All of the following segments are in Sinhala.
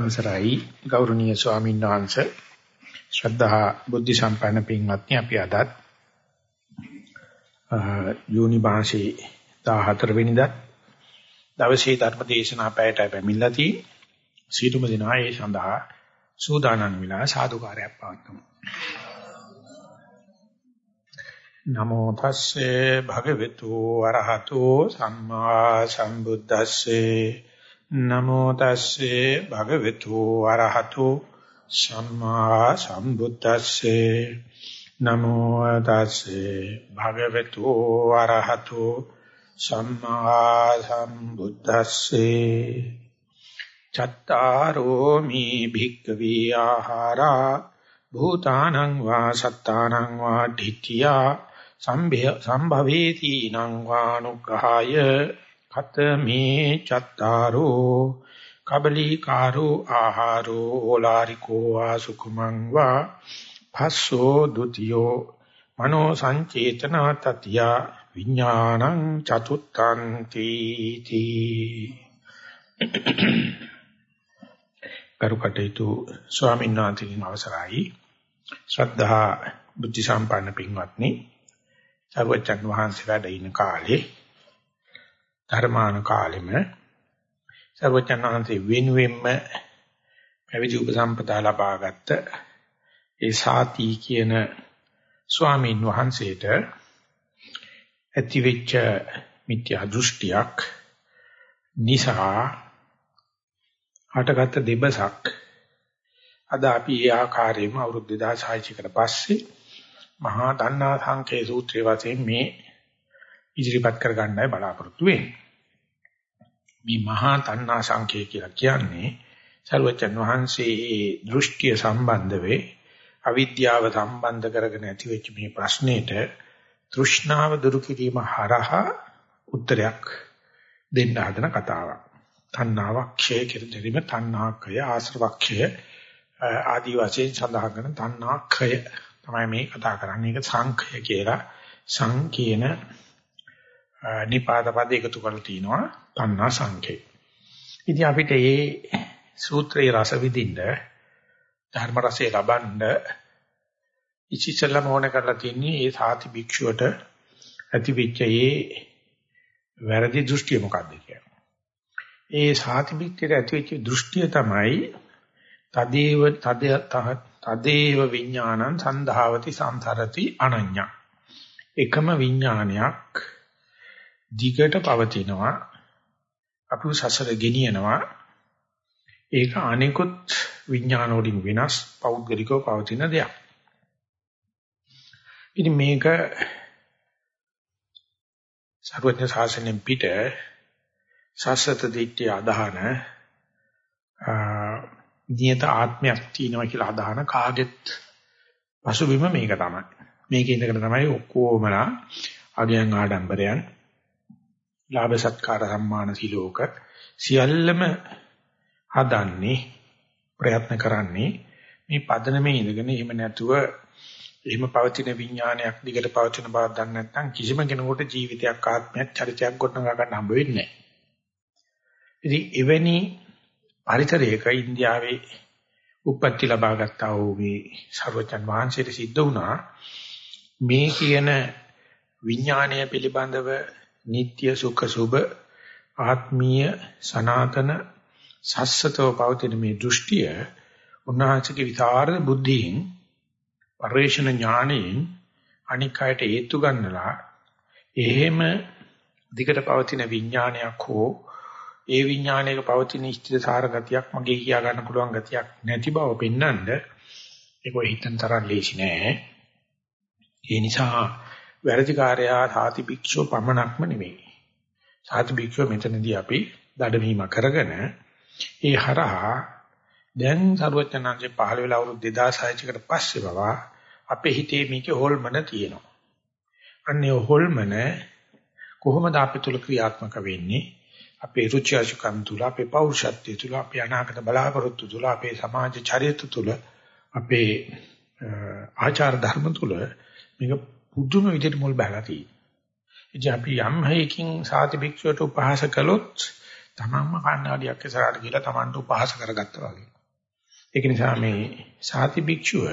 අවසරයි. ගෞරවනීය ස්වාමීන් වහන්සේ ශ්‍රද්ධා බුද්ධ සම්පන්න පින්වත්නි අපි අදත් යූනි මාසේ 14 වෙනිදා දවසේ ධර්ම දේශනා පැයට පැමිණලා තී සීතුම දිනා ඒ සඳහා සූදානම් වෙලා සාදුකාරයක් පවත්වමු. නමෝ තස්සේ භගවතු වරහතෝ සම්මා සම්බුද්දස්සේ නමෝ තස්සේ භගවතු වරහතෝ සම්මා සම්බුද්දස්සේ නමෝ තස්සේ භගවතු වරහතෝ සම්මා සම්බුද්දස්සේ චත්තාරෝ මී භික්ඛවේ ආහාරා භූතානං වා සත්තානං වා ධිට්ඨියා සම්භවේති නං වානුග්ගහාය කතමේ චත්තාරෝ කබලීකාරෝ ආහාරෝ ඕලාරිකෝ ආසුකුමං වා භස්සෝ ဒ ුතියෝ මනෝ සංචේතන තතිය විඥානං චතුත්තං තීති කරුකටේතු ස්වාමීන් වහන්සේගෙන් අවසරයි. ශ්‍රද්ධා බුද්ධ සම්පන්න පින්වත්නි සර්වචන් වහන්සේ වැඩ ඉන කාලේ ධර්මාන කාලෙම සර්වඥාන්සේ වෙනුවෙන්ම පැවිදි උපසම්පදා ලබාගත්ත ඒ සාති කියන ස්වාමීන් වහන්සේට ඇතිවෙච්ච මිත්‍යා දෘෂ්ටියක් නිසා හටගත්ත දෙබසක් අද අපි ඒ ආකාරයෙන්ම අවුරුදු 2600 කට පස්සේ මහා දන්නා සංකේ සූත්‍රයේ වශයෙන් මේ ඉදිරිපත් කර ගන්නයි බලාපොරොත්තු වෙන්නේ. මේ මහා තණ්හා සංකේ කියලා කියන්නේ සර්වචන් වහන්සේ ඒ දෘෂ්ටිය සම්බන්ධ වේ අවිද්‍යාව සම්බන්ධ කරගෙන ඇති වෙච්ච මේ ප්‍රශ්නෙට තෘෂ්ණාව දුරු කිරීම හරහා උත්තරයක් දෙන්න හදන කතාවක්. තණ්හාවක් ක්ෂය කිරීම තණ්හාක්ෂය ආශ්‍රවක්ෂය ආදි වශයෙන් සඳහන් කරන තණ්හාක්ෂය තමයි මේ කතා කරන්නේ. ඒක සංඛය කියලා සංකීන නිපාත පද එකතු කරලා තිනවා තණ්හා සංඛේ. ඉතින් අපිට මේ සූත්‍රයේ රස විඳින්න ධර්ම රසය ලබන්න ඉචිචලම ඕන කරලා තින්නේ ඒ සාති භික්ෂුවට ඇතිවෙච්ච ඒ වැරදි දෘෂ්ටිය මොකක්ද කියලා. ඒ සාති භික්ෂුවට ඇතිවෙච්ච දෘෂ්ටිය තමයි තදේව තද තදේව විඥානං සන්ධාවති සංතරති අනඤ්ඤ. එකම විඥානයක් දිගට පවතිනවා අපු සසර ගෙනියනවා ඒක අනිකුත් විඥාන වලින් වෙනස් පෞද්ගලිකව පවතින දෙයක්. ඉතින් මේක සර්වඥ ශාසනයෙන් පිට සසත දිට්ඨිය අදහන නියත ආත්මයක් තියෙනවා කියලා අදහන කාගෙත් පසුබිම මේක තමයි. මේකේ ඉඳගෙන තමයි ඔක්කොමලා අගයන් ආඩම්බරයන් ලාභ සත්කාර සම්මාන සිලෝක සියල්ලම හදන්නේ ප්‍රයත්න කරන්නේ මේ පදනමේ ඉඳගෙන එහෙම නැතුව එහෙම පවතින විඥානයක් දිගට පවතින බව දන්නේ නැත්නම් කිසිම කෙනෙකුට ජීවිතයක් ආත්මයක් චරිතයක් ගොඩනගා ගන්න හම්බ වෙන්නේ නැහැ. ඉතින් එවැනි පරිසරයක ඉන්දියාවේ උප්පත්ති ලබා ගත්තා වූ මේ සර්වජන් වහන්සේට සිද්ධ වුණා මේ කියන විඥානය පිළිබඳව නিত্য සුඛ සුබ ආත්මීය සනාතන සස්සතව පවතින මේ දෘෂ්ටිය උන්වහන්සේගේ විචාර බුද්ධියෙන් පරිශන ඥාණයෙන් අනික් අයට හේතු ගන්නලා එහෙම දිගට පවතින විඥානයක් හෝ ඒ විඥානයක පවතින ස්ථිරසාර ගතියක් මගේ කියා ගන්න පුළුවන් ගතියක් නැති බව පෙන්වන්න ඒක හිතන තරම් ලේසි නෑ. ඒ නිසා වැරදිකාරයා සාති භික්ෂුව පමණක්ම නෙවෙයි. සාති භික්ෂුව මෙතනදී අපි දඩමීම කරගෙන ඒ හරහා දැන් සරුවචනන්සේ පහළ වෙලා අවුරුදු 2600 කට පස්සේ බව අපේ හිතේ මේකේ හොල්මන තියෙනවා. අන්නේ හොල්මන කොහොමද අපි තුල ක්‍රියාත්මක වෙන්නේ? අපේ රුචි අසුකම් තුල, අපේ පෞරුෂත්වය තුල, අපේ අනාගත බලාපොරොත්තු තුල, අපේ සමාජ චරිත තුල, අපේ ආචාර ධර්ම තුල මේක පුදුම විදිහට මුල් බහලා තියෙනවා. ඉතින් අපි යම් හේකින් සාති භික්ෂුවට උපහාස කළොත් තමන්ම කණ්ණාඩියක් ඉස්සරහට ගිහලා තමන්ට උපහාස කරගත්තා වගේ. ඒක නිසා මේ සාති භික්ෂුව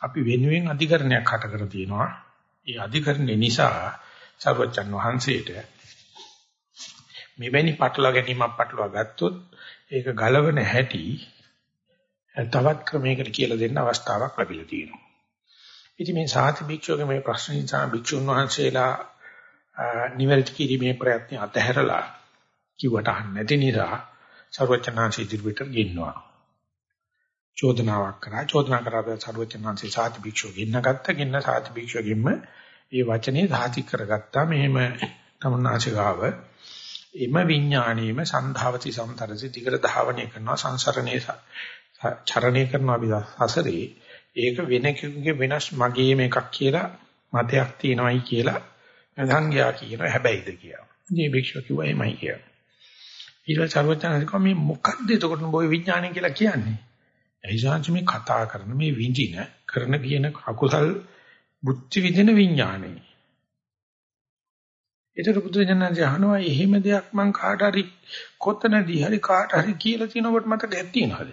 අපි වෙනුවෙන් අධිකරණයක් හට කර තියෙනවා. ඒ අධිකරණය නිසා සර්වචන් වහන්සේට මෙවැනි පටල ගැනීමක් පටලවා ගත්තොත් ඒක ගලවන හැටි තවත් ක්‍රමයකට කියලා දෙන්න අවස්ථාවක් ලැබිලා තියෙනවා. ඉතින් මේ සාති භික්ෂුවගේ මේ ප්‍රශ්න නිසා භික්ෂුන් වහන්සේලා නිවැරදි කිරීමේ ප්‍රයත්න අතහැරලා කිව්වට අහන්නේ නැති නිසා සර්වචනාංශ ඉදිරියට ගෙන්නවා. චෝදනාවක් කරා. චෝදනා කරා සර්වචනාංශේ සාති භික්ෂුව ගෙන්නගත්ත ගෙන්න සාති භික්ෂුවගෙන්ම ඒ වචනේ සාති කරගත්තා. මෙහෙම තමුන්නාසිකාව එම විඥාණීම සන්ධාවති සම්තරසි ටිකට ධාවනය කරනවා සංසරණේ චරණය කරනවා විසසරේ ඒක වෙන කෙනෙකුගේ වෙනස් මගේ මේකක් කියලා මතයක් තියෙනවයි කියලා සංඝයා කියනවා හැබැයිද කියලා. මේ භික්ෂුව කිව්වා එමයයි කියලා. ඊළඟ සර්වඥාන්සේ කිව්වා මේ මොකක්ද එතකොට බොයි විඥානය කියලා කියන්නේ? එයිසාංශ මේ කතා කරන මේ විඳින කරන කියන අකුසල් බුද්ධ විදින විඥානය. ඒතර බුදුරජාණන්සේ අහනවා එහෙම දෙයක් මං කාට හරි කොතනදී හරි කාට හරි කියලා තියෙනකොට මට ගැක් තියනවාද?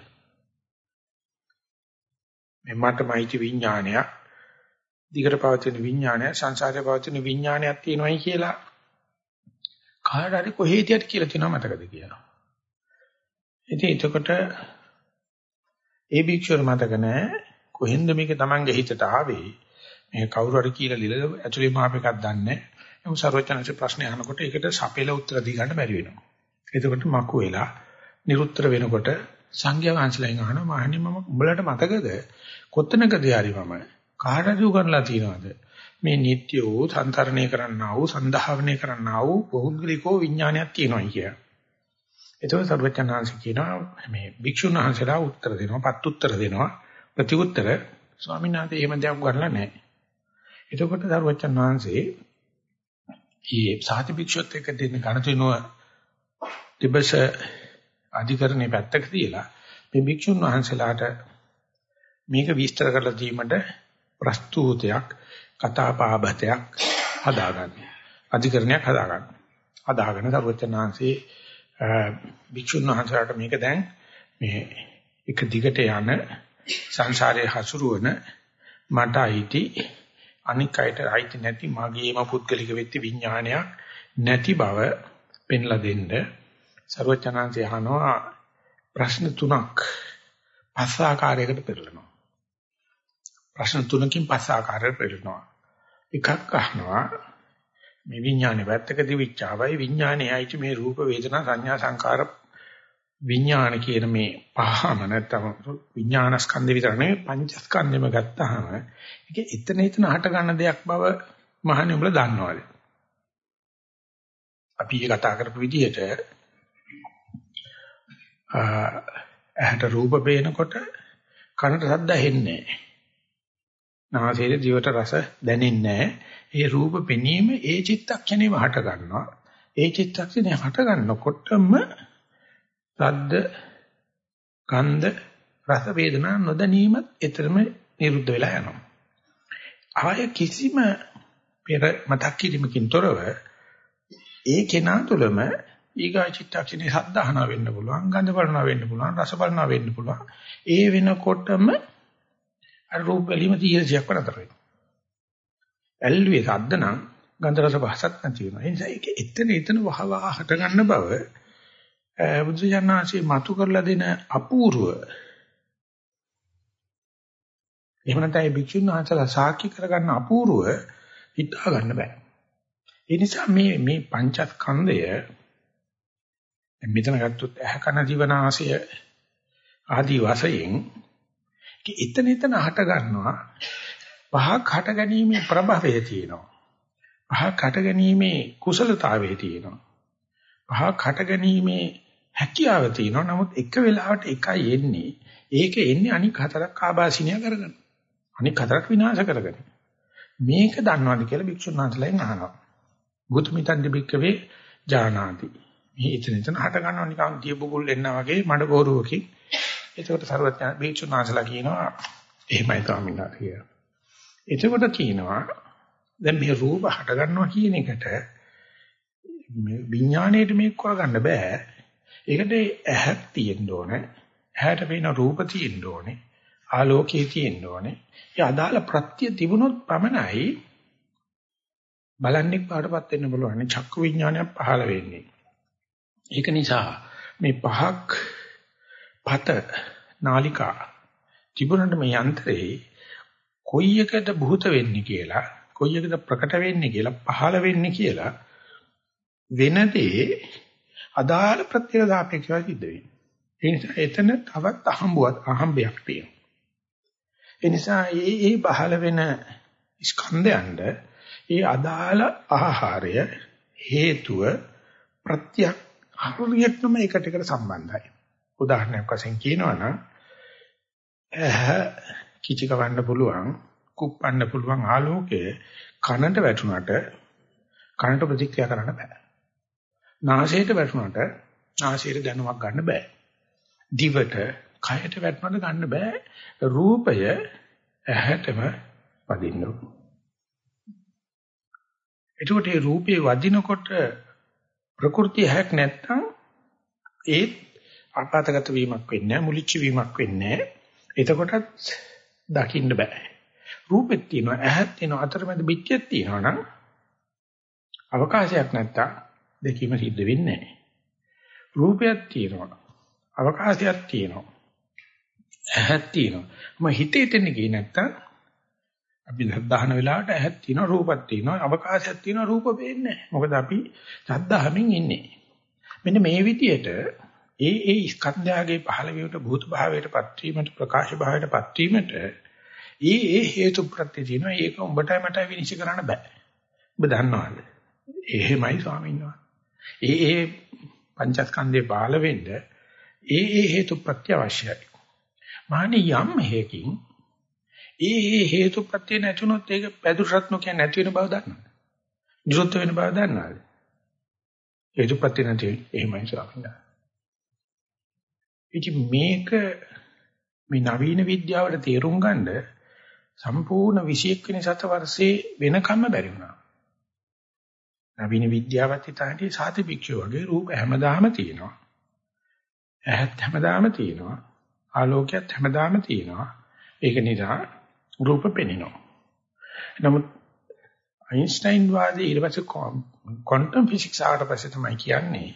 මේ මටමයිති විඥානයක් දිගට පවතින විඥානය සංසාරේ පවතින විඥානයක් තියෙනවයි කියලා කාට හරි කොහේතියට කියලා තියෙනවා මතකද කියලා. ඉතින් එතකොට ඒ භික්ෂුව මතක නැහැ කොහෙන්ද මේක Tamange හිතට ආවේ මේ කවුරු හරි කියලා ලිල ඇතුලේ මාප එකක් දන්නේ නැහැ. සර්වචනසේ ප්‍රශ්නේ අහනකොට ඒකට සපෙල උත්තර දී ගන්න බැරි වෙනවා. එතකොට මකු වෙලා නිරුත්තර වෙනකොට සංඝයා වහන්සේලාගෙන් අහනවා මහණනි මම උඹලට මතකද? කොතනකදී හරි මම? කාටද උගන්ලා තියනවද? මේ නිට්ටය වූ සංතරණය කරන්නා වූ සන්ධාවනය කරන්නා වූ බෞද්ධලිකෝ විඥානයක් තියෙනවා කිය. ඒතකොට සර්වචනහන්සේ කියනවා මේ භික්ෂුන් වහන්සේලා උත්තර දෙනවා පත් උත්තර දෙනවා ප්‍රති උත්තර ස්වාමීන් වහන්සේ එහෙම දෙයක් උගන්ලා නැහැ. එතකොට සර්වචන් වහන්සේ මේ සාති භික්ෂුවත් එක්ක දෙන්න ගණතුනුව තිබස අධිකරණේ පැත්තක තියලා මේ භික්ෂුන් වහන්සේලාට මේක විස්තර කරලා දීමට ප්‍රස්තුතයක් කතාපාබතයක් හදාගන්න. අධිකරණයක් හදාගන්න. හදාගෙන සර්වචනාංශේ භික්ෂුන් වහන්සේලාට මේක දැන් මේ එක දිගට යන සංසාරයේ හසුරුවන මට අයිති අනික් අයට අයිති නැති මගේම පුද්ගලික වෙත්ති විඥානයක් නැති බව පෙන්ලා දෙන්න සර්වචනාංශය අහනවා ප්‍රශ්න තුනක් පස් ආකාරයකට පෙරලනවා. ප්‍රශ්න තුනකින් පස් ආකාරයකට පෙරලනවා. එකක් අහනවා මේ විඥානේ වැත්තකදී විචාවයි විඥානයයි මේ රූප වේදනා සංඥා සංකාර විඥාන කියන මේ පහම නැත්තම් විඥානස්කන්ධ විතර නෙවෙයි පංචස්කන්ධෙම ගත්තාම ඒක එතන එතන හට ගන්න දෙයක් බව මහන්නේ උඹලා දන්නවද? අපි කතා කරපු විදිහට ඇහැට රූප පේනකොට කනට ශබ්ද ඇහෙන්නේ නැහැ. නාසයේ දිවට රස දැනෙන්නේ නැහැ. ඒ රූප පෙනීම ඒ චිත්තක්ෂණයම හට ගන්නවා. ඒ චිත්තක්ෂණය හට ගන්නකොටම ශබ්ද, ගන්ධ, රස වේදනා නොදැනීමත් එතරම් නිරුද්ධ වෙලා යනවා. ආය කිසිම පෙර මතක් කිරීමකින් තොරව ඒ කෙනා තුළම ඊගා චිත්තක්ෂණේ සද්ධාහන වෙන්න පුළුවන්, ගන්ධ බලනවා වෙන්න පුළුවන්, රස බලනවා වෙන්න පුළුවන්. ඒ වෙනකොටම අර රූප බැලීම 100ක් වතර වෙනවා. ඇල්ලුවේ සද්ද නම් ගන්ධ රස පහසක් නැති වෙනවා. ඒ නිසා ඒක එතන එතන වහ වහ හට ගන්න බව බුදුජානනාංශේ මතු කරලා දෙන අපූර්ව එහෙම නැත්නම් භික්ෂුන් වහන්සේලා සාක්ෂි කරගන්න අපූර්ව හිතා ගන්න බෑ. ඒ නිසා මේ මේ පංචස්කන්ධය මෙතන ගත්තොත් ඇහ කන දිවනාසය ආදී වශයෙන් එතන එතන හට ගන්නවා. පහක් හට ගැනීමේ ප්‍රභවය තියෙනවා. පහක් හට ගැනීමේ කුසලතාවය තියෙනවා. පහක් හට ගැනීමේ හැකියාව තියෙනවා. නමුත් එක වෙලාවට එකයි එන්නේ. ඒක එන්නේ අනික් හතරක් ආభాසිනිය කරගෙන. අනික් හතරක් විනාශ කරගෙන. මේක දන්නවද කියලා භික්ෂුන් වහන්සේලාගෙන් අහනවා. බුදුමිතන් දිබික්කවේ ජානාති. මේ එතන එතන හට ගන්නවා නිකන් දියබුගුල් එන්නා වගේ මඩ බෝරුවකින්. එතකොට සර්වඥ බීචුනාසලා කියනවා එහෙමයි ස්වාමීන් වහන්සේ කියලා. එතකොට කියනවා දැන් මේ රූප හට ගන්නවා කියන එකට මේ විඥාණයට මේක කරගන්න බෑ. ඒකට ඇහක් තියෙන්න ඕනේ. ඇහැට පේන රූප තියෙන්න ඕනේ. ආලෝකයේ තියෙන්න ඕනේ. ඒ අදාළ ප්‍රත්‍ය තිබුණොත් පමණයි බලන්නේ පාඩපත් වෙන්න බලවන්නේ චක්කු විඥානයක් පහළ වෙන්නේ. ඒක නිසා මේ පහක් පත නාලිකා තිබුණට මේ යන්ත්‍රේ කොයි එකද භූත වෙන්නේ කියලා කොයි එකද ප්‍රකට වෙන්නේ කියලා පහළ වෙන්නේ කියලා වෙනදී අදාළ ප්‍රත්‍යය සාපේක්ෂව සිද්ධ වෙන්නේ. ඒ නිසා එතන තවත් අහඹුවක් අහඹයක් තියෙනවා. ඒ නිසා මේ මේ පහළ වෙන ස්කන්ධයන්ද ඒ අදාළ ආහාරය හේතුව ප්‍රත්‍යක් හරියටම එකට එකට සම්බන්ධයි. උදාහරණයක් වශයෙන් කියනවා නම් කිචි කවන්න පුළුවන් කුප්පන්න පුළුවන් ආලෝකය කනට වැටුණාට කනට ප්‍රතික්‍රියා කරන්න බෑ. නාසයට වැටුණාට නාසයට දැනුමක් ගන්න බෑ. දිවට කයට වැටුණාට ගන්න බෑ. රූපය ඇහැටම වදින්න ඕන. එතකොට මේ රූපේ වදිනකොට ප්‍රകൃති හැක් නැත්තම් ඒ ආපතගත වීමක් වෙන්නේ නැහැ මුලිච්ච වීමක් වෙන්නේ නැහැ. එතකොටත් දකින්න බෑ. රූපෙත් තියෙනවා ඇහත් තියෙනවා අතරමැද පිටියක් තියෙනවා නම් අවකාශයක් නැත්තම් දෙකීම සිද්ධ වෙන්නේ නැහැ. රූපයක් තියෙනවා අවකාශයක් තියෙනවා ඇහත් තියෙනවා. මම හිතේ තෙන්නේ ගියේ නැත්තම් අපි සද්ධාහන වෙලාවට ඇහක් තියෙනවා රූපක් තියෙනවා අවකාශයක් තියෙනවා රූප පේන්නේ නැහැ. මොකද අපි සද්ධාහමින් ඉන්නේ. මෙන්න මේ විදියට ඒ ඒ ස්කන්ධයගේ පහළ වීමට භූත භාවයටපත් වීමට ප්‍රකාශ භාවයටපත් වීමට ඒ ඒ හේතු ප්‍රත්‍ය තියෙනවා. ඒක උඹටයි මටයි විනිශ්චය කරන්න බෑ. ඔබ දන්නවද? එහෙමයි ස්වාමීන් වහන්සේ. ඒ ඒ පංචස්කන්ධේ බාල වෙන්න ඒ ඒ හේතු ප්‍රත්‍ය අවශ්‍යයි. මානි යම් හේකින් ඒ ඒ හේතුප්‍රත්‍ය නැතුනොත් ඒක පැදුරත්න කියන්නේ නැති වෙන බව දන්නවද? නිරුද්ධ වෙන බව දන්නවද? හේතුප්‍රත්‍ය නැති එහෙමයි ස්වාමීන් වහන්සේ. මේක මේ නවීන විද්‍යාවට තේරුම් ගන්න සම්පූර්ණ 21 වෙනි සතවර්ෂයේ වෙනකම්ම බැරි වුණා. නවීන විද්‍යාවත් හිතාන්නේ සාතිපික්ෂය වගේ රූප හැමදාම තියෙනවා. ඇහත් හැමදාම තියෙනවා. ආලෝකයත් හැමදාම තියෙනවා. ඒක නිසා රූප පෙනෙනවා. නමුත් අයින්ස්ටයින් වාදී ඊට පස්සේ ක්වොන්ටම් ෆිසික්ස් ආවට පස්සේ තමයි කියන්නේ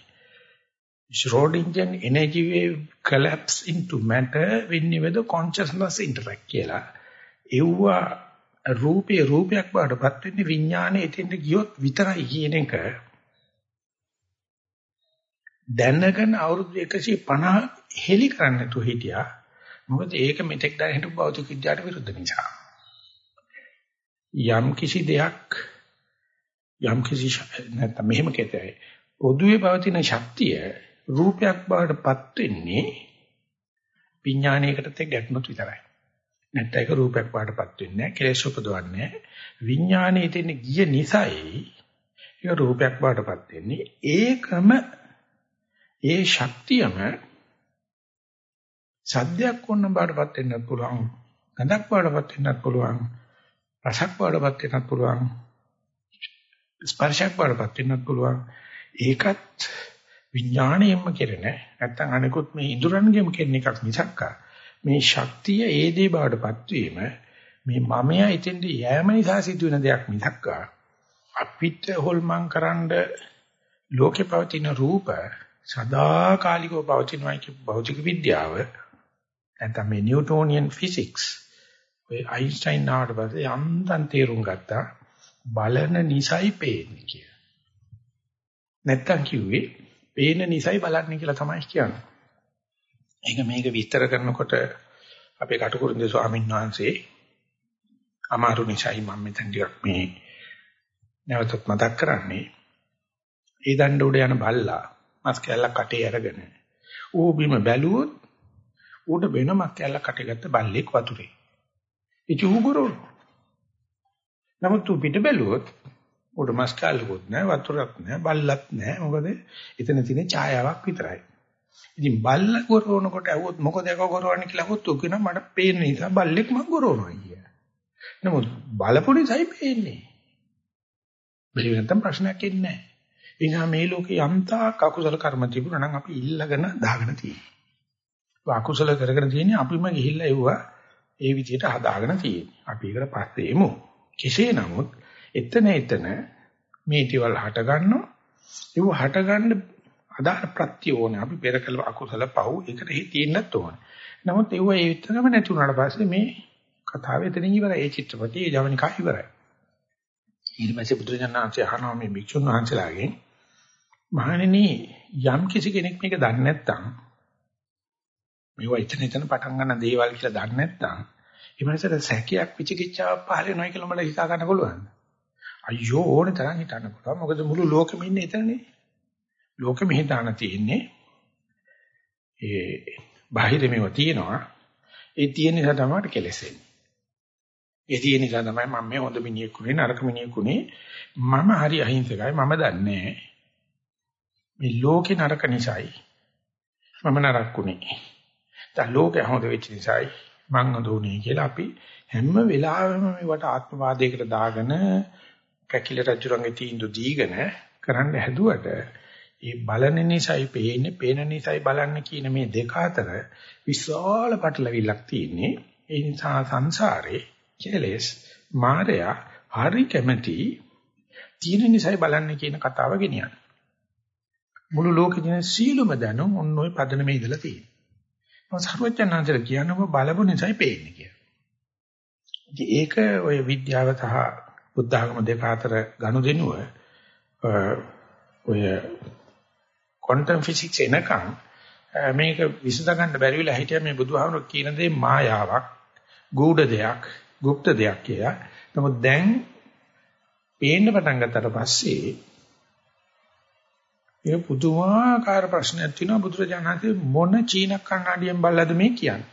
Schrodinger energy wave collapse into matter whenever the consciousness interact කියලා. ඒවා රූපේ රූපයක් බවටපත් වෙන්නේ විඥානේ එතෙන්ට ගියොත් විතරයි කියන එක දැනගෙන අවුරුදු 150 හෙලි කරන්න තු හිටියා මොකද ඒක මෙතෙක් දැන හිටපු භෞතික විද්‍යාවට විරුද්ධ නිසා. යම් කිසි දෙයක් යම් කිසි නැත්නම් මෙහෙම කියතේ පොදුවේ පවතින ශක්තිය රූපයක් බවට පත් වෙන්නේ විඥානයකට තේ ගැටුණොත් විතරයි. නැත්නම් ඒක රූපයක් බවට පත් වෙන්නේ නැහැ. කෙලෙස් උපදවන්නේ විඥානයේ තියෙන ගිය නිසයි ඒක රූපයක් බවට පත් වෙන්නේ. ඒකම ඒ ශක්තියම සද්දයක් වුණ බාටපත් වෙන්නත් පුළුවන්. ගඳක් බාටපත් වෙන්නත් පුළුවන්. රසක් බාටපත් වෙන්නත් පුළුවන්. ස්පර්ශයක් බාටපත් වෙන්නත් පුළුවන්. ඒකත් විඥාණයෙන්ම කෙරෙන නැත්නම් අනිකුත් මේ ඉඳුරන්ගෙම කෙරෙන එකක් මිසක් මේ ශක්තිය ඒ දේ බාටපත් වීම මේ මමයා ඉතින්ද යෑම නිසා සිදුවෙන දෙයක් මිසක් අපිට හොල්මන් කරන්න ලෝකේ පවතින රූප සදාකාලිකව පවතිනවා කිය භෞතික විද්‍යාව නැත්නම් මේ නිව්ටෝනියන් ෆිසික්ස් ඔය අයින්ස්ටයින් ආවට පස්සේ යන්තම් තේරුම් ගත්තා බලන නිසයි පේන්නේ කියලා. නැත්තම් කිව්වේ පේන නිසයි බලන්නේ කියලා තමයි කියන්නේ. ඒක මේක විස්තර කරනකොට අපේ කටුකුරුන්දේ ස්වාමීන් වහන්සේ අමාරු නිසයි මම මෙතන ටිකක් මේ නැවතත් මතක් කරන්නේ. ඒ දණ්ඩ උඩ යන බල්ලා මස් කැල්ලක් කටේ අරගෙන ඌ බිම බැලුවොත් ඌට වෙනමක් කැල්ල කටගත්ත බල්ලෙක් වතුරේ. ඉති ඌ ගොරවන. නමුත් ඌ පිට බැලුවොත් ඌට මස් කැල්ලකුත් නැහැ වතුරක් නැහැ බල්ලක් නැහැ. මොකද එතන තියෙන ඡායාවක් විතරයි. ඉතින් බල්ල ගොරවනකොට ඇහුවොත් මොකද ඒක ගොරවන්නේ කියලා අහුවොත් ඌ කියනවා මට පේන නිසා බල්ලෙක් මම ගොරවනවා කියලා. නමුත් බලපු නිසායි පේන්නේ. බැරි නැත්තම් ප්‍රශ්නයක් එන්නේ නැහැ. ඒ නිසා මේ ලෝකේ යම්තා අකුසල කර්ම තිබුණා නම් අපි ඉල්ලගෙන දාගෙන තියෙනවා. අකුසල කරගෙන තියෙන්නේ අපිම ගිහිල්ලා එව්වා ඒ විදිහට හදාගෙන තියෙන්නේ. අපි ඒකට පස්සේ එමු. කෙසේ නමුත් එතන එතන මේ ටිවල් හට ගන්නවා. ඒව හට ගන්න අදාළ ප්‍රත්‍ය ඕනේ. අපි පෙර කළ අකුසල පව් ඒකට තියෙන්නත් ඕනේ. නමුත් ඒව ඒ විතරම නැති වුණාට පස්සේ මේ කතාව එතනින් ඉවරයි. ඒ චිත්‍රපටය ඒ ජවනිකා ඉවරයි. ඊට පස්සේ බුදුරජාණන්සේ අහනවා මේ භික්ෂුන් වහන්සේලාගෙන් මහණෙනි යම් කිසි කෙනෙක් මේක දන්නේ නැත්නම් මේවා එතන එතන පටන් ගන්න දේවල් කියලා දන්නේ නැත්නම් ඒ මනසට සැකයක් විචිකිච්ඡාවක් පහල වෙනවා කියලා මට හිතා ගන්න පුළුවන්. අයියෝ ඕනේ තරම් හිතන්න පුළුවන්. මොකද මුළු ලෝකෙම ඉන්නේ එතනනේ. ලෝකෙම හිතාන තියෙන්නේ ඒ බාහිර මේවා තියෙනවා. ඒ තියෙන නිසා තමයි කෙලෙසෙන්නේ. ඒ තියෙන නිසා තමයි මම මේ හොඳ මිනිහෙකුනේ නරක මිනිහෙකුනේ මම හරි අහිංසකයි මම දන්නේ මේ ලෝකේ නරක නිසායි මම නරකුනේ. දැන් ලෝකේ හොඳ වෙච්ච නිසායි මං හොඳුනේ කියලා අපි හැම වෙලාවෙම මේවට ආත්මවාදයකට දාගෙන කැකිල රජුරන්ගේ තීන්දුව දීගෙන කරන්න හැදුවට ඒ බලන නිසායි පේන්නේ, පේන නිසායි බලන්න කියන මේ දෙක අතර විශාල පටලවිල්ලක් තියෙන්නේ. ඒ නිසා සංසාරේ කෙලෙස් මායя හරි කැමැති තියෙන නිසායි බලන්න කියන කතාව ගෙනියන්න. මුළු ලෝකෙදී සීලුම දැනුම් ඔන්න ඔය පදනමේ ඉඳලා තියෙනවා. මොකද සර්වඥාන්තර කියන්නේ බලපු නිසායි පේන්නේ කියලා. ඒක ඔය විද්‍යාව සහ බුද්ධ ආගම දෙක අතර ගනුදෙනුව ඔය ක්වොන්ටම් ෆිසික්ස් එනකන් මේක විසඳ ගන්න බැරි වෙලා හිටියා මේ බුදුහාමුදුරු කියන දේ මායාවක්, ගූඪ දෙයක්, গুপ্ত දෙයක් කියලා. නමුත් දැන් පේන්න පටන් ගත්තට පස්සේ ඒ පුදුමාකාර ප්‍රශ්නයක් තියෙනවා බුදුරජාණන්සේ මොන චීන කන්නඩියෙන් බල්ලද මේ කියන්නේ.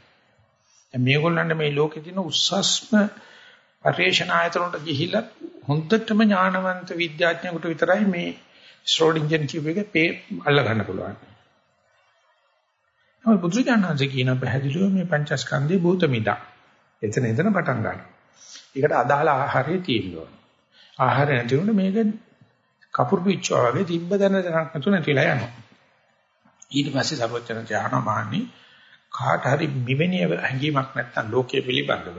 දැන් මේගොල්ලන්ට මේ ලෝකේ තියෙන උස්සස්ම පරිශන ආයතනට ගිහිල්ලා හොඳටම ඥානවන්ත විද්‍යාඥයෙකුට විතරයි මේ ශ්‍රෝඩින්ජර් කියූබ් එක පේ අල්ල ගන්න පුළුවන්. නමුත් බුදුරජාණන්සේ කියන පැහැදිලිව මේ පංචස්කන්ධේ භූත මිදා. එතන එතන පටන් ගන්නවා. ඒකට අදාළ ආහාරය තියෙනවා. ආහාරය නැති වුණොත් මේක කපුරු පිච්චුවා වගේ තිබ්බ දැන දැනක් නැතු නැතිලා යනවා. ඊට පස්සේ සර්වචන ඥාන මානි කාට හරි මෙවැනි හැඟීමක් නැත්තම් ලෝකයේ පිළිබඳව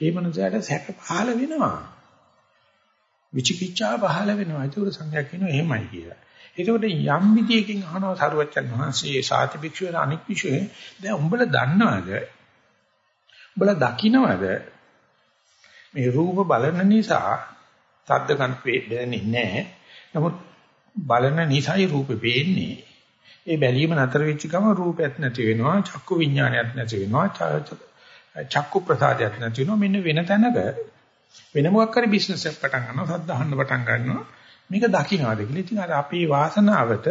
ඒ මනුස්සයාට සැක පහළ වෙනවා. විචිකිච්ඡා පහළ වෙනවා. ඒක උර සංඥා කියනවා එහෙමයි කියලා. ඒකෝට යම් විදියකින් අහනවා සරුවච්චන් වහන්සේ සාති භික්ෂුවන අනික් භික්ෂුවේ දැන් උඹලා දන්නවද? උඹලා දකින්නවද? මේ රූප බලන නිසා සද්ද කන් වෙන්නේ නැහැ. නමුත් බලන නිසායි රූපේ පේන්නේ. ඒ බැලීම නතර වෙච්ච ගම රූපයක් නැති වෙනවා, චක්කු විඥානයක් නැති වෙනවා, චක්කු ප්‍රසාදයක් නැති වෙනවා. මෙන්න වෙන තැනක වෙන මොකක් හරි බිස්නස් එකක් පටන් ගන්නවා සද්ද අහන්න පටන් ගන්නවා මේක දකින්නවාද කියලා ඉතින් අර අපේ වාසනාවට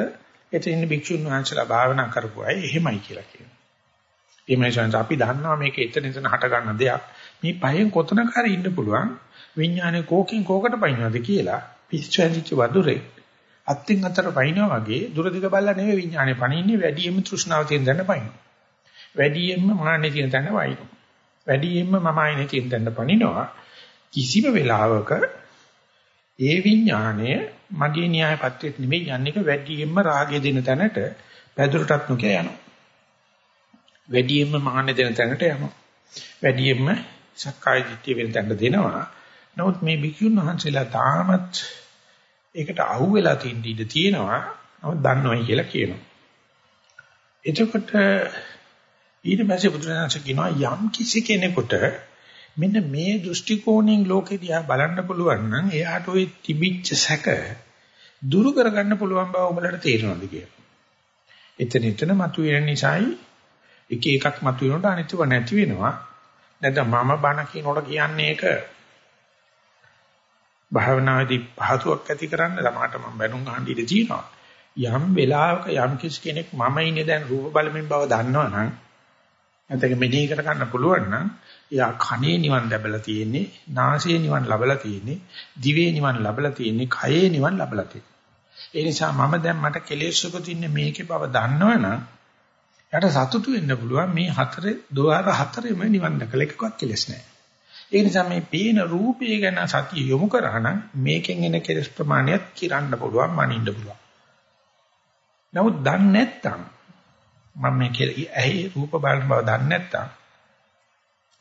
එතන ඉන්න භික්ෂුන් වහන්සේලා භාවනා කරපු අය එහෙමයි කියලා කියනවා. එහෙමයි සංස අපි දන්නවා මේක එතන එතන හට ගන්න දෙයක්. මේ පහෙන් කොතනක හරි ඉන්න පුළුවන් විඥානේ කෝකින් කෝකට පයින්නවද කියලා පිස්සු ඇඳිච්ච වදුරේ අත්ින් අතර පයින්නවා වගේ දුර දිග බලලා නෙවෙයි විඥානේ පණින්නේ වැඩියෙන්ම තෘෂ්ණාව තියෙන තැන පයින්නවා. වැඩියෙන්ම මාන්නේ තියෙන තැන වයින්නවා. වැඩියෙන්ම මම ආයිනේ තියෙන තැන පණිනවා. කිසිම වෙලාවක ඒ විඥාණය මගේ න්‍යාය පත්‍රයට නෙමෙයි යන්නේක වැඩියෙන්ම රාගය දෙන තැනට පැදුරටත් නොකිය යනවා. වැඩියෙන්ම මාන්න දෙන තැනට යනවා. වැඩියෙන්ම සක්කාය දිට්ඨිය වෙන තැනට දෙනවා. නමුත් මේ භික්ෂුන් වහන්සේලා තාමත් ඒකට අහු වෙලා තියෙන ඉඩ තියෙනවා. නමුත් දන්නවයි කියලා කියනවා. එතකොට ඊට පස්සේ බුදුරජාණන් කියනවා යම් කිසි කෙනෙකුට මෙන්න මේ දෘෂ්ටි කෝණයෙන් ලෝකෙ දිහා බලන්න පුළුවන් නම් එයාට ওই තිබිච්ච සැක දුරු කරගන්න පුළුවන් බව උඹලට තේරෙනවද කියලා. එතන එතන මතුවෙන නිසායි එක එකක් මතුවෙනකොට අනිත්ව නැති වෙනවා. නැත්නම් මම බණ කියනකොට කියන්නේ ඒක භාවනාවේදී පහසුවක් ඇති කරන්න ළමාට මම බැනුම් අහන්න ඉඩ තියෙනවා. යම් වෙලාවක යම් කිසි කෙනෙක් මම ඉන්නේ දැන් රූප බලමින් බව දන්නවනම් නැත්නම් මෙනෙහි කර ගන්න පුළුවන් නම් එයා කනේ නිවන් ලැබලා තියෙන්නේ, නාසයේ නිවන් ලැබලා තියෙන්නේ, දිවේ නිවන් ලැබලා තියෙන්නේ, කයේ නිවන් ලැබලා තියෙන්නේ. ඒ නිසා මම දැන් මට කෙලෙස් උපදින්නේ මේකේ බව දන්නවනම් යට සතුටු වෙන්න පුළුවන් මේ හතරේ දොර හතරෙම නිවන් දැකලා එකක්වත් කෙලෙස් නැහැ. ඒ නිසා මේ පේන රූපය ගැන සතිය යොමු කරා නම් මේකෙන් එන කෙලෙස් ප්‍රමාණයත් කිරන්න පුළුවන්, මනින්න පුළුවන්. නමුත් දන්නේ නැත්තම් මම මේ ඇහි රූප බලන බව දන්නේ නැත්තම්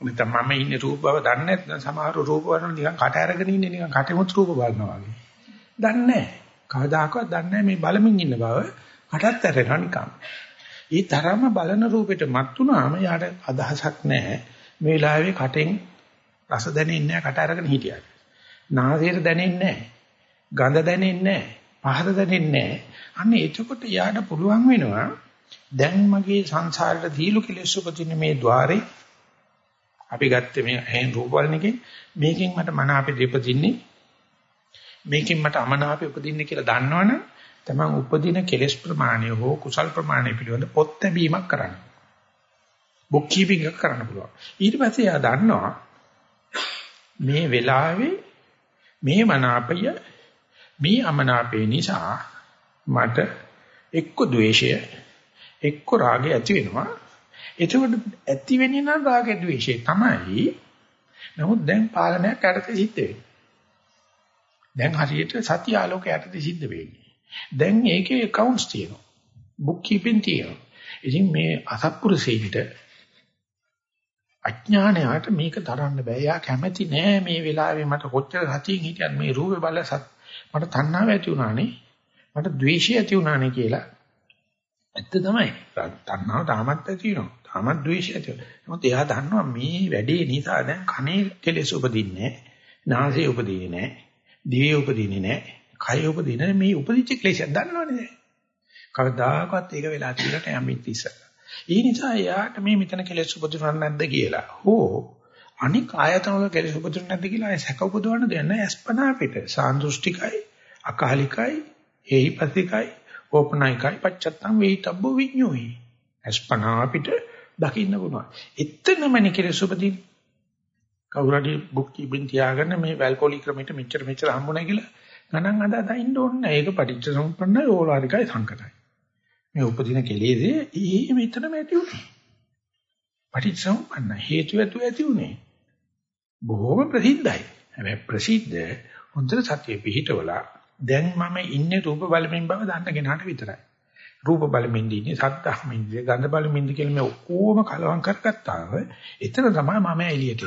නැත්නම් මම ඉන්නේ රූප බව දන්නේ නැත්නම් සමහර රූප වල නිකන් කට අරගෙන ඉන්නේ නිකන් කටෙමුත් රූප බලනවා වගේ. දන්නේ නැහැ. කවදාකවත් දන්නේ නැහැ මේ බලමින් ඉන්න බව කටත් ඇරෙනවා නිකන්. ඒ තරම බලන රූපෙට මත් වුණාම යාට අදහසක් නැහැ. මේ වෙලාවේ කටෙන් රස දැනෙන්නේ නැහැ කට අරගෙන හිටියා. නාසයට දැනෙන්නේ නැහැ. ගඳ දැනෙන්නේ නැහැ. පහද දැනෙන්නේ නැහැ. අන්න එතකොට යාට පුළුවන් වෙනවා දැන් මගේ සංසාරයට දීලු කෙලෙස් උපදින මේ ద్వාරේ අපි ගත්තේ මේ ඇහෙන් රූප බලන එකෙන් මේකෙන් මට මන අපේ දෙපදින්නේ මේකෙන් මට අමනාපේ උපදින්නේ කියලා දන්නවනම් තමන් උපදින කෙලෙස් ප්‍රමාණය හෝ කුසල් ප්‍රමාණය පිළිබඳ පොත් ලැබීමක් කරන්න. බුක් කීපින් එක කරන්න පුළුවන්. ඊට පස්සේ එයා දන්නවා මේ වෙලාවේ මේ මනාපය මේ අමනාපේ නිසා මට එක්ක ද්වේෂය එක්ක රාගය ඇති වෙනවා එතකොට ඇති වෙන්නේ නම් රාග ద్వේෂය තමයි. නමුත් දැන් පාලනයක් යටතේ සිද්ධ වෙන්නේ. දැන් හරියට සත්‍ය ආලෝක යටතේ සිද්ධ වෙන්නේ. දැන් ඒකේ accounts තියෙනවා. book keeping තියෙනවා. ඉතින් මේ අසත්පුරුෂයින්ට අඥානයට මේක තරන්න බෑ. යා කැමැති නෑ මේ වෙලාවේ මට කොච්චර සතියින් හිටියත් මේ රූපේ බල සත් මට තණ්හාව ඇති වුණානේ. මට ද්වේෂය ඇති වුණානේ කියලා. ඇත්ත තමයි. තණ්හාව තාමත් ඇති වෙනවා. තාමත් ද්වේෂය ඇති වෙනවා. නමුත් එයා දන්නවා මේ වැඩේ නිසා දැන් කනේ කෙලෙස් උපදින්නේ නැහැ. නාසයේ උපදින්නේ නැහැ. දිවේ උපදින්නේ නැහැ. කයේ උපදින්නේ මේ උපදිච්ච ක්ලේශයක් දන්නවනේ දැන්. කවදාකවත් ඒක වෙලා තියලට යමිත් ඉස්සලා. ඒ නිසා එයාට මේ මෙතන කෙලෙස් උපදිනවද නැද්ද කියලා. හෝ අනික් ආයතනවල කෙලෙස් උපදිනවද නැද්ද කියලා ඒ සැක උපදවන්න දෙන්න ඇස්පනා පිට. සාන්දෘෂ්ටිකයි, අකාලිකයි, ඒහිපතිකයි, ඕපනායිකයි පච්චත්තම් වේිතබ්බ විඤ්ඤෝයි. ඇස්පනා පිට දකින්න පුළුවන්. එතනමනේ කෙලෙස් උපදින. කවුරු හරි බුක් කීපින් තියාගෙන මේ වැල්කොලි ක්‍රමයට මෙච්චර මෙච්චර හම්බුනා කියලා ගණන් අදා දයින්න ඕනේ නැහැ. ඒක පටිච්ච සමුප්පන්නයි ඕලාරිකයි සංකතයි. මේ උපදින කෙලෙසේ ඊ මෙතනම ඇති උනේ. පටිච්ච සමුප්පන්න හේතු ඇතු ඇති උනේ. බොහෝම ප්‍රසිද්ධයි. හැබැයි ප්‍රසිද්ධ හොඳට සතිය පිහිටවලා දැන් මම ඉන්නේ රූප බලමින් බව දන්න කෙනාට විතරයි. රූප බලමින් ඉන්නේ සද්දහමින් ඉන්නේ ගන්ධ බලමින් ඉන්නේ කියලා මේ ඔක්කොම කලවම් කරගත්තාම එතන තමයි මම එළියට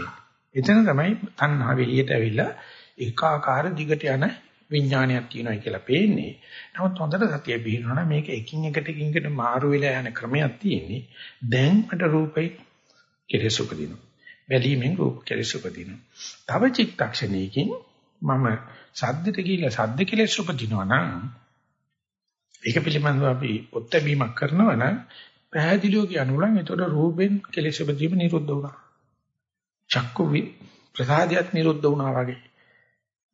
එතන තමයි තණ්හාව එළියට ඇවිල්ලා ඒකාකාර දිගට යන විඥානයක් තියෙනවා කියලා පේන්නේ. නමුත් හොඳට සතිය පිහිනවනම් මේක එකින් එකට එකින් එකට මාරු වෙලා යන ක්‍රමයක් තියෙන්නේ. දැන් මට රූපේ කෙලෙස් උපදිනවා. බැලීමෙන් රූප කෙලෙස් උපදිනවා. තව චිත්තක්ෂණයකින් මම සද්දට ගිහිල්ලා සද්ද කෙලෙස් උපදිනවා නම් ඒක පිළිබඳව අපි පොත් බැීමක් කරනවා නම් පැහැදිලිව කියනුලන් එතකොට රූපෙන් කෙලෙස් උපදීම නිරුද්ධ වුණා. චක්කු ප්‍රසාදියත් නිරුද්ධ වුණා වගේ.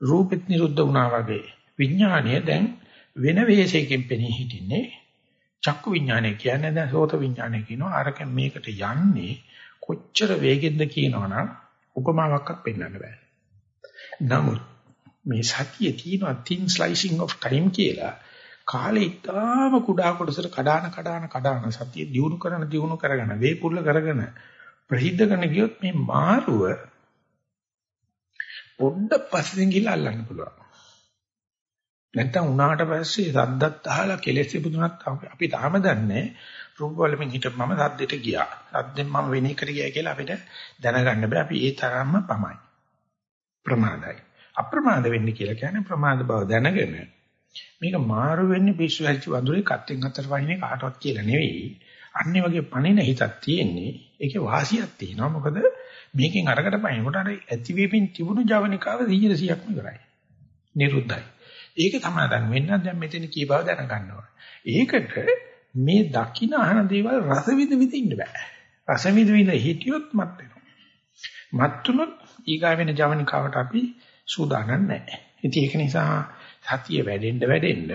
රූපෙත් නිරුද්ධ වුණා වගේ. විඥානය දැන් වෙන වෙහසකින් පෙනී හිටින්නේ. චක්කු විඥානය කියන්නේ දැන් සෝත විඥානය කියනවා. අරක මේකට යන්නේ කොච්චර වේගෙන්ද කියනවනම් උපමාවක්වත් පෙන්වන්න බෑ. නමුත් මේ සතියේ තියෙන thin slicing of time කියලා කාලේ ඉතාම කුඩා කොටසට කඩාන කඩාන කඩාන සතිය දියුණු කරන දියුණු කරගෙන වේපුල්ල කරගෙන ප්‍රහිද්ධ කරන ගියොත් මේ මාරුව පොඩ්ඩක් පස්සෙන් ගිහලා අල්ලන්න පුළුවන්. නැත්තම් උනාට පස්සේ සද්දත් අහලා කෙලෙස් ඉපදුනත් අපි තාම දන්නේ රූප වලමින් හිටපු මම සද්දෙට ගියා. සද්දෙන් මම වෙන එකට ගියා කියලා අපිට දැනගන්න බෑ. අපි ඒ තරම්ම පමයි. ප්‍රමාදයි. අප්‍රමාද වෙන්න කියලා කියන්නේ ප්‍රමාද බව දැනගෙන මේක මාරු වෙන්නේ පිස්සු හැදිච්ච වඳුරේ කත්තෙන් අතර වහිනේ කාටවත් කියලා නෙවෙයි. අන්නේ වගේ පණින හිතක් තියෙන්නේ. ඒකේ වාසියක් තියෙනවා. මොකද මේකෙන් අරකට පයින්කොට අර ඇතිවීමින් තිබුණු ජවනිකාව 100%ක්ම ඉවරයි. නිරුද්ධයි. ඒක තමයි දැන් වෙන්න දැන් මෙතන කී බව දැනගන්නවා. ඒකට මේ දකින්න අහන දේවල් රස විඳ විඳ ඉන්න බෑ. රස විඳ විඳ හිටියොත් මත් වෙනවා. මත් තුනොත් ඊගා වෙන ජවනිකාවට අපි සූදානම් නැහැ. ඉතින් ඒක නිසා සතිය වැඩෙන්න වැඩෙන්න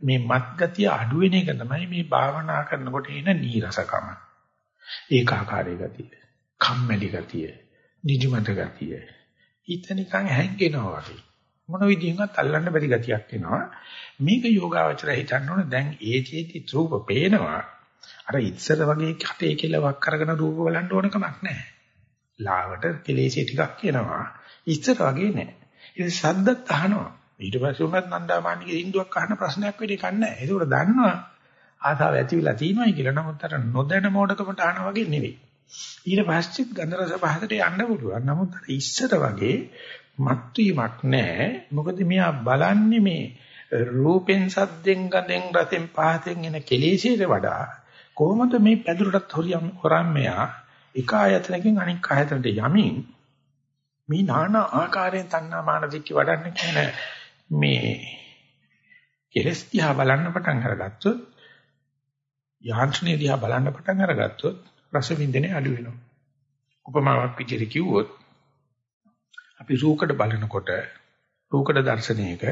මේ මත් ගතිය අඩු වෙන එක තමයි මේ භාවනා කරනකොට එන නීරසකම. ඒකාකාරී ගතිය, කම්මැලි ගතිය, නිදිමත ගතිය. හිත නිකන් හැංගෙනවා වගේ. මොන විදිහින්වත් අල්ලන්න බැරි ගතියක් එනවා. මේක යෝගාවචරය හිතන්න ඕනේ දැන් ඒ චේති රූප පේනවා. අර ඉස්සර වගේ කටේ කියලා වක් කරගෙන රූප බලන්න ඕන කමක් නැහැ. ලාවට කෙලෙසි ටිකක් එනවා. ඉස්සර වගේ නැහැ. ඉතින් ශබ්දත් අහනවා. ඊට පස්සේ උනත් නන්දාමාණිගේ හින්දුවක් අහන ප්‍රශ්නයක් වෙන්නේ කන්නේ නැහැ. ඒක දන්නවා ආසාව ඇතිවිලා තියෙනවායි කියලා. නමුත් අර නොදැන මොඩකමට ආන වගේ නෙවෙයි. ඊට පස්සෙත් ගන්ධ රස පහකට යන්න පුළුවන්. නමුත් අර ඉස්සර වගේ මත් වීමක් නැහැ. මොකද මෙයා බලන්නේ මේ රූපෙන් සද්දෙන් ගඳෙන් රසෙන් පහතෙන් එන කෙලෙසියට වඩා කොහොමද මේ පැදුරටත් හොරියම් හොරම් මෙයා එක ආයතනකින් අනික් ආයතනට යමින් මේ নানা ආකාරයෙන් තණ්හා මාන දික්ක වඩන්න කියන මේ කෙලස් දිහා බලන්න පටන් අරගත්තොත් යාන්ත්‍රණය දිහා බලන්න පටන් අරගත්තොත් රස වින්දනේ අඩු වෙනවා. උපමාවක් විදිහට කිව්වොත් අපි රූකඩ බලනකොට රූකඩ දර්ශනයක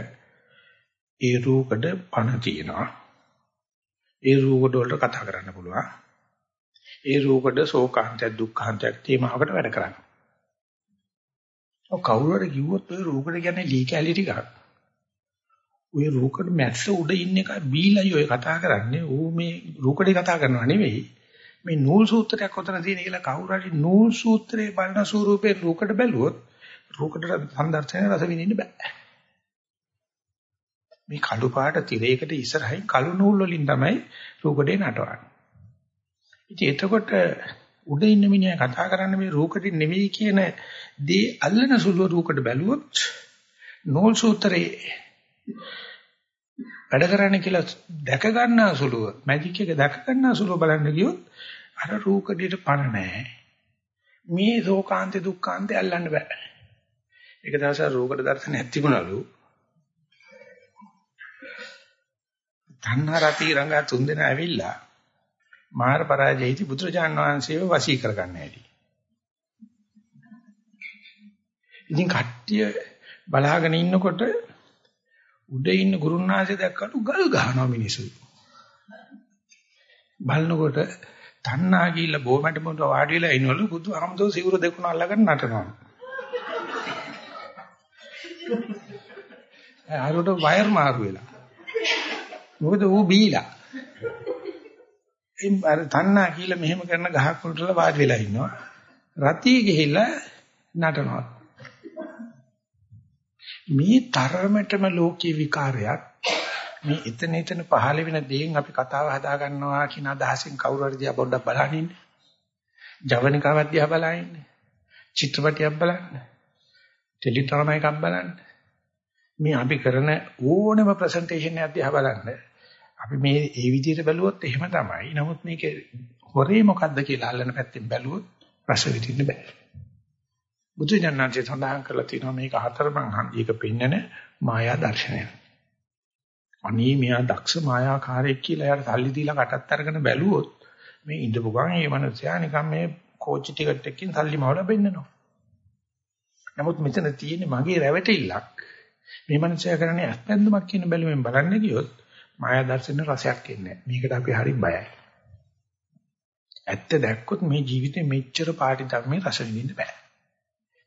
ඒ රූකඩ පණ තියෙනවා. ඒ රූකඩ වලට කතා කරන්න පුළුවන්. ඒ රූකඩ ශෝකාන්තයක් දුක්ඛාන්තයක් තේමාවකට වැඩ කරනවා. ඔව් කවුරු හරි කිව්වොත් ඔය රූකඩ කියන්නේ ලී කැලි ටිකක්. ඔය රූකඩ මැස්ස උඩ ඉන්න එක බීලයි ඔය කතා කරන්නේ. ඌ මේ රූකඩේ කතා කරනවා නෙවෙයි. මේ නූල් සූත්‍රයක් ඔතන තියෙන කියලා කවුරු හරි නූල් සූත්‍රයේ බලන ස්වරූපේ රූකඩ බැලුවොත් රූකඩ සම්දර්ශනය රස විඳින්න බෑ. මේ කළු පාට තිරයකට ඉස්සරහින් කළු නූල් වලින් තමයි රූකඩේ නටවන්නේ. ඉතින් එතකොට උඩ ඉන්න මිනිහා කතා කරන්නේ මේ රූකඩේ නෙවෙයි කියන දේ අල්ලන සුළු රූකඩ බැලුවොත් නෝල් සූත්‍රයේ වැඩ කරන්නේ කියලා දැක ගන්නා සුළුව මැජික් එක දැක ගන්නා සුළුව බලන්න ගියොත් අර රූකඩේට පණ නැහැ. මේ ශෝකාන්තේ දුක්ඛාන්තේ අල්ලන්න බෑ. එක දවසක් රූකඩ දර්ශනයක් තිබුණලු. තණ්හා රති රංගා තුන්දෙනා ඇවිල්ලා මාර පරාජයයිති පුත්‍රජාන් වහන්සේව වශී කරගන්න හැටි. ඉතින් කට්ටිය බලාගෙන ඉන්නකොට උඩ ඉන්න ගුරුනාථය දැක්කලු ගල් ගහනවා මිනිස්සු. බලනකොට තණ්හා ගිහිල්ලා බොමැට මොකද වාඩි වෙලා ඉනවලු බුදු ආමදෝ සිවුර දෙකුණ අල්ලගෙන නටනවා. ආරොට වයර් මාරු වෙලා. මොකද ඌ බීලා. ඉතින් අර තණ්හා කියලා මෙහෙම කරන ගහක් උඩට වාඩි වෙලා ඉන්නවා. රතිය ගිහිල්ලා නටනවා. මේ තරමටම ලෝකී විකාරයක් මේ එතන එතන පහළ වෙන දේෙන් අපි කතාව හදා ගන්නවා කියන අදහසින් කවුරු හරි දිහා පොඩ්ඩක් බලන්න ඉන්න. ජවනිකාවක් දිහා බලන්න. චිත්‍රපටයක් බලන්න. ටෙලි ඩ්‍රාමා එකක් බලන්න. මේ අපි කරන ඕනම ප්‍රසන්ටේෂන් එකක් දිහා බලන්න. අපි මේ ඒ විදිහට බැලුවොත් එහෙම තමයි. නමුත් මේක හොරේ මොකද්ද කියලා අල්ලන පැත්තෙන් බැලුවොත් රස විඳින්න බෑ. බුදු දඥාන්සේ සඳහන් කරලා තියෙනවා මේක හතරමං හන්දියක පෙන්නන මායා දර්ශනය. අනී මෙයා දක්ෂ මායාකාරයෙක් කියලා එයාට සල්ලි දීලා කටත් අරගෙන බැලුවොත් මේ ඉඳපු ගමන් මේ මනුස්සයා නිකන් මේ කෝච්චි ටිකට් එකකින් සල්ලි මවලා බෙන්නනවා. නමුත් මෙතන තියෙන්නේ මගේ රැවටිල්ලක්. මේ මනුස්සයා කරන්නේ අස්පැන්දුමක් කියන බැලුමෙන් බලන්න ගියොත් මායා දර්ශන රසයක් එන්නේ මේකට අපි හරි බයයි. ඇත්ත දැක්කොත් මේ ජීවිතේ මෙච්චර පාටි ධර්මයේ රස විඳින්න බෑ.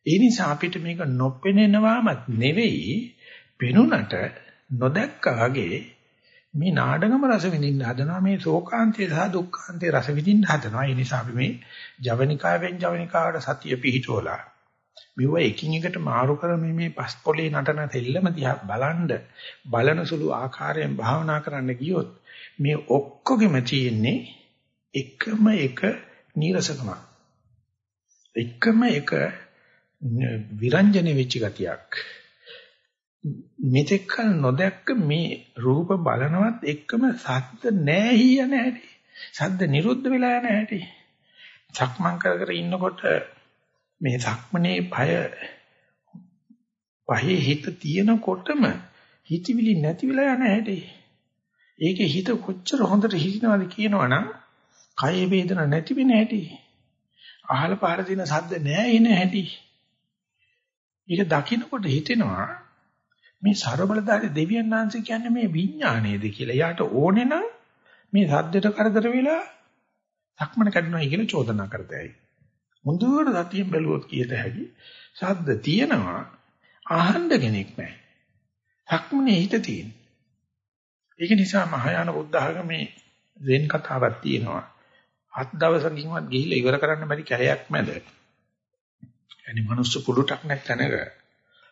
ඒ නිසා අපිට මේක නොපෙනෙනවාමත් නෙවෙයි පෙනුනට නොදැක්කා වගේ මේ නාඩගම රස විඳින්න හදනවා මේ ශෝකාන්තය සහ දුක්ඛාන්තය රස විඳින්න හදනවා. ඒ නිසා අපි මේ ජවනිකාවෙන් ජවනිකාවට සතිය පිහිටවලා මෙව එකින් එකට මාරු කරමින් මේ පස්පොලේ නටන දෙල්ලම දිහා බලන්ඩ බලන සුළු ආකාරයෙන් භාවනා කරන්න ගියොත් මේ ඔක්කොගෙම තියෙන්නේ එකම එක නීරසකම එකම එක විරංජන වෙච්ච ගතියක් මෙතෙක් කල නොදැක්ක මේ රූප බලනවත් එක්කම සද්ද නැහැ යන හැටි සද්ද නිරුද්ධ වෙලා යන හැටි සක්මන් කර කර ඉන්නකොට මේ සක්මනේ පය පහේ හිත තියෙනකොටම හිතවිලි නැති වෙලා යන හැටි. ඒකේ හිත කොච්චර හොඳට හිටිනවද කියනවනම් කය වේදන නැති වෙන හැටි. අහල පාර දින සද්ද නැහැ එන හැටි. ඒක දකින්නකොට හිතෙනවා මේ ਸਰබලදාරි දෙවියන් වහන්සේ කියන්නේ මේ විඥානයේද කියලා. යාට ඕනේ නම් මේ සද්දට කරදර වෙලා සක්මන කඩනවා කියලා චෝදනා කරතයි. හොඳට සතියෙන් බැලුවොත් කියත හැකි ශබ්ද තියෙනවා අහන්න කෙනෙක් නැහැ. සක්මනේ හිත තියෙන. ඒක නිසා මහායාන බුද්ධ ආගමේ වෙන් කතාවක් තියෙනවා. හත් දවසකින්වත් ගිහිල්ලා ඉවර කරන්න බැරි කැලයක් මැද. يعني මනුස්ස කුඩුටක් නැත්නක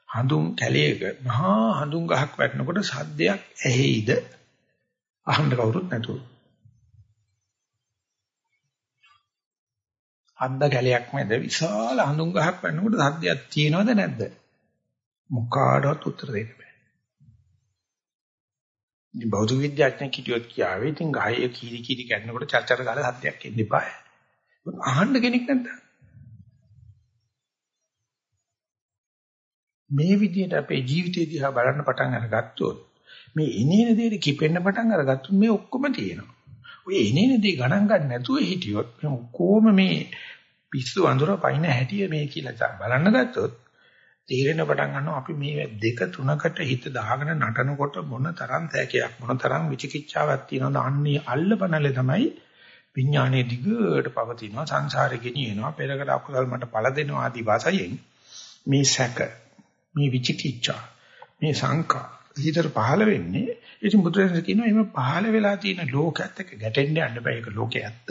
හඳුන් කැලේක මහා හඳුන් ගහක් වැටෙනකොට සද්දයක් ඇහෙයිද අහන්න කවුරුත් නැතුව. අන්ද කැලයක් මැද විශාල හඳුන් ගහක් වැටෙනකොට සද්දයක් තියෙනවද නැද්ද? මොකාටවත් උත්තර දෙන්න බෑ. ඉතින් භෞතික විද්‍යාඥයෙක් හිටියොත් කියාවේ ඉතින් ගහේ කීරි කීරි කැඩනකොට චර්චර ගාලා සද්දයක් එන්න එපා. අහන්න කෙනෙක් නැත්නම් මේ විදිහට අපේ ජීවිතය දිහා බලන්න පටන් අරගත්තොත් මේ එනේන දෙයට කිපෙන්න පටන් අරගත්තොත් මේ ඔක්කොම තියෙනවා. ඔය එනේන දේ ගණන් ගන්න නැතුව හිටියොත් මේ ඔක්කොම මේ පිස්සු අඳුර පයින් හැටිය මේ කියලා බලන්න ගත්තොත් තීරණ පටන් ගන්නවා අපි මේ දෙක තුනකට හිත දාගෙන නටනකොට මොන තරම් තැකයක් මොන තරම් විචිකිච්ඡාවක් තියෙනවද අන්නේ අල්ලපනලේ තමයි විඥානයේ දිගට පවතිනවා සංසාරේ ගෙනියනවා පෙරකට අකුසල් මට පළ දෙනවා ආදි වාසයෙන් මේ සැක මේ විචිකිච්ඡා මේ සංකා හිතට පහළ වෙන්නේ ඉතින් බුදුරජාණන් කියනවා එහෙම පහළ වෙලා තියෙන ලෝකයත් එක්ක ගැටෙන්න යන්න බෑ ඒක ලෝකයේ ඇත්ත.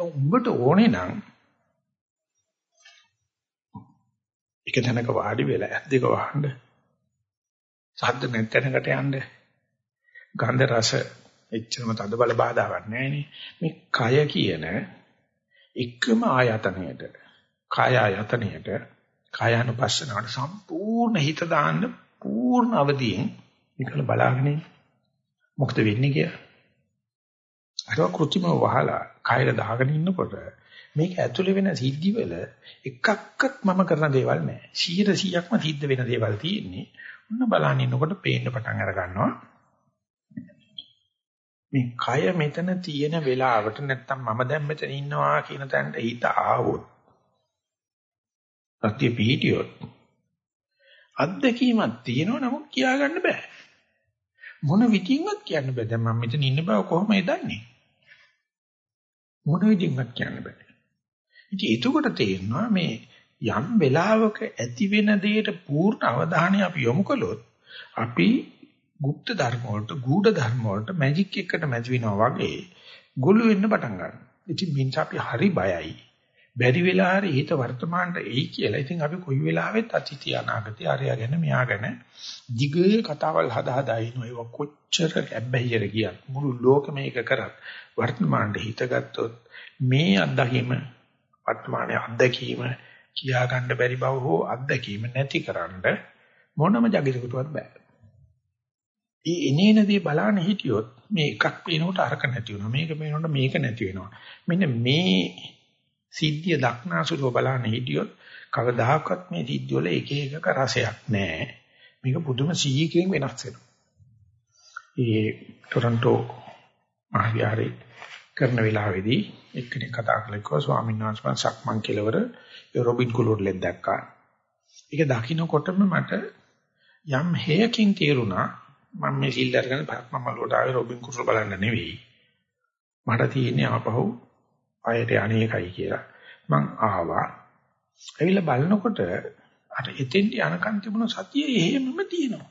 උඹට ඕනේ නම් එක තැනක වාඩි වෙලා ඇස් දෙක වහන්න. සද්ද නැත්ැනකට යන්න. ගන්ධ රස එච්චරම තද බල බාධාවක් නැහැනේ. මේ කය කියන එකම ආයතනයට කාය ආයතනයට කායानुපස්සනාවට සම්පූර්ණ හිත දාන්න පූර්ණ අවදියෙන් නිකල බලාගෙන මොකද වෙන්නේ කියලා. අර කෘත්‍රිම වහලා කායර දාගෙන ඉන්නකොට මේක ඇතුලේ වෙන සිද්ධිවල එකක්වත් මම කරන දේවල් නැහැ. 100%ක්ම සිද්ධ වෙන දේවල් තියෙන්නේ. ඔන්න බලන්න ඉන්නකොට පේන්න පටන් අර ගන්නවා. මේ කය මෙතන තියෙන වෙලාවට නැත්තම් මම දැන් මෙතන ඉන්නවා කියන තැනට හිත ආවොත් සත්‍ය පිහිටියොත් අත්දැකීමක් තියෙනවා නමුත් කියාගන්න බෑ. මොන විදිහින්වත් කියන්න බෑ. දැන් මම මෙතන ඉන්න බව කොහොමද දන්නේ? මොන විදිහින්වත් කියන්න බෑ. ඉතින් එතකොට තේරෙනවා මේ යම් වෙලාවක ඇති වෙන දෙයට පූර්ණ අවධානය අපි යොමු කළොත් අපි গুপ্ত ධර්ම වලට ගූඪ ධර්ම වලට මැජික් එකකට මැච් වෙනවා වගේ ගොළු වෙන්න පටන් ගන්නවා. ඉතින් මින්ස අපි හරි බයයි. බැරි වෙලා හරි හිත වර්තමානට එයි කියලා. ඉතින් අපි කොයි වෙලාවෙත් අතීතය අනාගතය අරයා ගැන මෙයා ගැන දිගේ කතාවල් හදා හදා ඉනවා. ඒක කොච්චර ඇබ්බැහියර ගියත් මුළු ලෝකෙම මේක කරත් වර්තමානට හිත ගත්තොත් මේ අත්දැකීම වර්තමානයේ අත්දැකීම කියා ගන්න බැරි බව හෝ අත්දැකීම නැතිකරන්න මොනම జగිරකටවත් බෑ. ඒ එනේනදී බලන්න හිටියොත් මේ එකක් පේනකොට අරක නැති වෙනවා. මේක පේනකොට මේක නැති වෙනවා. මෙන්න මේ සිද්ධිය දක්නාසුලව බලන්න හිටියොත් කවදාහක්වත් මේ සිද්ධිය වල එක එකක රසයක් නැහැ. මේක පුදුම සීහිකෙන් වෙනස් වෙනවා. ඒ ටොරන්ටෝ මහවිහාරේ කරන වෙලාවේදී එක්කෙනෙක් කතා කළා කිව්වා ස්වාමීන් වහන්සේ මම සක්මන් කෙලවර රොබින් කුලෝඩ්ලෙන් දැක්කා. ඒක දකින්නකොටම මට යම් හේයකින් තේරුණා මම මේ සිල් අරගෙන මම ලෝට ආවේ රොබින් කුසල බලන්න නෙවෙයි. මට තියෙන්නේ ආපහු අයට අනේකයි කියලා. මං ආවා. ඇවිල්ලා බලනකොට අර එතෙන්ට යනකන් තිබුණ සතිය එහෙමම තියෙනවා.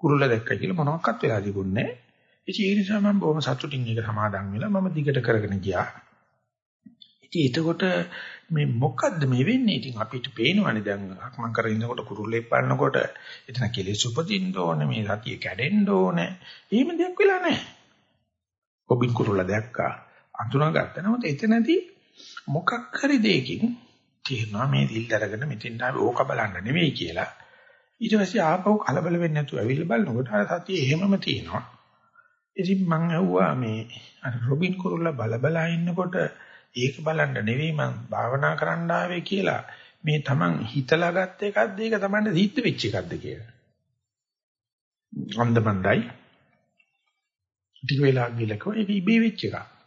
කුරුල්ල දැක්කයි කියලා මොනවත් වෙලා තිබුණේ නැහැ. ඒ නිසා මම බොහොම සතුටින් ඒක සමාදන් වෙලා මම දිගට කරගෙන ගියා. ඉතින් එතකොට මේ මොකද්ද මේ වෙන්නේ? ඉතින් අපිට පේනවනේ දැන් මම කරගෙන ඉන්නකොට කුරුල්ලෙක් බලනකොට එතන කෙලෙස් උපදින්න ඕනේ, මේ සතිය කැඩෙන්න ඕනේ. එහෙම දෙයක් වෙලා නැහැ. ඔබින් කුරුල්ල දැක්කා. අඳුනාගත්තා. නමුත් එතනදී මොකක් හරි දෙයකින් තේරෙනවා මේ දිල් අරගෙන මෙතෙන් ආවේ ඕක බලන්න නෙවෙයි කියලා. ඊට පස්සේ ආපහු කලබල වෙන්නේ නැතුව ඇවිල්ලා බලනකොට අර සතිය එහෙමම තියෙනවා. ඉතින් මං ඇහුවා මේ අර රොබින් කුරුල්ලා බල බලා ඉන්නකොට ඒක බලන්න නෙවෙයි මං භාවනා කරන්න ආවේ කියලා මේ Taman හිතලා ගත්ත එකක්ද ඒක Tamanට සිද්ධ වෙච්ච එකක්ද කියලා. අන්දමන්දයි ටික වෙලා ගිලකෝ ඒක ඉබේ වෙච්ච එකක්.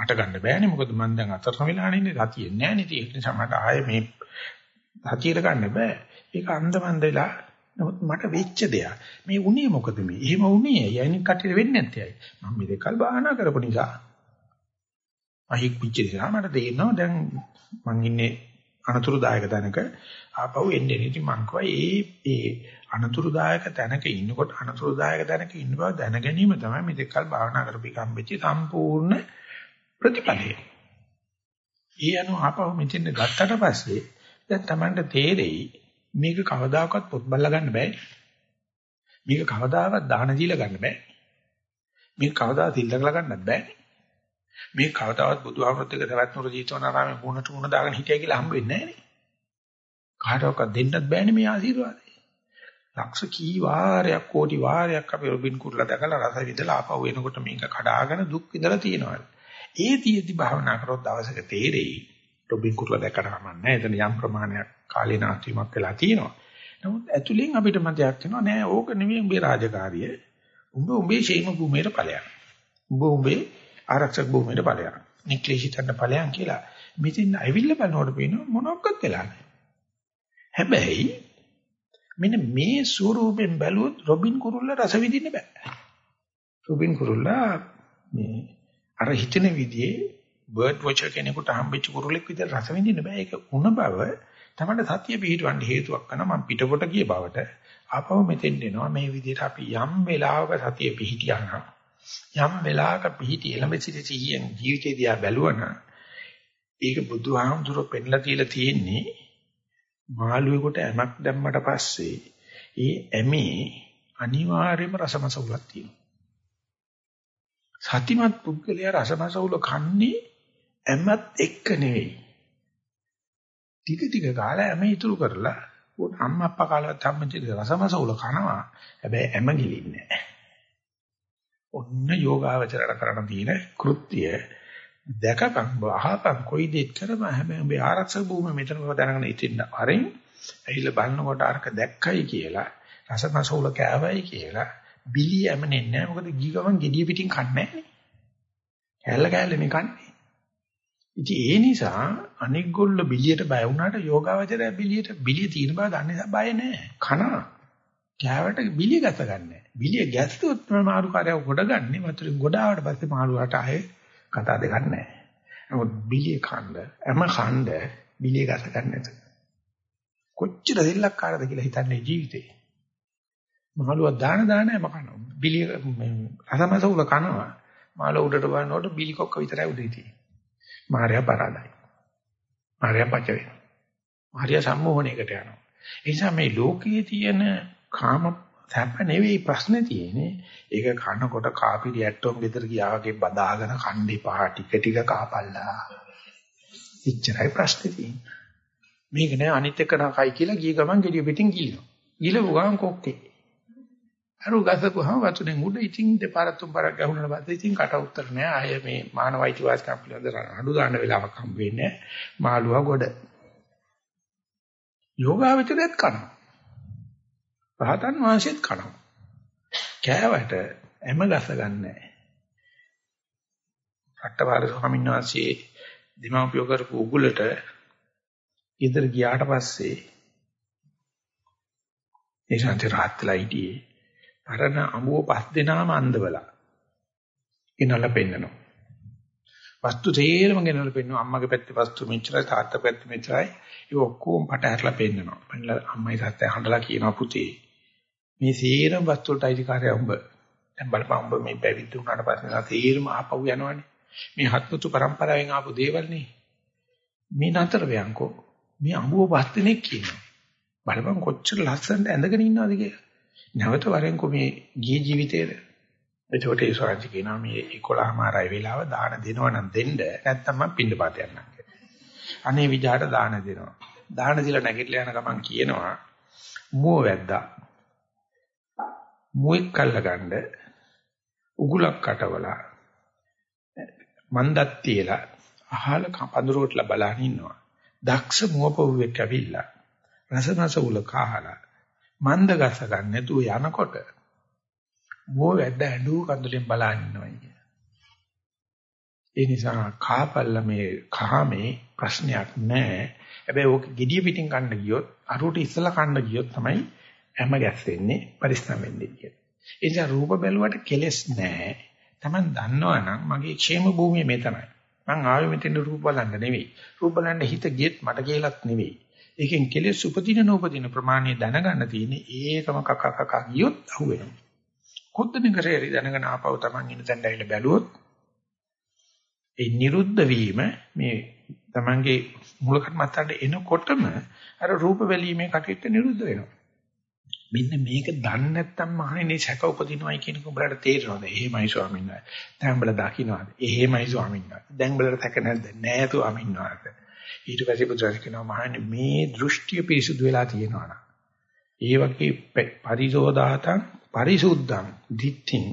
මට ගන්න බෑනේ. මොකද මම දැන් අතරම වෙලා ඉන්නේ සතිය නෑ නේ ඒක නිසා මට ආයේ මේ සතියට ගන්න බෑ. ඒක අන්දමන්ද වෙලා නමුත් මට වෙච්ච දෙයක්. මේ උනේ මොකද මේ? එහෙම උනේ යයින් කටියට වෙන්නේ නැත්තේයි මම මේ දෙකල් බාහනා කරපු නිසා. අහික් පිච්ච නිසා මට තේරෙනවා දැන් මං ඉන්නේ අනතුරුදායක තැනක. ආපහු එන්නේ ඉතින් මං කව ඒ ඒ අනතුරුදායක තැනක ඉන්නකොට අනතුරුදායක තැනක ඉන්න බව දැන ගැනීම තමයි මේ දෙකල් භාවනා කරපු කම්බෙච්ච සම්පූර්ණ ප්‍රතිපලය. ඒ අනුව ආපහු මෙතෙන් ගත්තට පස්සේ දැන් Tamanට තේරෙයි මේක කවදාකවත් පොත් බලලා ගන්න බෑ. මේක කවදාවත් දාන දීලා ගන්න බෑ. මේක කවදා තිල්ලකලා ගන්නත් බෑ. මේ කවදාවත් බුදුහාමුදුරුත් එක දවස් නුර ජීතවනාරාමේ මුණට මුණ දාගෙන හිටියා කියලා හම්බ වෙන්නේ නැහැ නේ. කාටවත් දෙන්නත් බෑනේ මේ ආශිර්වාදය. ලක්ෂ කී වාරයක් කෝටි වාරයක් අපි රොබින් කුර්ලා දැකලා රස විඳලා ආපහු එනකොට මේක කඩාගෙන දුක් විඳලා තියෙනවා. ඒ තියෙදි භාවනා කරොත් දවසක තේරෙයි රොබින් කුර්ලා දැක්කට කමන්නේ. එතන යම් ප්‍රමාණයක් කාලීනාස්තිමක් වෙලා තියෙනවා. නමුත් ඇතුලෙන් අපිට මතයක් වෙනවා නෑ ඕක නෙමෙයි උඹේ රාජකාරිය. උඹ උඹේ ෂේම භූමියට ඵලයක්. උඹ උඹේ ආරක්ෂක භූමියට ඵලයක්. නික්ලේශිතන්න ඵලයක් කියලා. මෙතින් ඇවිල්ලා බලනකොට පේනවා මොනක්වත් වෙලා නැහැ. හැබැයි මෙන්න මේ ස්වරූපෙන් බැලුවොත් රොබින් කුරුල්ල රස විඳින්න බෑ. රොබින් කුරුල්ලා මේ අර හිතෙන විදිහේ බර්ඩ් වොචර් කෙනෙකුට හම්බෙච්ච කුරුල්ලෙක් විදිහට රස විඳින්න බෑ. ඒක උණ බව තමයි සතිය පිහිටවන්න හේතුවක් කරනවා. මම පිටකොට ගිය බවට ආපහු මෙතෙන් එනවා. මේ විදිහට අපි යම් වෙලාවක සතිය පිහිටියා නම් යම් වෙලාවක පිහිටි එළඹ සිටි සිහියෙන් ජීවිතේ දිහා බැලුවනම් ඒක බුදුහාමුදුරුවෝ පෙන්ලා තියලා තියෙන්නේ මාළුවෙකුට ඇමක් දැම්මට පස්සේ ඒ ඇමේ අනිවාර්යයෙන්ම රසමසවුලක් තියෙනවා. සතිමත් පුද්ගලයා රසමසවුල කන්නේ ඇමත් එක්ක නෙවෙයි. ටික ටික කාලය ඇම ඉතුරු කරලා උන් අම්මා අප්පා කාලවත් අම්මචි රසමසවුල කනවා. හැබැයි ඇම ගිලින්නේ නැහැ. ඔන්න යෝගාවචරණ කරන තියෙන කෘත්‍ය දැකපන් අහපන් කොයි දෙයක් කරම හැබැයි උඹේ ආරක්ෂක භූමිය මෙතන බව දැනගෙන ඉතින්න අරින් ඇහිලා බලනකොට අරක දැක්කයි කියලා රසමසූල කෑවයි කියලා බිලි යමන්නේ නැහැ. මොකද ගී ගමන් gediya පිටින් කන්නේ නැහැ. කැල්ල කැල්ලනේ කන්නේ. ඉතින් ඒ නිසා අනෙක් ගොල්ල බිලියට බය වුණාට යෝගාවචරය බිලියට බිලිය තියෙන බව දන්නේ නැහැ. බය නැහැ. කනවා. කෑවට බිලිය ගත ගන්නෑ බිලිය ගැස්සුවොත් තමයි මාරු කාර්යව ගොඩ ගන්න වතුරින් ගොඩ ආවට පස්සේ මාළුවාට ආයේ කතා දෙකක් නැහැ. නමුත් බිලිය කණ්ඩ, හැම කණ්ඩ බිලිය ගත ගන්න නැත. කොච්චර දෙල්ලක්කාරද කියලා හිතන්නේ ජීවිතේ. මහලුව දාන දාන හැම කනවා. බිලිය අසමස උල කනවා. මාළ උඩට බලනකොට බිලි කොක්ක විතරයි උඩ තියෙන්නේ. මාර්යා පරාදයි. මාර්යා පච වෙනවා. මාර්යා සම්මෝහණයකට යනවා. ඒ නිසා මේ ලෝකයේ තියෙන කාම සැප නෙවෙයි ප්‍රශ්නේ තියෙන්නේ. ඒක කනකොට කාපිරි ඇට්ටොම් ගෙදර ගියා වගේ බදාගෙන කණ්ඩේ පහ ටික ටික කාපල්ලා. ඉච්චරයි ප්‍රශ්නේ තියෙන්නේ. මේක නෑ අනිත් එක නකයි කියලා ගිය ගමන් ගෙඩිය පිටින් ගිලිනවා. ගිලපු ගමන් කොක්කේ. අර ගසපුවම වතුනේ මුඩ ඉතින් දෙපාරක් තුන් පාරක් ගහුනන බද්ද ඉතින් කට උත්තර නෑ. ආය මේ මානවයිති වාස්කම් පිළිබඳ අඩු දාන්න වෙලාවක් හම්බ වෙන්නේ මාළුවා ගොඩ. යෝගාවචරයත් කරනවා. රහතන් වහන්සේත් කනවා. කෑවට හැම ගස ගන්නෑ. රට්ටපාල ස්වාමීන් වහන්සේ දිමෝපිය කරපු උගුලට ඉදිර ගියාට පස්සේ ඒ ශාන්ති රාත්‍රිලා හිටියේ අරන අඹුව පස් දෙනාම අන්දවලා ඉනලා පෙන්නනවා. වස්තු තේරම ගෙනල්ලා පෙන්නනවා අම්මගේ පැත්තේ වස්තු මෙච්චරයි තාත්තා පැත්තේ මෙච්චරයි ඒ ඔක්කොම පට ඇරලා පෙන්නනවා. පෙන්නලා අම්මයි තාත්තයි හඬලා කියනවා පුතේ මේ සීරම වස්තු වලට අයිතිකාරය උඹ. දැන් බලපන් උඹ මේ පැවිදි වුණාට පස්සේ සීරම ආපහු යනවනේ. මේ හත්මුතු પરම්පරාවෙන් ආපු දේවල් නේ. මේ නතර වෙයන්කෝ. මේ අඹුව පස් දිනක් කියනවා. බලපන් කොච්චර ලස්සනට ඇඳගෙන ඉන්නවද කියලා. නැවත වරෙන්කෝ මේ ගිය ජීවිතේට. එතකොට ඒ සෝරජ් කියනවා මේ 11 මාරයි වෙලාව දාන දෙනවා නම් දෙන්න නැත්නම් මම පින්න පාත යන්නම් කියලා. අනේ විජාට දාන දෙනවා. දාන දීලා නැගිටලා යන ගමන් කියනවා මුව වැද්දා මුවෙක් කල්ලගන්න උගුලක් කටවලා මන්දක් තියලා අහල පඳුරටලා බලන් ඉන්නවා. දක්ෂ මුවපොව්වෙක් ඇවිල්ලා රසනස උල කහලා මන්ද ගස ගන්න නැතුව යනකොට මුව වැද්ද ඇඬු කඳුලෙන් බලන් ඉන්නවා කිය. ඒ නිසා කාපල්ල මේ කහමේ ප්‍රශ්නයක් නැහැ. හැබැයි ඕක gediya පිටින් කන්න ගියොත් අරුවට ඉස්සලා කන්න ගියොත් තමයි හැම ගැස්සෙන්නේ පරිස්සම් වෙන්නේ කියලා. ඒ නිසා රූප බැලුවට කෙලස් නැහැ. Taman දන්නවනම් මගේ ക്ഷേම භූමිය මෙතනයි. මං ආවේ මෙතෙන් රූප බලන්න නෙවෙයි. රූප බලන්න හිත ගියත් මට කියලාත් නෙවෙයි. ඒකෙන් කෙලස් උපදින නූපදින ප්‍රමාණය දැනගන්න තියෙන්නේ ඒකම කක කක ගියොත් අහුවෙනවා. කොද්දෙන කරේ දැනගෙන ආපහු Taman ඉන්න තැනට ඇවිල්ලා බැලුවොත් ඒ නිරුද්ධ වීම මේ Tamanගේ මූල කර්මත්තන්ට එනකොටම අර රූප වැලීමේ කටයුත්ත නිරුද්ධ වෙනවා. මෙන්න මේක දන්නේ නැත්තම් මහණෙනි සැක උපදිනවයි කියනක උඹලට තේරෙනවද? එහෙමයි ස්වාමීන් වහන්සේ. දැන් උඹලා දකින්නවද? එහෙමයි ස්වාමීන් වහන්සේ. දැන් උඹලට සැක නැද්ද? නෑ ස්වාමීන් වහන්සේ. ඊට පස්සේ බුදුරජාණන් කියනවා මහණෙනි මේ දෘෂ්ටිය පිරිසුදු වෙලා තියෙනවා නම් ඒ වගේ පරිසෝදාතං පරිසුද්ධං දිට්ඨින්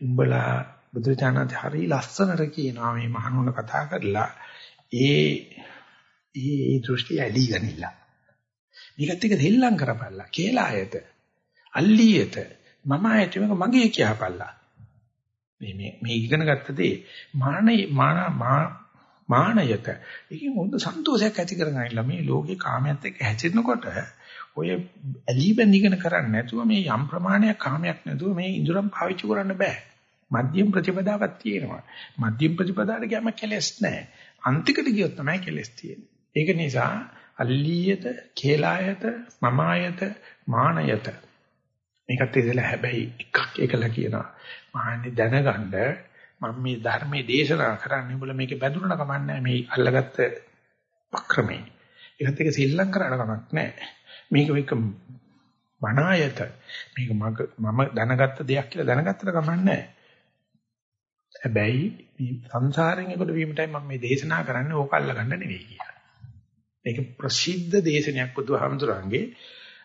උඹලා බුදුරජාණන් හරි ලස්සනට කියනවා මේ මහණුන කතා කරලා ඒ ඒ දෘෂ්ටි ඇලී ගනිලා. මේකත් එක දෙල්ලම් කරපල්ලා කියලා ආයත. අල්ලියත මම ආයත මේක මගේ කියපල්ලා. මේ මේ මේ ඉගෙන ගත්ත දේ මානය මාන මානයත ඒකෙන් හොඳ සන්තෝෂයක් ඇති කරගන්නilla මේ ලෝකේ කාමයට එක්ක හැචෙනකොට ඔය ඇලී බැඳිගෙන කරන්නේ නැතුව මේ යම් ප්‍රමාණයක් කාමයක් නැතුව මේ ඉඳුරම් පාවිච්චි කරන්න බෑ මධ්‍යම ප්‍රතිපදාවක් තියෙනවා මධ්‍යම ප්‍රතිපදාවට ගියාම කෙලස් නැහැ අන්තිකට ගියොත් තමයි කෙලස් තියෙන්නේ ඒක නිසා අල්ලීයත, කේලායත, මමායත, මානයත. මේකත් ඉතල හැබැයි එකක් එකලා කියනවා. මහන්නේ දැනගන්න මම මේ ධර්මයේ දේශනා කරන්නේ උඹලා මේකේ බැඳුනන කමන්නේ මේ අල්ලගත්ත වක්‍රමේ. ඒකත් එක සෙල්ලම් කරාට කමක් නැහැ. මේක මේක මනායත මේක මම දැනගත්ත දෙයක් කියලා දැනගත්තට කමක් නැහැ. හැබැයි මේ සංසාරයෙන් එකට වීමටයි මම මේ දේශනා කරන්නේ ඕක අල්ලගන්න නෙවෙයි කියලා. මේක ප්‍රසිද්ධ දේශනයක් බුදුහාමුදුරන්ගේ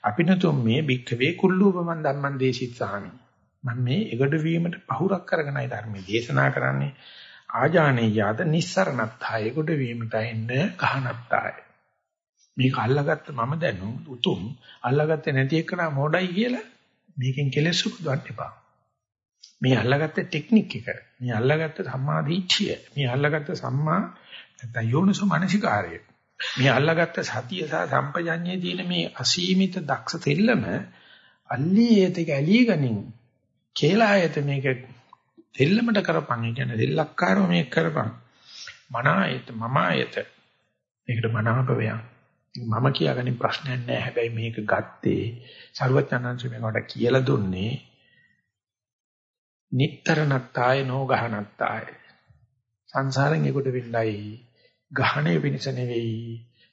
අපිනතුම් මේ භික්ඛවේ කුල්ලූපමන් ධම්මං දේශිත්සාමි මම මේ එගඩ වීමට පහුරක් කරගෙනයි ධර්මයේ දේශනා කරන්නේ. ආජානේ යාද නිස්සරණත්තාය එගඩ වීමට එන්න කහනත්තාය මේක අල්ලගත්ත මම දැනු උතුම් අල්ලගත්තේ නැති එකනා මොඩයි කියලා මේකෙන් කෙලෙස් උපදවන්න එපා. මේ අල්ලගත්ත ටෙක්නික් එක මේ අල්ලගත්ත සම්මාදීච්ඡය මේ අල්ලගත්ත සම්මා නැත්නම් යෝනිසෝ මනසිකාරය මේ අල්ලාගත්ත සතිය සහ සම්පජඤ්ඤයේ තියෙන මේ අසීමිත දක්ෂ තෙල්ලම අල්ලී ඒත එක ඇලී ගනින් කියලා ආයත මේක තෙල්ලමට කරපන්. ඒ කියන්නේ දෙල්ලක්කාරව මේක කරපන්. මනායත මම ආයත මේකට මනාප වේයන් මම කියාගන්නේ ප්‍රශ්නයක් නෑ. හැබැයි මේක ගත්තේ සරුවචනංශ මේකට කියලා දුන්නේ නිට්තරණත්තාය නෝගහනත්තාය. සංසාරෙන් ඒකට වෙන්නයි. ගහණය පිණිස නෙවෙයි.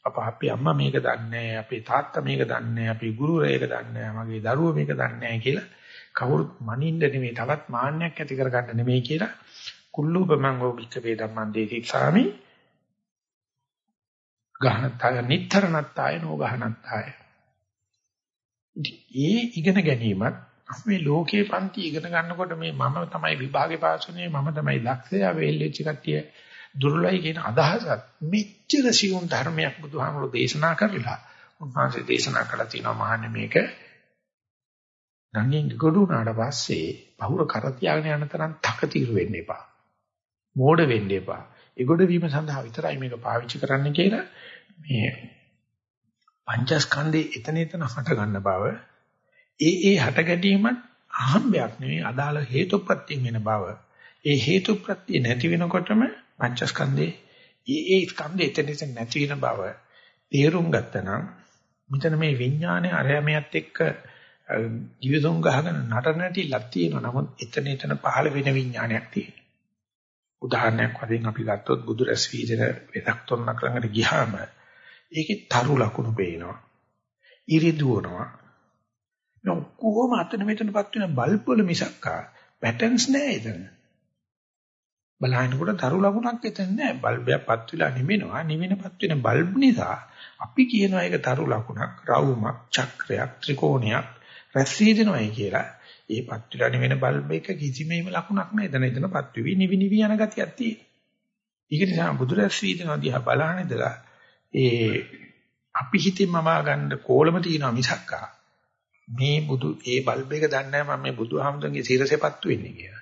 අප අපේ අම්මා මේක දන්නේ අපේ තාත්තා මේක දන්නේ අපේ ගුරුවරයා මේක දන්නේ මගේ දරුවෝ මේක දන්නේ කියලා කවුරුත් මනින්න නෙමෙයි තවත් මාන්නයක් ඇති කරගන්න නෙමෙයි කියලා කුල්ලූපමං ඕකිච්ච වේදම්මන් දේතිසාමි ගහනත්තාය නිතරණත්තාය නෝ ගහනත්තාය ඒ ඉගෙන ගැනීමත් මේ ලෝකේ පන්ති ඉගෙන ගන්නකොට මේ මම තමයි විභාගේ පාස් වුනේ මම තමයි දක්ෂයා වෙල්ෙච්ච කට්ටිය දුර්ලභයි කියන අදහසත් මෙච්චර සියුම් ධර්මයක් බුදුහාමුදුරෝ දේශනා කරලා උන්වහන්සේ දේශනා කළා තියෙනවා මහන්නේ මේක නංගෙන් ගොඩුනාට පස්සේ පහුර කර තියාගෙන යන තරම් තකතිරු වෙන්න එපා. මෝඩ වෙන්න එපා. ඒගොඩ වීම සඳහා විතරයි මේක පාවිච්චි කරන්න කියලා මේ පංචස්කන්ධේ එතන එතන හට ගන්න බව ඒ ඒ හට ගැනීමත් අහම්බයක් නෙවෙයි අදාළ හේතුප්‍රත්‍යයෙන් වෙන බව. ඒ හේතුප්‍රත්‍ය නැති වෙනකොටම පංචස්කන්ධේ ඒ ඒ ස්කන්ධේ එතන එතන නැති වෙන බව තේරුම් ගත්තනම් මෙතන මේ විඥානයේ අරයමයත් එක්ක ජීවිතුම් ගහගෙන නටන නැටිලක් තියෙනවා. නමුත් එතන එතන පහළ වෙන විඥානයක් තියෙනවා. උදාහරණයක් වශයෙන් අපි ගත්තොත් බුදු රැස් වීදෙන වෙදක් තොන්නක් ළඟට ගියාම ඒකේ තරු ලකුණු පේනවා. ඉරිදුවනවා. මේ ඔක්කොම අතන මෙතනපත් වෙන බල්බ් වල මිසක්කා පැටර්න්ස් නෑ එතන. බලහිනකොට තරු ලකුණක් එතන නෑ බල්බයක් පත් වෙලා නිවෙනවා නිවෙනපත් වෙන බල්බ් නිසා අපි කියනවා ඒක තරු ලකුණක් රවුමක් චක්‍රයක් ත්‍රිකෝණයක් රැස් වීදිනවයි කියලා ඒ පත් වෙලා නිවෙන බල්බ් එක කිසිමෙම ලකුණක් නෑ එතන එතන පත් වෙවි නිවි නිවි යන ගතියක් තියෙනවා ඒක නිසා බුදු රැස් වීදිනවා දිහා බලහන ඉඳලා ඒ අපි හිතින් මමා ගන්න කෝලම තියෙනවා මිසක්කා මේ බුදු ඒ බල්බ් එක දන්නේ නැහැ මම මේ බුදුහාමුදුරන්ගේ සිරසෙපත්තු වෙන්නේ කියලා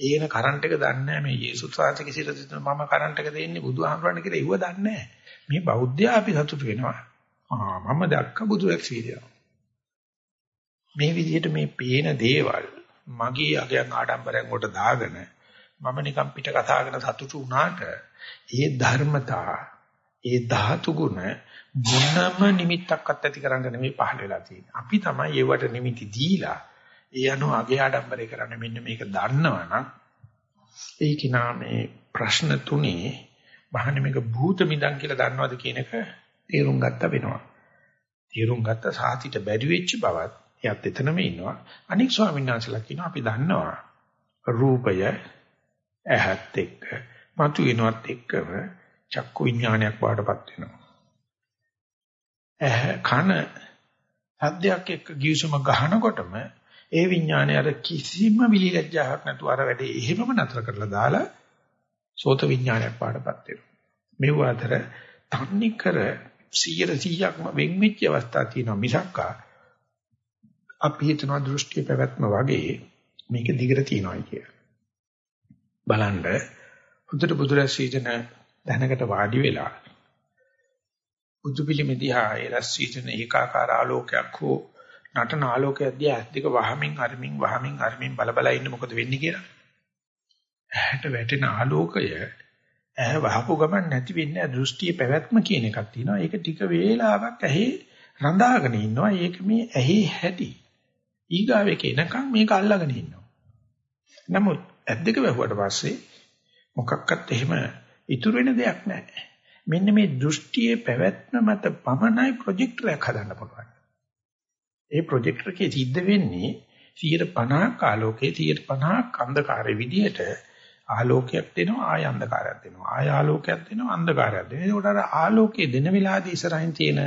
ඒන කරන්ට් එක දන්නේ නැහැ මේ යේසුස් වහන්සේ කිසිට මම කරන්ට් එක දෙන්නේ බුදුහාමරණ කියලා ඉව දන්නේ නැහැ. මේ බෞද්ධයා අපි සතුටු වෙනවා. ආ මම දැක්ක බුදු එක්සීදියා. මේ විදිහට මේ පේන දේවල් මගේ අගයන් ආඩම්බරයෙන් කොට දාගෙන මම නිකන් පිට කතා කරන සතුටු වුණාට ඒ ධර්මතා ඒ ධාතු ගුණ මොනම නිමිත්තක්වත් ඇති කරන්න නෙමෙයි පහළ වෙලා තියෙන්නේ. අපි තමයි ඒවට නිමිති දීලා ඒ අනුව අගේ ආඩම්බරේ කරන්න මෙන්න මේක දන්නවනම් ඒ කිනා මේ ප්‍රශ්න තුනේ බහන්නේ මේක භූත මිදන් කියලා දන්නවද කියන එක තේරුම් ගත්ත වෙනවා. තේරුම් ගත්ත සාතිට බැරි වෙච්ච බවත් එයාත් එතනම ඉන්නවා. අනික් ස්වාමීන් වහන්සේලා කියනවා අපි දන්නවා රූපය ඇහත් එක්ක මතුවෙනවත් එක්කම චක්කු විඥානයක් වඩපත් වෙනවා. ඇහ කන සද්දයක් එක්ක ගිවිසුම ගහනකොටම ඒ විඥානය අර කිසිම විලිලැජ්ජාවක් නැතුව අර වැඩේ එහෙමම නතර කරලා දාලා සෝත විඥානයක් වඩපත් වෙනවා. මෙව අතර තන්නේ කර 100%ක්ම වෙන් වෙච්ච අවස්ථා තියෙනවා මිසක්කා අපි හිතනවා දෘෂ්ටි පැවැත්ම වගේ මේක දිගට තියනවා කියලා. බලන්න හොඳට බුදුරැසීජන දැනකට වාඩි වෙලා බුදු පිළිමෙදිහා ඒ රැසීජන ඒකාකාර ආලෝකයක් හෝ නටන ආලෝකයක් දිහා ඇස් දෙක වහමින් අරමින් වහමින් අරමින් බල බල ඉන්න මොකද වෙන්නේ කියලා. ඇහැට වැටෙන ආලෝකය ඇහැ වහපු ගමන් නැති වෙන්නේ දෘෂ්ටිය පැවැත්ම කියන එකක් තියෙනවා. ඒක ටික වේලාවක් ඇහි රඳාගෙන ඉන්නවා. ඒක මේ ඇහි හැටි. ඊගාවෙක එනකන් මේක අල්ලගෙන ඉන්නවා. නමුත් ඇද්දක වැහුවට පස්සේ මොකක්වත් එහෙම ඉතුරු වෙන දෙයක් නැහැ. මෙන්න මේ දෘෂ්ටියේ පැවැත්ම මත පමණයි ප්‍රොජෙක්ටරයක් හදන්න පුළුවන්. ඒ ප්‍රොජෙක්ටර් එකේ සිද්ධ වෙන්නේ 150ක් ආලෝකයේ 150ක් අන්ධකාරයේ විදිහට ආලෝකයක් දෙනවා ආය අන්ධකාරයක් දෙනවා ආය ආලෝකයක් දෙනවා අන්ධකාරයක් දෙනවා ඒකට අර ආලෝකයේ දෙන වෙලාවදී ඉස්සරහින් තියෙන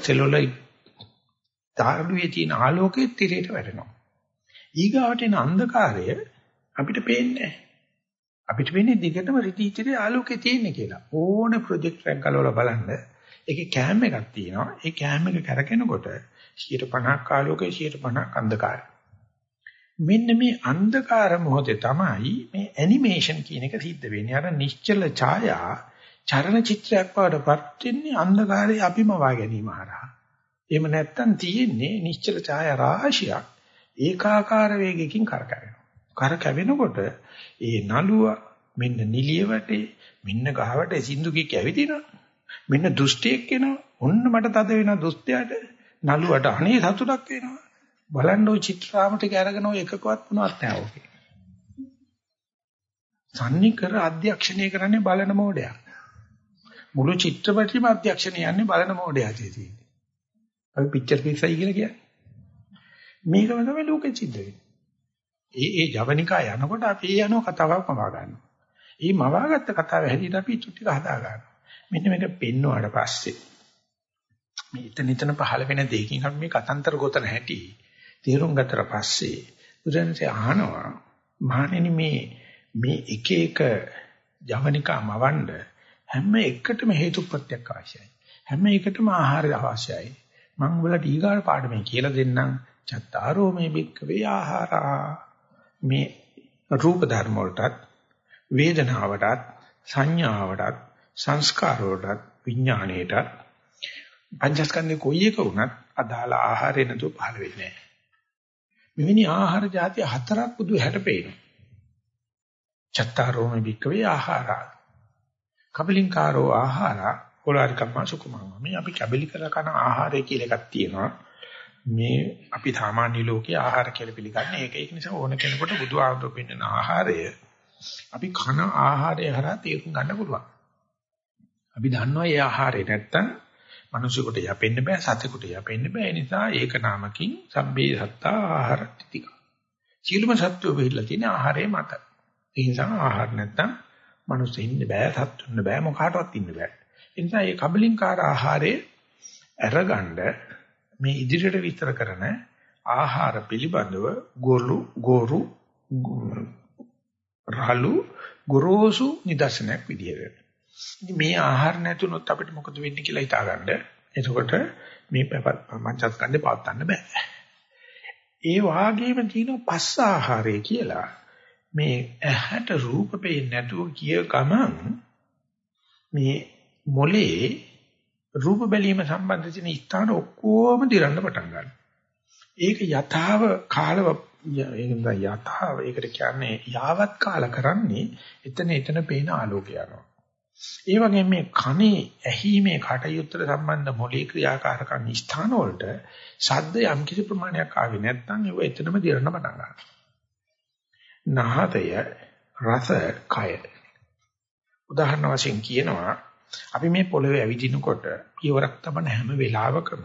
සෙලෝලයිට් තාරුවේ තියෙන ආලෝකයේ තිරයට වැටෙනවා. ඊගාවට එන අන්ධකාරය අපිට පේන්නේ අපිට වෙන්නේ දිගටම රිදීචරේ ආලෝකයේ තියෙන්නේ කියලා. ඕන ප්‍රොජෙක්ට් එකක් ගලවලා බලන්න. ඒකේ කැම් එකක් තියෙනවා. ඒ කැම් එක කරකිනකොට 150ක් ආලෝකයේ 150ක් අන්ධකාරය. මෙන්න මේ අන්ධකාර මොහොතේ තමයි මේ ඇනිමේෂන් කියන එක සිද්ධ වෙන්නේ. අර නිශ්චල ඡායා චරණ චිත්‍රයක් වඩපත් වෙන්නේ අන්ධකාරයේ අපිම වා ගැනීම හරහා. එහෙම නැත්තම් තියෙන්නේ නිශ්චල ඡායා රාශියක් ඒකාකාර වේගයකින් කරකැවෙනවා. කරකැවෙනකොට ඒ නළුව මෙන්න නිලිය වටේ මෙන්න ගහවට සින්දු කික් ඇවිදිනවා. මෙන්න දුෂ්ටියෙක් එනවා. ඔන්න මට තද වෙන දුෂ්ටයාට නළුවට අනේ සතුටක් වෙනවා. බලන්න ওই චිත්‍රාම ටික අරගෙන ඔය එකකවත් මොනවත් නැහැ ඕකේ. සම්නිකර අධ්‍යක්ෂණය කරන්නේ බලන මොඩයක්. මුළු චිත්‍රපටියම අධ්‍යක්ෂණය යන්නේ බලන මොඩයක් තියෙන්නේ. අපි පික්චර් පික්සයි කියලා කියන්නේ. මේකම තමයි ලෝකෙ සිද්ධ වෙන්නේ. ඒ ඒ ජවනිකා යනකොට අපි යනවා කතාවක් මවා ගන්නවා. මේ මවාගත්ත කතාව හැටියට අපි චුට්ටික හදා ගන්නවා. මෙන්න මේක පෙන්වුවාට පස්සේ මේ එතන එතන පහළ වෙන දෙයකින් අපි මේ කතන්තර ගොතන හැටි තේරුම් ගත්තට පස්සේ බුදුරජාණන්සේ අහනවා මහණෙනි මේ මේ එක එක ජවනිකා මවන්න හැම එකටම හේතුප්‍රත්‍යක් අවශ්‍යයි. හැම එකටම ආහාරය අවශ්‍යයි. මම උඹලට ඊගාට පාඩමේ කියලා දෙන්නම්. චත්තාරෝ මේ බික්කවේ ආහාරා. මේ රූප ධර්ම වලටත් වේදනාවටත් සංඥාවටත් සංස්කාර වලටත් විඥාණයටත් පංචස්කන්ධේ කොයි එක වුණත් අදාළ ආහාරය නැතුව පහළ වෙන්නේ නැහැ. මෙවැනි ආහාර જાති හතරක් බුදු හැට පේනවා. චත්තාරෝම වික්කවේ ආහාරා. කබලින්කාරෝ ආහාරා ඕලාරිකම්ම සුකුමං. මේ අපි කබලි කරලා කන ආහාරය කියලා එකක් තියෙනවා. මේ අපි සාමාන්‍ය ලෝකයේ ආහාර කියලා පිළිගන්නේ ඒක. ඒක නිසා ඕන කෙනෙකුට බුදු ආමතුරු පින්නන ආහාරය අපි කන ආහාරය හරහා තේරුම් ගන්න පුළුවන්. අපි දන්නවා මේ ආහාරය නැත්තම් මිනිසෙකුට යපෙන්න බෑ සතෙකුට යපෙන්න බෑ ඒ නිසා ඒක නාමකින් සබ්බේ සත්තා ආහාර ටික. සීලම සත්‍යෝ වෙහිලා තියෙන ආහාරයේ මත. ඒ නිසා ආහාර නැත්තම් මිනිස්සු ඉන්න බෑ සත්තුන්න බෑ මොකාටවත් ඉන්න බෑ. ඒ නිසා මේ කබලින්කාර ආහාරයේ අරගන්න මේ ඉදිරියට විතර කරන ආහාර පිළිබඳව ගොළු ගෝරු රාලු ගොරෝසු නිදර්ශනයක් විදියට ඉතින් මේ ආහාර නැතුනොත් අපිට මොකද වෙන්නේ කියලා හිතාගන්න. එතකොට මේ පංචස්කන්ධේ පවත්වන්න බෑ. ඒ වාගේම තියෙනවා පස්ස ආහාරය කියලා. මේ ඇහැට රූප පේන්නේ නැතුව කිය ගමන් මේ මොලේ රූප බැලීම සම්බන්ධ තියෙන ස්ථාන ඔක්කොම දිරන්න පටන් ගන්නවා. ඒක යථාව කාලව ඒකෙන්ද යථාව ඒකට කියන්නේ යාවත් කාල කරන්නේ එතන එතන පේන ආලෝකය යනවා. ඒ වගේම මේ කනේ ඇහිීමේ කටයුත්තට සම්බන්ධ මොලේ ක්‍රියාකාරකම් ස්ථාන වලට ශබ්ද යම් කිසි ප්‍රමාණයක් ආවේ නැත්නම් ඒව එතනම දිරන්න පටන් ගන්නවා. නහතය රස කය. උදාහරණ වශයෙන් කියනවා අපි මේ පොළවේ ඇවිදිනකොට පියවරක් තබන හැම වෙලාවකම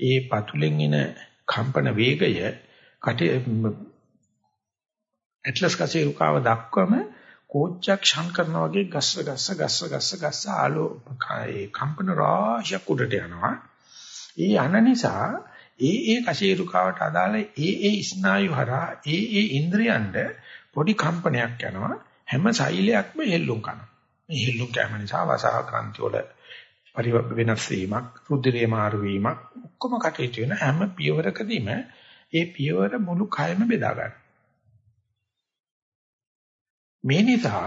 ඒ පතුලෙන් එන කම්පන වේගය කට ඇට්ලස් කසේ රුකාව දක්වම කෝච්චයක් ෂන් කරනා වගේ ගස්ස ගස්ස ගස්ස ගස්ස ගස්ස ආලෝ ඒ කම්පන රාශියක් උඩට යනවා. ඒ යන නිසා ඒ ඒ කසේ රුකාවට අදාළ ඒ ඒ ස්නායු හරහා ඒ ඒ ඉන්ද්‍රයන්ට පොඩි කම්පනයක් යනවා. හැම සෛලයක්ම හෙල්ලුම් කරනවා. මේ හෙල්ලුම් කැම නිසා වසහ ක්‍රාන්ති වල පරිව වෙනස් වීමක්, රුධිරය මාරු වීමක් ඔක්කොම කටයුතු වෙන හැම පියවරකදීම ඒ පියවර මුළු කයම බෙදා ගන්න. මේ නිසා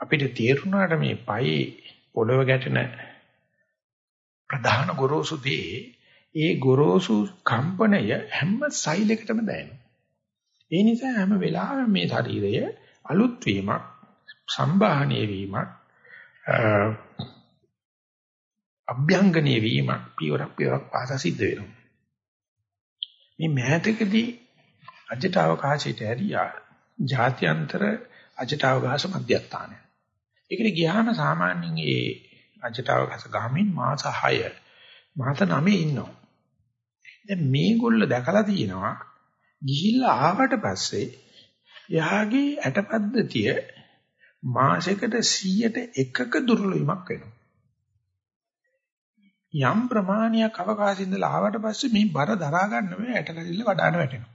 අපිට තේරුණාට මේ පයේ පොළව ගැටෙන ප්‍රධාන ගොරෝසු දේ ඒ ගොරෝසු කම්පනය හැම සෛලයකටම දැනෙනවා. ඒ නිසා හැම වෙලාවෙම මේ ශරීරය අලුත් වීමක්, සම්බාහනීය වීමක්, අභ්‍යංගනීය වීමක් පියවරක් පියවරක් පාසා සිද්ධ වෙනවා. මේ මෑතකදී අජට අවකාශයට ඇරියා ජාත්‍යන්තර අජට අවකාශ මධ්‍යස්ථානය. ඒකට ගියාම සාමාන්‍යයෙන් ඒ අජට අවකාශ ගාමින් මාස 6 මාස 9 ඉන්නවා. දැන් මේගොල්ල දැකලා තියෙනවා ගිහිල්ලා ආවට පස්සේ එයාගේ ඇටපද්ධතිය මාසයකට 100ට එකක දුර්වල වීමක් වෙනවා. යම් ප්‍රමාණයක් අවකාශය ඉඳලා ආවට පස්සේ මේ බර දරා ගන්න මේ ඇටකඩිල්ල වඩාන වැටෙනවා.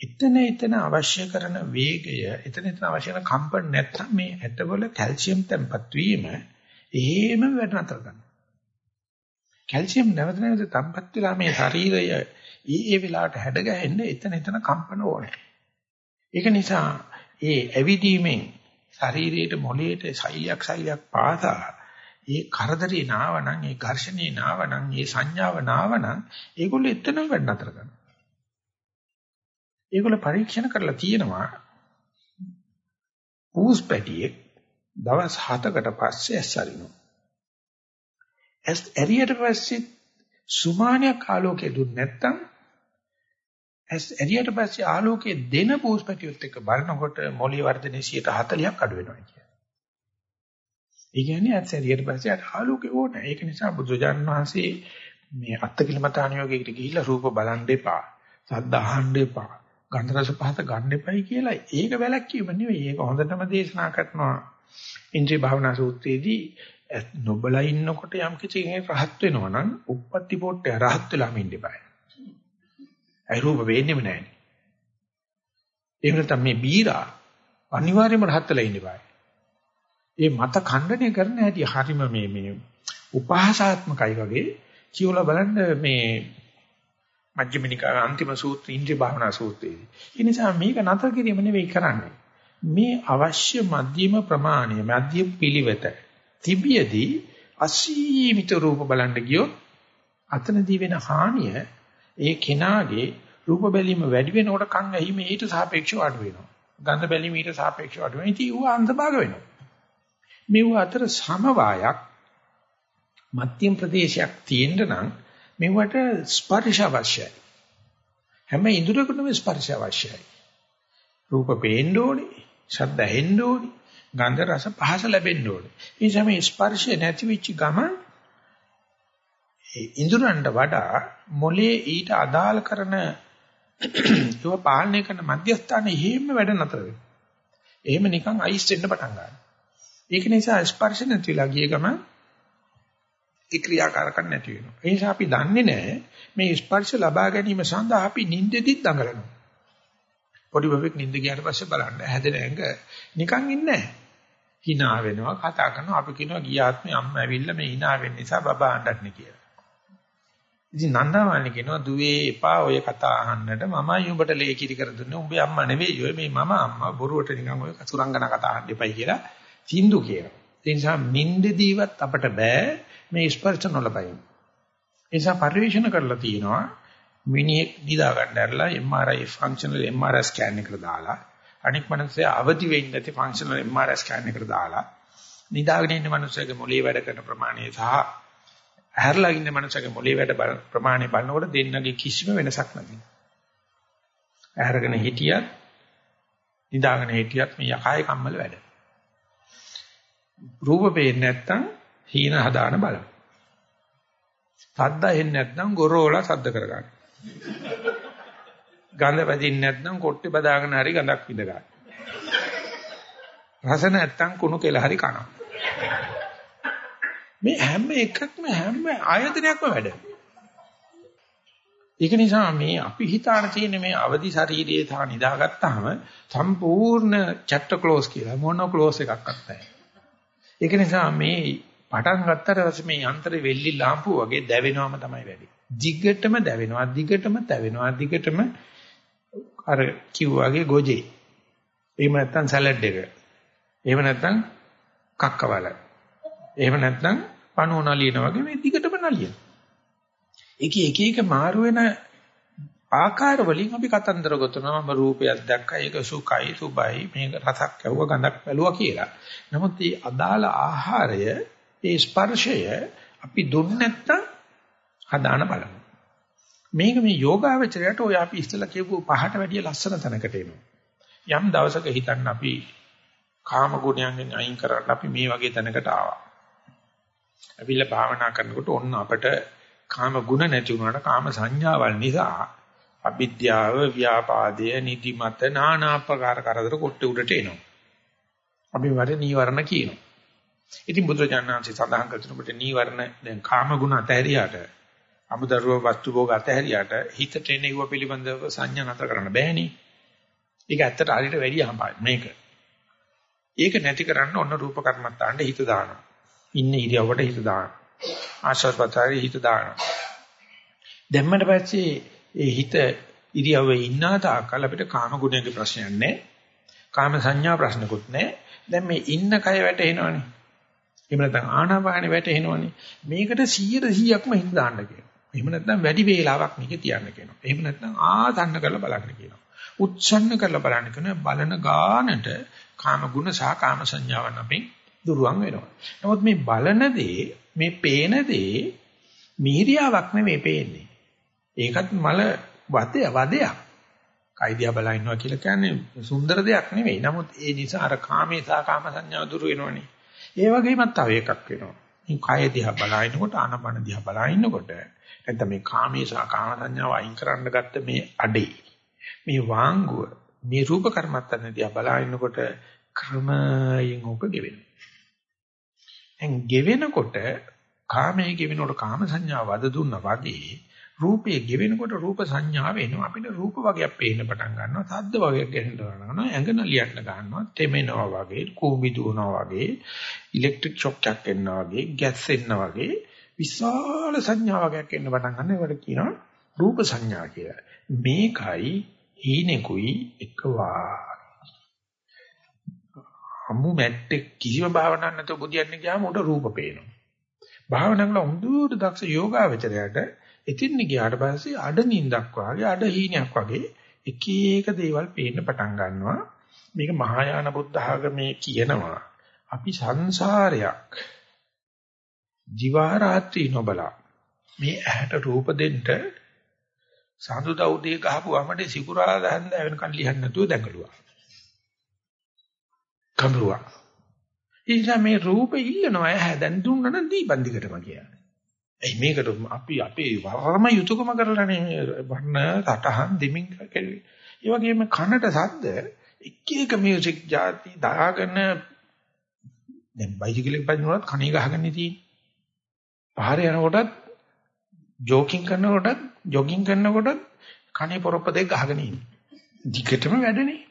එතන එතන අවශ්‍ය කරන වේගය, එතන එතන අවශ්‍ය කරන කම්පන නැත්නම් මේ ඇටවල කැල්සියම් තැම්පත් වීම එහෙම වැඩ නතර කරනවා. කැල්සියම් නැවත නැවත තම්පත් වෙලා මේ ශරීරය ඊ ඒ වෙලාවට හැඩ ගැහෙන්න එතන එතන කම්පන ඕනේ. ඒක නිසා ඒ ඇවිදීමෙන් ශරීරයේ මොළයට සෛලයක් සෛලයක් පාසා ඒ කරදරේ නාවනම් ඒ ඝර්ෂණේ නාවනම් ඒ සංඥාව නාවනම් ඒගොල්ලෝ එතනම වැඩ නතර කරනවා. ඒගොල්ලෝ පරීක්ෂණ කරලා තියෙනවා පූස් පැටියෙක් දවස් 7කට පස්සේ ඇස්සරිනවා. ඇස් ඇරියට පස්සේ සුමානයක් ආලෝකය දුන්නේ නැත්නම් ඇස් ඇරියට පස්සේ ආලෝකය දෙන පූස් පැටියොත් එක්ක බලනකොට මොළයේ වර්ධනයේ 140ක් අඩු වෙනවා කියන්නේ. ඒ කියන්නේ ඇස් ඇරියට පස්සේ ආලෝකය ඕනේ. ඒක නිසා බුදුජාණන් වහන්සේ මේ අත්කිලමතානියෝගයකට ගිහිල්ලා රූප බලන් දෙපා, සද්ද අහන්න එපා, ගන්ධ රස පහස ගන්න එපයි කියලා ඒක වැලැක්වීම නෙවෙයි. ඒක හොඳටම දේශනා කරනවා. ඉන්ද්‍රිය භාවනා සූත්‍රයේදී නොබලා ඉන්නකොට යම් කිසි කෙනෙක් රහත් වෙනවා නම් උප්පත්ති පොට්ටය රහත් වෙලාම ඉන්න eBay. ඒ රූප වෙන්නේම නැහැ. එහෙම නැත්නම් මේ බීරා අනිවාර්යයෙන්ම රහත් වෙලා ඉන්න eBay. ඒ මත ඛණ්ඩනය කරන හැටි හරිම මේ මේ උපහාසාත්මකයි වගේ කියවලා බලන්න මේ මජ්ක්‍ධිමනිකා අන්තිම සූත්‍රය ඉන්ද්‍රිය භාවනා සූත්‍රයේදී. ඒ නිසා මේක නතර කිරීම නෙවෙයි කරන්නේ. මේ අවශ්‍ය මධ්‍යම ප්‍රමාණය මධ්‍යම පිළිවෙත තිබියදී අසීමිත රූප බලන්න ගියොත් අතනදී වෙන හානිය ඒ කෙනාගේ රූප බැලීම වැඩි වෙනකොට කන් ඇහිම ඊට සාපේක්ෂව අඩු වෙනවා. ගන්ධ බැලීම ඊට සාපේක්ෂව අඩු වෙනවා. ඉතින් ඌ අන්තභාග වෙනවා. මේව අතර සමவாயක් මධ්‍යම ප්‍රදේශයක් තියෙන්න නම් මෙවට ස්පර්ශ අවශ්‍යයි. හැම ඉඳුරකටම ස්පර්ශ අවශ්‍යයි. රූප පේන්න ඕනේ, ශබ්ද ඇහෙන්න ඕනේ, ගන්ධ රස පහස ලැබෙන්න ඕනේ. ඒ සමේ ස්පර්ශය නැති වෙච්ච ගමන් ඉඳුරන්ට වඩා මොලේ ඊට අදාළ කරන ඒව පාලනය කරන මධ්‍යස්ථානයේ හේම වැඩ නතර වෙනවා. එහෙම නිකන් අයිස් වෙන්න පටන් ගන්නවා. ඒක නිසා ස්පර්ශ නැතිලා ගිය ගමන් ඒ ක්‍රියාකාරකම් නැති වෙනවා. ඒ නිසා අපි දන්නේ නැහැ මේ ස්පර්ශ ලබා ගැනීම සඳහා අපි නිින්දෙදිත් දඟලනවා. පොඩි බබෙක් නිින්ද ගියාට පස්සේ බලන්න හැදෙන ඇඟ නිකන් ඉන්නේ නැහැ. hina වෙනවා කතා කරනවා අපි කියනවා ගියාත්මේ අම්මා ඇවිල්ලා මේ hina වෙන්න නිසා බබා අඬන්නේ කියලා. ඉතින් නන්දාමාලි කියනවා දුවේ එපා ඔය කතා අහන්නට මමයි උඹට ලේ කිරි කර දුන්නේ උඹේ අම්මා නෙවෙයි ඔය මේ මම අම්මා බොරුවට නිකන් ඔය සුරංගනා කතා අහන්න එපයි කියලා සින්දු කියනවා. ඒ නිසා නිින්දදීවත් අපට බෑ මේ ස්පර්ශ නොලබයි. ඒ නිසා පරිශන කරලා තියෙනවා මිනිහෙක් නිදා ගන්න ඇරලා MRI ෆන්ක්ෂනල් MRI ස්කෑන් එකට දාලා අනික් මනසේ අවදි වෙන්නේ නැති ෆන්ක්ෂනල් MRI ස්කෑන් එකට දාලා නිදාගෙන ඉන්න මනුස්සයගේ මොළේ වැඩ කරන ප්‍රමාණය සහ ඇහැරලා ඉන්න මනුස්සයගේ මොළේ වැඩ ප්‍රමාණය බලනකොට දෙන්නගේ කිසිම වෙනසක් නැති. ඇහැරගෙන හිටියත් නිදාගෙන හිටියත් මේ යකායේ කම්මල වැඩ. රූප පේන්නේ නැත්තම් හීන හදාන බලන. සද්ද එන්නේ නැත්නම් ගොරෝලා සද්ද කරගන්න. ගඳ වැදින්නේ නැත්නම් කොට්ටේ බදාගෙන හරි ගඳක් විඳ ගන්න. රස නැත්නම් කුණු කෙල හරි කනවා. මේ හැම එකක්ම හැම ආයතනයක්ම වැඩ. ඒක නිසා මේ අපි හිතාන තියෙන මේ අවදි ශරීරයේ තා නිදාගත්තාම සම්පූර්ණ චැප්ටර් ක්ලෝස් කියලා මොනෝ ක්ලෝස් එකක්වත් නැහැ. ඒක නිසා මේ පටන් ගත්තට පස්සේ මේ යන්ත්‍රේ වෙල්ලි ලාම්පුව වගේ දැවෙනවම තමයි වැඩි. දිගටම දැවෙනවා, දිගටම තැවෙනවා, දිගටම අර කිව්වාගේ ගොජේ. එහෙම නැත්නම් සලාඩ් එක. එහෙම නැත්නම් කක්කවල. එහෙම නැත්නම් පණුව නලියන වගේ මේ දිගටම නලියන. ඒක එක එක මාරු වෙන ආකාර වලින් අපි කතන්දර ගොතනවා මම රූපයක් දැක්කා ඒක සුඛයි සුබයි මේක රසක් ඇව්ව ගඳක් බැලුවා කියලා. නමුත් මේ අදාළ ආහාරය ඒ ස්පර්ශය අපි දුන්නේ නැත්තම් හදාන බලමු. මේක මේ යෝගාවචරයට ඔය අපි ඉස්සලා කියපු පහට වැඩිය ලස්සන තැනකට එනවා. යම් දවසක හිතන්න අපි කාම ගුණයන්ගෙන් අයින් කරන්න අපි මේ වගේ තැනකට ආවා. අවිල භාවනා කරනකොට ඔන්න අපට කාම ගුණ නැති වුණාට කාම සංඥාවල් නිසා අවිද්‍යාව ව්‍යාපාදය නිදිමත নানা ආකාර කරදර කොට උඩට එනවා. අපි වල නීවරණ කියනවා. ඉතින් බුදුරජාණන්සේ සඳහන් කරනකොට නීවරණ දැන් කාම ගුණ අතහැරියාට අමුදරුව වස්තු භෝග අතහැරියාට හිතට එන ඒව පිළිබඳව සංඥා නතර කරන්න බෑනේ. ඒක ඇත්තට හරියට වැඩි අහපායි මේක. ඒක නැති කරන්න ඔන්න රූප කර්මත්තාන්ට හිත දානවා. ඉන්න ඉරියව්වට හිත දානවා. ආශ්වාසපතේ හිත දානවා. දැම්මට පස්සේ ඒ හිත ඉරියව්වේ ඉන්නා තාකල් අපිට කාම ගුණයේ ප්‍රශ්නයක් නැහැ. කාම සංඥා ප්‍රශ්නකුත් නැහැ. දැන් මේ ඉන්න කය වැටෙනවනේ. එහෙම නැත්නම් ආනාපානෙ වැටෙනවනේ. මේකට 100%ක්ම හිත දාන්න කියනවා. එහෙම නැත්නම් වැඩි වේලාවක් මේක තියන්න කියනවා. එහෙම නැත්නම් ආතන්න කරලා බලන්න කියනවා. උච්ඡන්න කරලා බලන්න කියනවා. බලන ගානට කාම ගුණ සහ කාම සංඥාවන් අපෙන් දුරවන් වෙනවා. නමුත් මේ බලන දේ, මේ පේන දේ මිහිරියාවක් නෙමෙයි පේන්නේ. ඒකත් මල වදය වදයක්. කයිදියා බලා ඉන්නවා කියලා කියන්නේ සුන්දර දෙයක් නෙමෙයි. නමුත් ඒ නිසා අර කාමේ සහ කාම සංඥාව දුර වෙනවනේ. ඒ වගේමත් තව එකක් වෙනවා. මේ කය දිහා බලා ඉනකොට ආනපන දිහා බලා ඉනකොට නැත්නම් මේ කාමේ සහ කාම සංඥාව අයින් කරන්න ගත්ත මේ අඩේ. මේ වාංගුව මේ රූප කර්මත්තන දිහා බලා ඉනකොට ක්‍රමයෙන් ඕක ගෙවෙනවා. දැන් ගෙවෙනකොට කාමයේ ගෙවෙනකොට කාම සංඥා වද දුන්නා වගේ රූපයේ ගෙවෙනකොට රූප සංඥා වෙනවා අපිට රූප වගේක් පේන්න පටන් ගන්නවා සද්ද වගේක් ගන්න ගන්නවා ඇඟන ලියන්න ගන්නවා තෙමෙනවා වගේ කූඹි දුවනවා වගේ ඉලෙක්ට්‍රික් ෂොක් එකක් එනවා වගේ ගෑස් එනවා වගේ විශාල සංඥා වගේක් එන්න පටන් ගන්න ඒවට කියනවා රූප සංඥා කියලා. මේකයි හීනෙකුයි එකවා. අමු මැට්ටේ කිසිම භාවනාවක් නැතුව බුදියන්න ගියාම උඩ රූප පේනවා. භාවනා කළ හොඳට දක්ෂ යෝගාවචරයට එතින් ගියාට පස්සේ අඩ නින්දක් වාගේ අඩ හීනයක් වගේ එක එක දේවල් පේන්න පටන් ගන්නවා. මේක මහායාන බුද්ධ ආගමේ කියනවා. අපි සංසාරයක් ජීවාරාත්‍රි නොබලා මේ ඇහැට රූප දෙන්න සඳු දවුදේ ගහපු වමඩේ සිකුරාලා දහන්න වෙනකන් ලියන්න නැතුව දැඟලුවා. කඹරුවා. ඉතින් මේ රූපෙ ඉල්ලනවා ඇහැ දැන් දුන්නා නම් දීපන්දිකටම කියන්නේ. එයි මේකට අපි අපේ වරම යුතුයකම කරලානේ මේ වර්ණ සටහන් දෙමින් කෙරුවේ. ඒ වගේම කනට සද්ද එක එක මියුසික් જાති දාගෙන දැන් බයිසිකලෙක් පදිනකොට කණේ ගහගෙන තියෙන්නේ. පාරේ යනකොටත් ජෝකින් කරනකොටත් ජොගින් කරනකොටත් කණේ පොරොප්ප දෙක ගහගෙන ඉන්නේ. දිගටම වැඩනේ.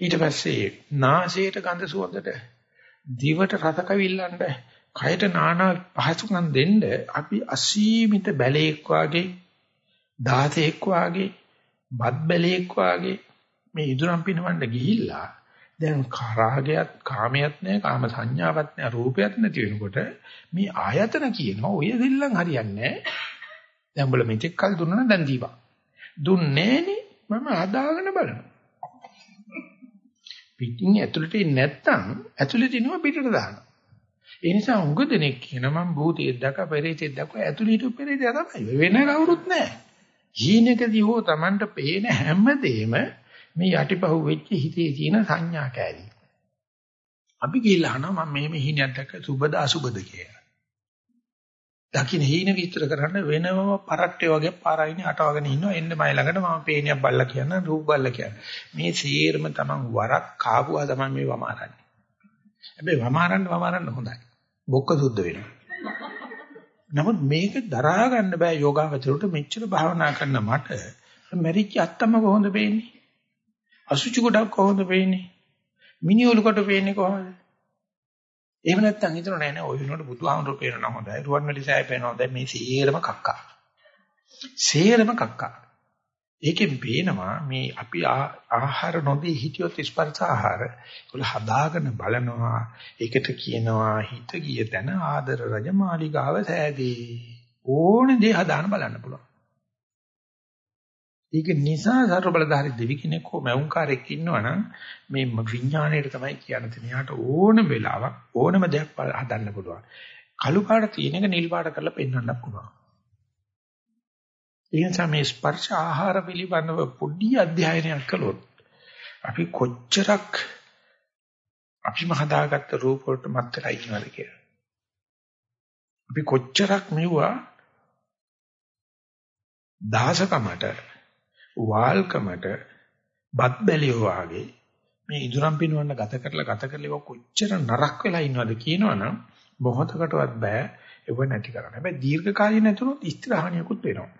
ඊට පස්සේ නාසයට ගඳ සුවඳට දිවට රස කවිල්ලන්න කයට නානා පහසුකම් දෙන්න අපි අසීමිත බැලේක් වාගේ දාතෙක් වාගේ බත් බැලේක් වාගේ මේ ඉදුරම් පිනවන්න ගිහිල්ලා දැන් රාගයත් කාමයක් නැහැ කාම සංඥාවක් නැහැ රූපයක් නැති වෙනකොට මේ ආයතන කියනවා ඔය දෙල්ලන් හරියන්නේ දැන් උඹලා මෙතෙක් කල් දුන්නා දැන් දීපන්. දුන්නේ මම අදාගෙන බලනවා. පිටින් ඇතුළට එන්නේ නැත්නම් ඇතුළේ තිනවා පිටට දානවා ඒ නිසා උඟ දෙනෙක් කියන මම භූතයෙක් දැක පෙරේතෙක් දැක ඇතුළේ හිටු පෙරේතය තමයි වෙන කවුරුත් නැහැ හීනකදී හෝ Tamanට පේන හැමදේම මේ යටිපහුව වෙච්ච හිතේ තියෙන සංඥා කෑලි. අපි කියලා අහනවා මම මෙහෙම හිණයක් දැක්ක සුබද අසුබද කියලා. දකින්න හීන විස්තර කරන්න වෙනම පරට්ටේ වගේ පාරයිනේ අටවගෙන ඉන්නවා. එන්න මයි ළඟට මම පේනියක් බල්ලා කියන රූප බල්ලා කියන මේ සීරම තමන් වරක් කාපුවා තමයි මේ වමාරන්නේ හැබැයි වමාරන්න වමාරන්න හොඳයි. බොක්ක සුද්ධ වෙනවා. නමුත් මේක දරා ගන්න බෑ යෝගාවචරයට මෙච්චර භාවනා කරන මට. මැරිච්ච අත්තම කොහොමද පේන්නේ? අසුචි කොටක් කොහොමද පේන්නේ? මිනිඔලු කොට පේන්නේ කොහොමද? එහෙම නැත්නම් හිතන නෑ නෑ ඔය වෙනකොට බුදුහාමුදුරු පේනවා හොඳයි. රුවන්වැලි සෑය පේනවා හොඳයි. මේ සේරම කක්කා. සේරම කක්කා. ඒකෙන් පේනවා මේ අපි ආහාර නොදී හිටියොත් ස්පර්ශ ආහාර ඒගොල්ල හදාගෙන බලනවා. ඒකට කියනවා හිත ගිය තැන ආදර රජ මාලිගාව සෑදී. ඕනේ දේ හදාන බලන්න පුළුවන්. ඒක නිසා සර්ව බලධාරී දෙවි කෙනෙක් හෝ මෞංකාරයෙක් ඉන්නවනම් මේ විඥාණයට තමයි කියන්න තියෙන. යාට ඕනම වෙලාවක් ඕනම දෙයක් හදන්න පුළුවන්. කළු පාට තියෙන එක නිල් පාට කරලා පෙන්වන්න පුළුවන්. ඒ නිසා මේ ස්පර්ශ ආහාර පිළිබඳව පොඩි අධ්‍යයනයක් කළොත් අපි කොච්චරක් අපිම හදාගත්ත රූප වලට මත් වෙලා ඉන්නවද කියලා. අපි කොච්චරක් මෙවුවා දහසකමට වාල්කමට බත් බැලියෝ වාගේ මේ ඉදුරම් පිනවන්න ගත කරලා ගත කරලා කොච්චර නරක වෙලා ඉන්නවද කියනවනම් මොහොතකටවත් බෑ ඒව නැති කරන්න. හැබැයි දීර්ඝ කාලීන ඇතුළත ස්ථිරහණියකුත් වෙනවා.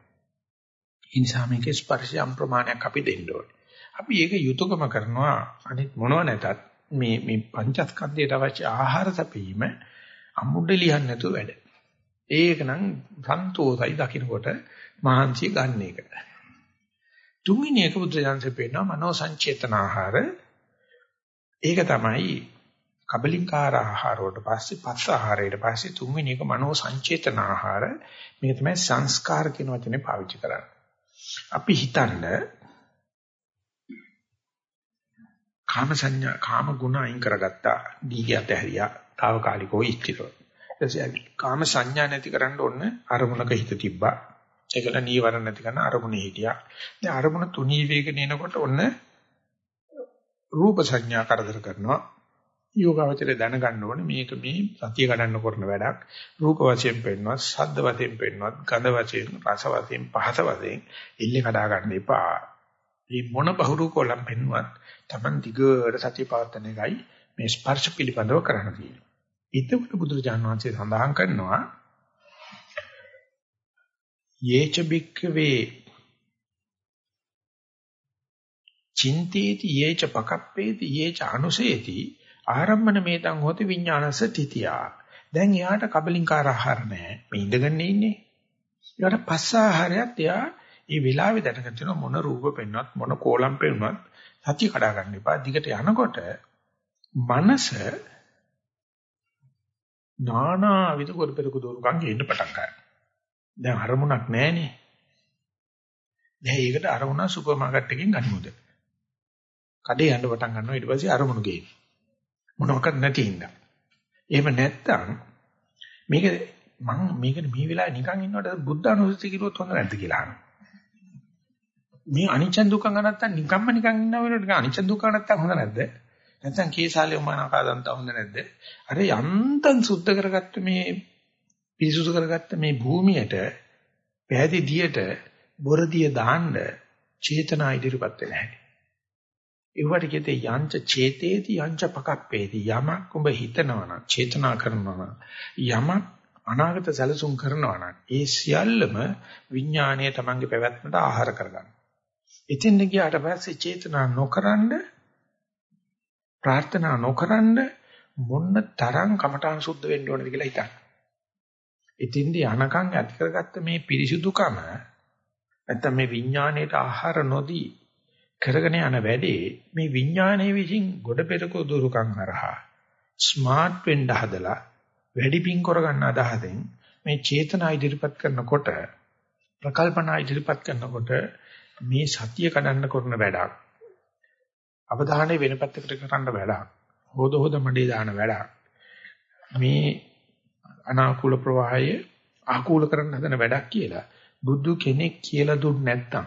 ඒ නිසා මේකේ ස්පර්ශයම් ප්‍රමාණයක් අපි දෙන්න ඕනේ. අපි ඒක යුතුයකම කරනවා අනිත් මොනව නැතත් මේ මේ පංචස්කන්ධයට අවශ්‍ය ආහාර සැපීම අමුඩ ලියන්න නැතුව වැඩ. ඒක නම් සන්තෝෂයි දකින්නකොට මහන්සිය ගන්න එක. තුන්වෙනි එක බුද්ධජනසේ පෙන්නනවා මනෝ සංචේතන ආහාර. ඒක තමයි කබලින්කාර ආහාර වලට පස්සේ පස්ස ආහාරයට පස්සේ තුන්වෙනි එක මනෝ සංචේතන ආහාර. මේක තමයි සංස්කාර කියන වචනේ පාවිච්චි කරන්නේ. අපි හිතන්න කාම සංඥා කාම ගුණ අයින් කරගත්තා දීගයට හැරියා తాවකාලිකව ඉස්තිරව. ඊට කාම සංඥා නැති කරන්න ඕන අරමුණක හිත තිබ්බා. ඒකල නීවරණ නැති කරන අරමුණේ හිටියා. දැන් අරමුණ තුනී වේගන එනකොට ඔන්න රූප සංඥා කරදර කරනවා. යෝගාවචරය දැනගන්න ඕනේ මේක මේ සතිය ගණන් කරන වැඩක්. රූප වශයෙන් පෙන්වනවා, ශබ්ද වශයෙන් පෙන්වනවා, ගන්ධ වශයෙන්, රස වශයෙන්, පහස වශයෙන් ඉල්ලේ කඩා ගන්න එපා. මේ මොන බහුරු කොලම් පෙන්වුවත් Taman දිගට සතිය පවත්වන එකයි මේ ස්පර්ශ පිළිබඳව කරන්න තියෙන්නේ. ඊටකොට බුදුරජාණන් වහන්සේ සඳහන් කරනවා යේච බික්කවේ චින්තේති යේච පකප්පේති යේච අනුසේති ආරම්මන මේතං හොති විඥානස තිතියා. දැන් එයාට කබලින්කාර ආහාර නැහැ. මේ ඉඳගෙන ඉන්නේ. ඊට පස්ස ආහාරයත් එයා ඒ වෙලාවේ දැනගන්න තියෙන මොන රූප පෙන්වත් මොන කෝලම් පෙන්වත් සතිය කඩා ගන්න එපා. දිගට යනකොට මනස නානා විද කොට පෙරක දුරුකම් ගේන්න පටන් ගන්නවා. දැන් අරමුණක් නැහනේ. දැන් ඒකට අරමුණ සුපර් මාකට් එකකින් ගනිමුද? කඩේ යන්න පටන් ගන්නවා ඊට පස්සේ අරමුණු ගේන. මොනවාක්වත් නැති හින්දා. එහෙම නැත්තම් මේක මම මේක මේ වෙලාවේ නිකන් ඉන්නකොට බුද්ධ අනුස්සති කිරුවොත් හොඳ නැද්ද කියලා අහනවා. මේ අනිච්ච දුක්ඛ නැත්තම් නිකම්ම නිකන් ඉන්න වෙලාවට නිකන් අනිච්ච දුක්ඛ නැත්තම් හොඳ නැද්ද? නැත්තම් කේසාලේ උමනාකාදන්ත හොඳ නැද්ද? අර යන්තම් සුද්ධ කරගත්ත මේ පිරිසුදු කරගත්ත මේ භූමියට පැහැදි දියට බොරදිය දාන්න චේතනා ඉදිරිපත් වෙලා නැහැ. ඒවට කියතේ යංච චේතේති යංච පකප්පේති යමක් ඔබ හිතනවා නම් චේතනා කරනවා නම් යමක් අනාගත සැලසුම් කරනවා නම් ඒ සියල්ලම විඥාණය තමන්ගේ පැවැත්මට ආහාර කරගන්න. ඉතින් ගියාට පස්සේ චේතනා නොකරනද ප්‍රාර්ථනා නොකරනද මොන්න තරම් කමඨාන් සුද්ධ වෙන්න ඕනද කියලා හිතන්න. ඉතින්දී අනකම් ඇති කරගත්ත මේ පිරිසුදුකම නැත්තම් මේ විඥාණයට ආහාර නොදී කරගෙන යන වැඩේ මේ විඥානයේ විසින් ගොඩ පෙරක දුරුකම් හරහා ස්මාර්ට් වෙන්න හදලා වැඩි පිං කරගන්න අදහසෙන් මේ චේතනා ඉදිරිපත් කරනකොට ප්‍රකල්පනා ඉදිරිපත් කරනකොට මේ සතිය කඩන්න කරන වැඩක් අවධානය වෙන පැත්තකට කරන්න වැඩක් හොද හොද මඩේ දාන වැඩක් මේ අනාකූල ප්‍රවාහය ආකූල කරන්න හදන වැඩක් කියලා බුදු කෙනෙක් කියලා දුන්නේ නැත්නම්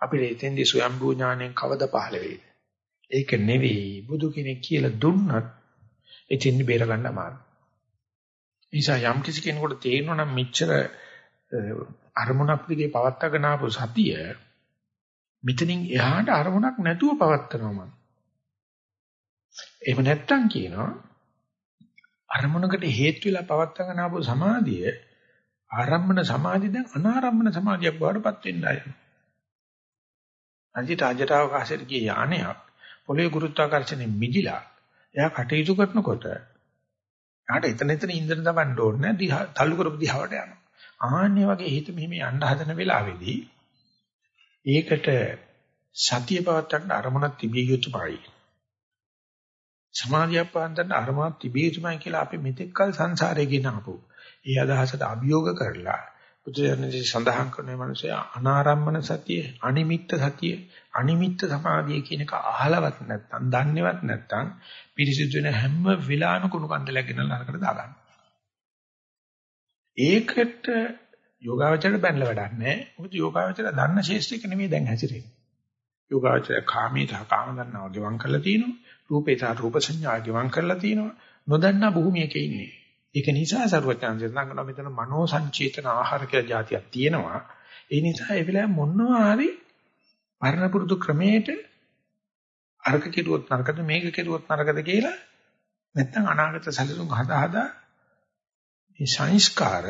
අපිට එතෙන්දී ස්වයම්බූ ඥාණයෙන් කවද පහළ වෙයිද? ඒක නෙවෙයි බුදු කෙනෙක් කියලා දුන්නත් එතෙන්දී බේර ගන්න අමාරුයි. නිසා යම් කිසි කෙනෙකුට තේරෙනවා නම් මෙච්චර අරමුණක් දිගේ පවත්වාගෙන ආපු සතිය මෙතනින් එහාට අරමුණක් නැතුව පවත්නවා මම. එහෙම නැත්තම් කියනවා අරමුණකට හේතු වෙලා පවත්වාගෙන ආපු සමාධිය ආරම්භන සමාධිය දැන් අනාරම්භන සමාධියක් බවටපත් වෙන්න ආයන. අන්තිට අජටවකාශයට ගිය යානයක් පොළවේ ගුරුත්වාකර්ෂණය මිදිලා එයා කටයුතු කරනකොට එයාට එතන එතන ඉන්ධන දවන්න ඕනේ දිහා තල්ලු කරපු දිහාවට යනවා. ආන්නේ වගේ හිත මෙහිම යන්න හදන වෙලාවේදී ඒකට සතිය පවත්තන්න අරමුණක් තිබිය යුතුමයි. සමාධිය පවත්තන්න අරමුණක් තිබිය යුතුමයි කියලා අපි මෙතෙක්කල් සංසාරේ ගෙන ආපු. ඒ අදහසට අභියෝග කරලා බුදුරජාණන්සේ සඳහන් කරන මනුස්සයා අනාරම්මන සතිය, අනිමිත්ත සතිය, අනිමිත්ත සමාධිය කියන එක අහලවත් නැත්නම්, දන්නේවත් නැත්නම් පිරිසිදු වෙන හැම වෙලාවෙම කුණු කන්දලයක් ගෙනල්ලා අරකට දාගන්න. ඒකට යෝගාවචරයට බැනලා වැඩක් නැහැ. මොකද යෝගාවචරය දන්න ශේෂ්ත්‍රයක නෙමෙයි දැන් හැසිරෙන්නේ. යෝගාවචරය කාමී සහ කාම දන්නවා ගෙවම් කරලා තිනවා. රූපේ සහ රූප සංඥා ගිවන් කරලා තියෙනවා. නොදන්නා භූමියක ඉන්නේ. ඒක නිසා සරුවචාන්සේ දන්නවා මෙතන මනෝ සංචේතන ආහාර කියලා જાතියක් තියෙනවා. ඒ නිසා ඒ වෙලාවේ මොනවා හරි පරණ පුරුදු ක්‍රමයට අරක කෙරුවොත් නරකද මේක කෙරුවොත් නරකද කියලා නැත්නම් අනාගත සැලසුම් හදා හදා මේ සංස්කාර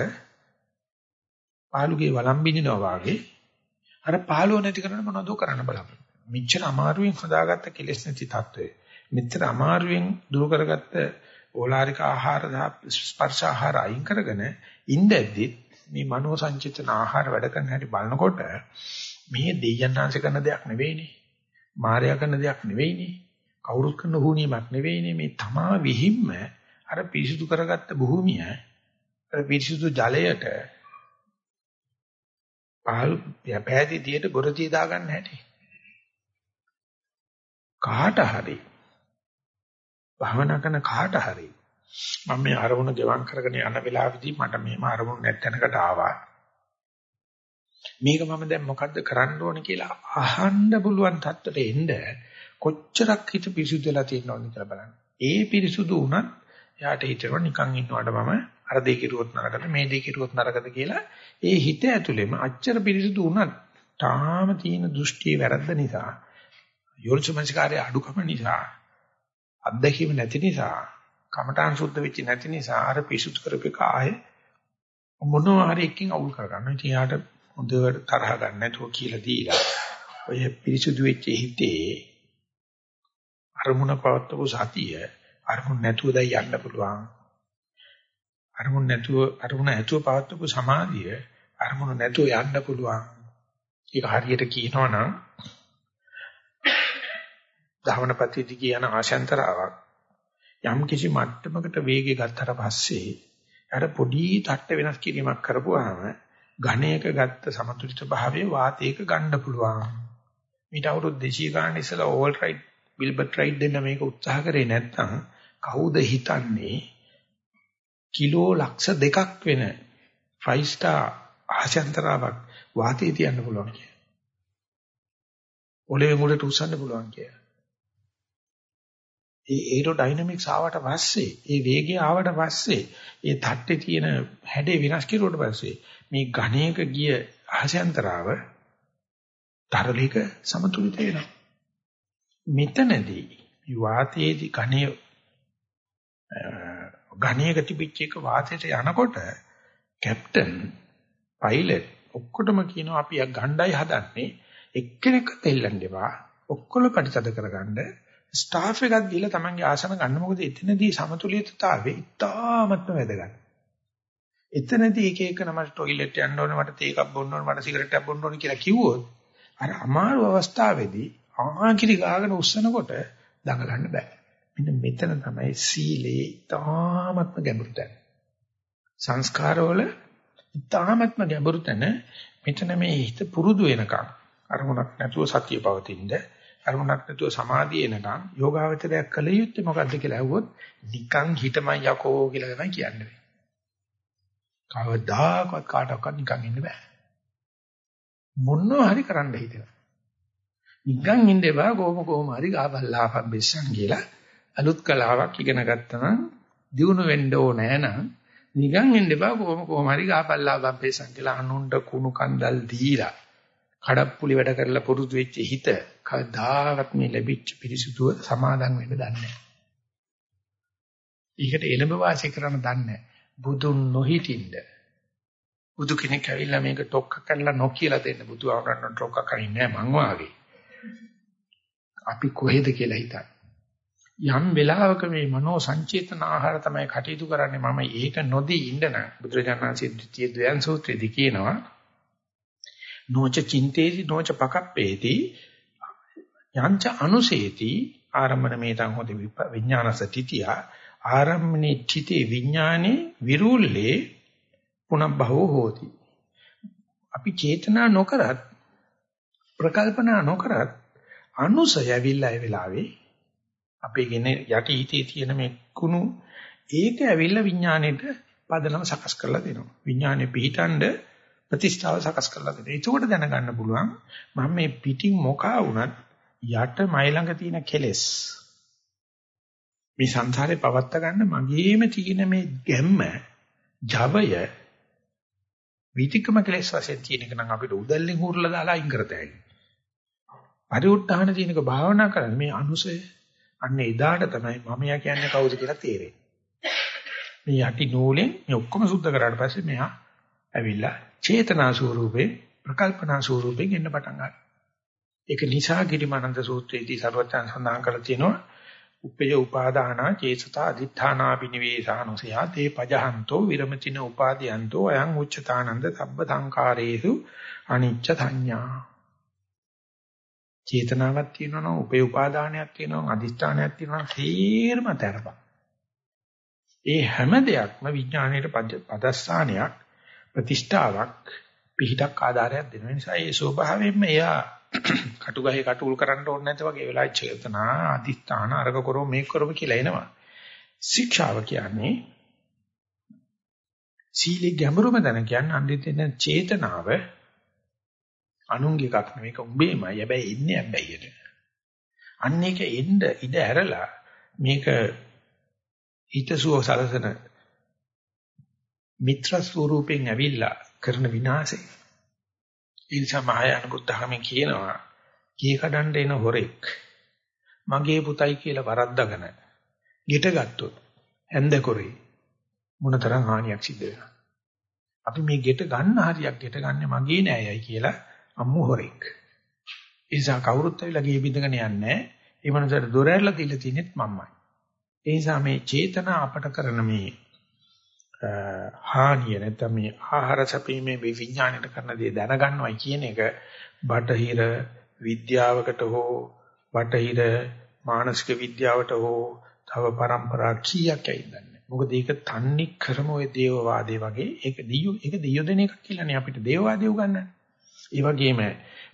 පාළුගේ වළම්බිනවා වාගේ අර පාළුව නැති කරන මොනවද කරන්න බලන්න. මිච්ඡර අමාරුවෙන් හදාගත්ත කෙලෙස් නැති తত্ত্বය මෙච්චර අමාරුවෙන් දුරු කරගත්ත ඕලාරික ආහාර ස්පර්ශ ආහාර අයින් කරගෙන ඉඳද්දි මේ මනෝ සංචිතන ආහාර වැඩ කරන හැටි බලනකොට මේ දෙයයන්ාංශ කරන දෙයක් නෙවෙයිනේ. මායя කරන දෙයක් නෙවෙයිනේ. කවුරුත් කරන හුනියමක් නෙවෙයිනේ. මේ තමා විහිම්ම අර පිරිසුදු කරගත්ත භූමිය අර පිරිසුදු ජලයට පහළ පැහැති දියට ගොරතිය දාගන්න හැටි. කාට හරි භවනා කරන කාට හරි මම මේ අරමුණ ගෙවම් කරගෙන යන වෙලාවෙදී මට මේම අරමුණ නැත්ැනකට ආවා. මේක මම දැන් මොකද්ද කරන්න ඕනේ කියලා අහන්න පුළුවන් තත්ත්වයට එන්න කොච්චරක් හිත පිරිසුදු වෙලා තියෙනවද කියලා බලන්න. ඒ පිරිසුදු වුණත් එයාට හිතෙනවා නිකන් ඉන්නවට මම අර දෙය කිරුවොත් නරකද මේ දෙය කිරුවොත් නරකද කියලා ඒ හිත ඇතුළෙම අච්චර පිරිසුදු වුණත් තාම තියෙන දෘෂ්ටියේ වැරද්ද නිසා යෝනිසමංස්කාරයේ අඩුකම නිසා අත්දැකීම නැති නිසා කමඨාන් සුද්ධ වෙච්ච නැති නිසා අර පිසුත් කරපේක ආයේ මොනවා හරි එකකින් අවුල් කරගන්නවා. ඉතින් යාට හොඳට තරහ ගන්න නැතුව කියලා දීලා ඔය පිරිසුදු වෙච්ච හිතේ අරමුණ පවත්වපු සතිය අරමුණ නැතුව දැන් යන්න පුළුවන්. අරමුණ නැතුව අරමුණ ඇතුව පවත්වපු සමාධිය අරමුණ නැතුව යන්න පුළුවන්. ඒක හරියට කියනවනම් ධාවනපතිදි කියන ආශයන්තරාවක් යම් කිසි මට්ටමකට වේගය ගත්තට පස්සේ අර පොඩි තට්ට වෙනස් කිරීමක් කරපුවාම ඝණයක ගත්ත සමතුලිත භාවයේ වාතයක ගන්න පුළුවන්. මීට අවුරුදු 200 ගාන ඉස්සලා ඕවල් රයිඩ් විල්බර්ට් රයිඩ් දෙන්න මේක උත්සාහ කරේ නැත්නම් කවුද හිතන්නේ කිලෝ ලක්ෂ දෙකක් වෙන 5 star ආශයන්තරාවක් වාතයේ තියන්න පුළුවන් කියලා. ඔලෙවෙන් උඩට උස්සන්න පුළුවන් කියලා. ඒ ඒරෝඩයිනමික්ස් ආවට පස්සේ ඒ වේගය ආවට පස්සේ ඒ තට්ටේ තියෙන හැඩේ වෙනස් කෙරුවට පස්සේ මේ ඝණයක ගිය ආශයන්තරාව තරලික සමතුලිත වෙනවා. මෙතනදී වාතයේදී ඝණය ඝණයක තිබිච්ච එක වාතයට යනකොට කැප්ටන් පයිලට් ඔක්කොටම කියනවා අපි ගණ්ඩායි හදන්නේ. එක්කෙනෙක් දෙල්ලන්න එපා. ඔක්කොම පරිතද කරගන්න. ස්ටාෆ් එකක් දීලා තමන්ගේ ආසන ගන්න මොකද එතනදී සමතුලිතතාවය ඉතාමත්ම වැදගත්. එතනදී එක එක නම ටොයිලට් යන්න ඕනේ මට තේ එකක් බොන්න ඕනේ මට සිගරට් එකක් බොන්න ඕනේ කියලා කිව්වොත් අර අමාරු අවස්ථාවේදී ආකිරි ගාගෙන උස්සනකොට දඟලන්න බෑ. මෙන්න මෙතන තමයි සීලේ ඉතාමත්ම ගැඹුරු තැන. සංස්කාරවල ඉතාමත්ම ගැඹුරු තැන මෙතන මේ හිත පුරුදු වෙනකම් අරමුණක් නැතුව සතිය පවතිනද අරමුණක් නැතුව සමාධිය එනකම් යෝගාවචරයක් කළ යුත්තේ මොකද්ද කියලා අහුවොත් නිකන් හිටමයි යකෝ කියලා තමයි කියන්නේ. කවදාකවත් කාටවත් නිකන් ඉන්න බෑ. මොනවා හරි කරන්න හිතෙනවා. නිකන් ඉන්න එපා කොහොම කොහොම හරි ගාබල්ලාපම් බෙස්සන් කියලා අලුත් කලාවක් ඉගෙන ගත්තම දිනු වෙන්න ඕනේ නම් නිකන් එන්න එපා කොහොම කොහොම හරි ගහපල්ලා බම්පේසන් කියලා අනුණ්ඩ කුණු කන්දල් දීලා කඩප්පුලි වැඩ කරලා පුරුදු වෙච්ච හිත කවදාවත් මේ ලැබිච්ච පිරිසුදුව සමාදන් වෙන්න දන්නේ නැහැ. ඊකට එළඹ වාසය කරන්න දන්නේ නැහැ. බුදුන් නොහිටින්ද බුදු කෙනෙක් ඇවිල්ලා මේක ටොක්ක කරලා නොකියලා දෙන්න බුදු ආවරණ ටොක්ක කරින්නේ නැහැ මං වාගේ. අපි කොහෙද කියලා හිතන්නේ. යම් වෙලාවක මේ මනෝ සංචේතන ආහාර තමයි කටයුතු කරන්නේ මම ඒක නොදී ඉන්න නම් බුදුරජාණන්සේ ද්විතීය ද්වයන් සූත්‍රයේදී කියනවා නොච චින්තේති නොච පකප්පේති යංච අනුසේති ආරම්මන මේතං හොති විඥානසතිතිය ආරම්මනේ චිතේ විඥානේ විරුල්ලේ පුනබ්බහෝ හෝති අපි චේතනා නොකරත් ප්‍රකල්පනා නොකරත් අනුසය ඇවිල්ලා ඒ වෙලාවේ අපේ ගෙන යටි හිතේ තියෙන මේ කුණු ඒක ඇවිල්ලා විඥාණයට පදනම සකස් කරලා දෙනවා. විඥානේ පිහිටන්ඩ ප්‍රතිස්ථාව සකස් කරලා දෙනවා. ඒකෝට දැනගන්න පුළුවන් මම මේ පිටින් මොකා වුණත් යට මයි ළඟ තියෙන කෙලෙස් මේ සංසාරේ පවත්ත ගන්න මගේම තියෙන මේ ගැම්ම ජවය විතිකම කෙලෙස් වශයෙන් තියෙන එක නම් අපිට උදැල්ලෙන් හුරලා දාලා අයින් කරතයි. පරිඋත්ථාන තියෙනක භාවනා කරන්නේ මේ අනුසය අන්න එදාට තමයි මමයා කියන්නේ කවුද කියලා තේරෙන්නේ. මේ යටි නූලෙන් මේ ඔක්කොම සුද්ධ කරාට පස්සේ මෙහා ඇවිල්ලා චේතනා ස්වරූපේ ප්‍රකල්පනා ස්වරූපෙන් එන්න පටන් ගන්නවා. ඒක නිසා ගිරිමානන්ද සූත්‍රයේදී සර්වඥයන් සඳහන් කරලා තියෙනවා උපය උපාදානා චේතසා අදිඨානා බිනිවේසානුසයා තේ පජහන්තෝ විරමතින උපාදීයන්තෝ අයං උච්චතානන්ද සබ්බ සංඛාරේසු අනිච්ච සංඥා චේතනාවක් තියෙනවා නම් උපේ උපාදානයක් තියෙනවා නම් අදිෂ්ඨානයක් තියෙනවා නම් තේරම තරපක්. ඒ හැම දෙයක්ම විඥාණයට පදස්ථානයක් ප්‍රතිෂ්ඨාවක් පිහිටක් ආධාරයක් දෙන නිසා ඒ ස්වභාවයෙන්ම එයා කටුගහේ කටුල් කරන්න ඕනේ නැත වගේ වෙලාවයි චේතනා අදිෂ්ඨාන අරක කරෝ මේක කරෝ කියලා එනවා. ශික්ෂාව කියන්නේ සීලේ ගැඹුරම දැන කියන්නේ අන්දිතෙන් චේතනාව අනුන්ගේ එකක් නෙවෙයි ඒක උඹේමයි. හැබැයි ඉන්නේ හැබැයිට. අන්න ඒක එන්න ඉඩ ඇරලා මේක හිතසුව සලසන මිත්‍ර ස්වරූපෙන් ඇවිල්ලා කරන විනාශය. ඒ නිසා මහායාන බුද්ධ학මේ කියනවා ගේ කඩන්න එන හොරෙක් මගේ පුතයි කියලා වරද්දගෙන ගෙට ගත්තොත් ඇඳ කරේ මොනතරම් හානියක් සිද්ධ වෙනවද? අපි මේ ගෙට ගන්න හරියක් ගෙට ගන්න මගේ නෑයයි කියලා අම්මු හොරෙක්. ඒ නිසා කවුරුත් ඇවිල්ලා ගේ බින්දගෙන යන්නේ නැහැ. ඒ මනසට දොර ඇරලා තියලා තිනෙත් මම්මයි. ඒ නිසා මේ චේතනා අපට කරන මේ හානිය නැත්නම් මේ ආහාර සැපීමේ මේ විඥාණයට කරන දේ දැනගන්නවයි කියන එක බටහිර විද්‍යාවකට හෝ බටහිර මානසික විද්‍යාවට හෝ තව પરම්පරා කීයක් ඇයිදන්නේ. මොකද ඒක තන්නේ කරම ඔය දේවවාදේ වගේ ඒක දියු ඒක දියු දෙන එකක් කියලානේ අපිට දේවවාදේ උගන්වන්නේ. ඒ වගේම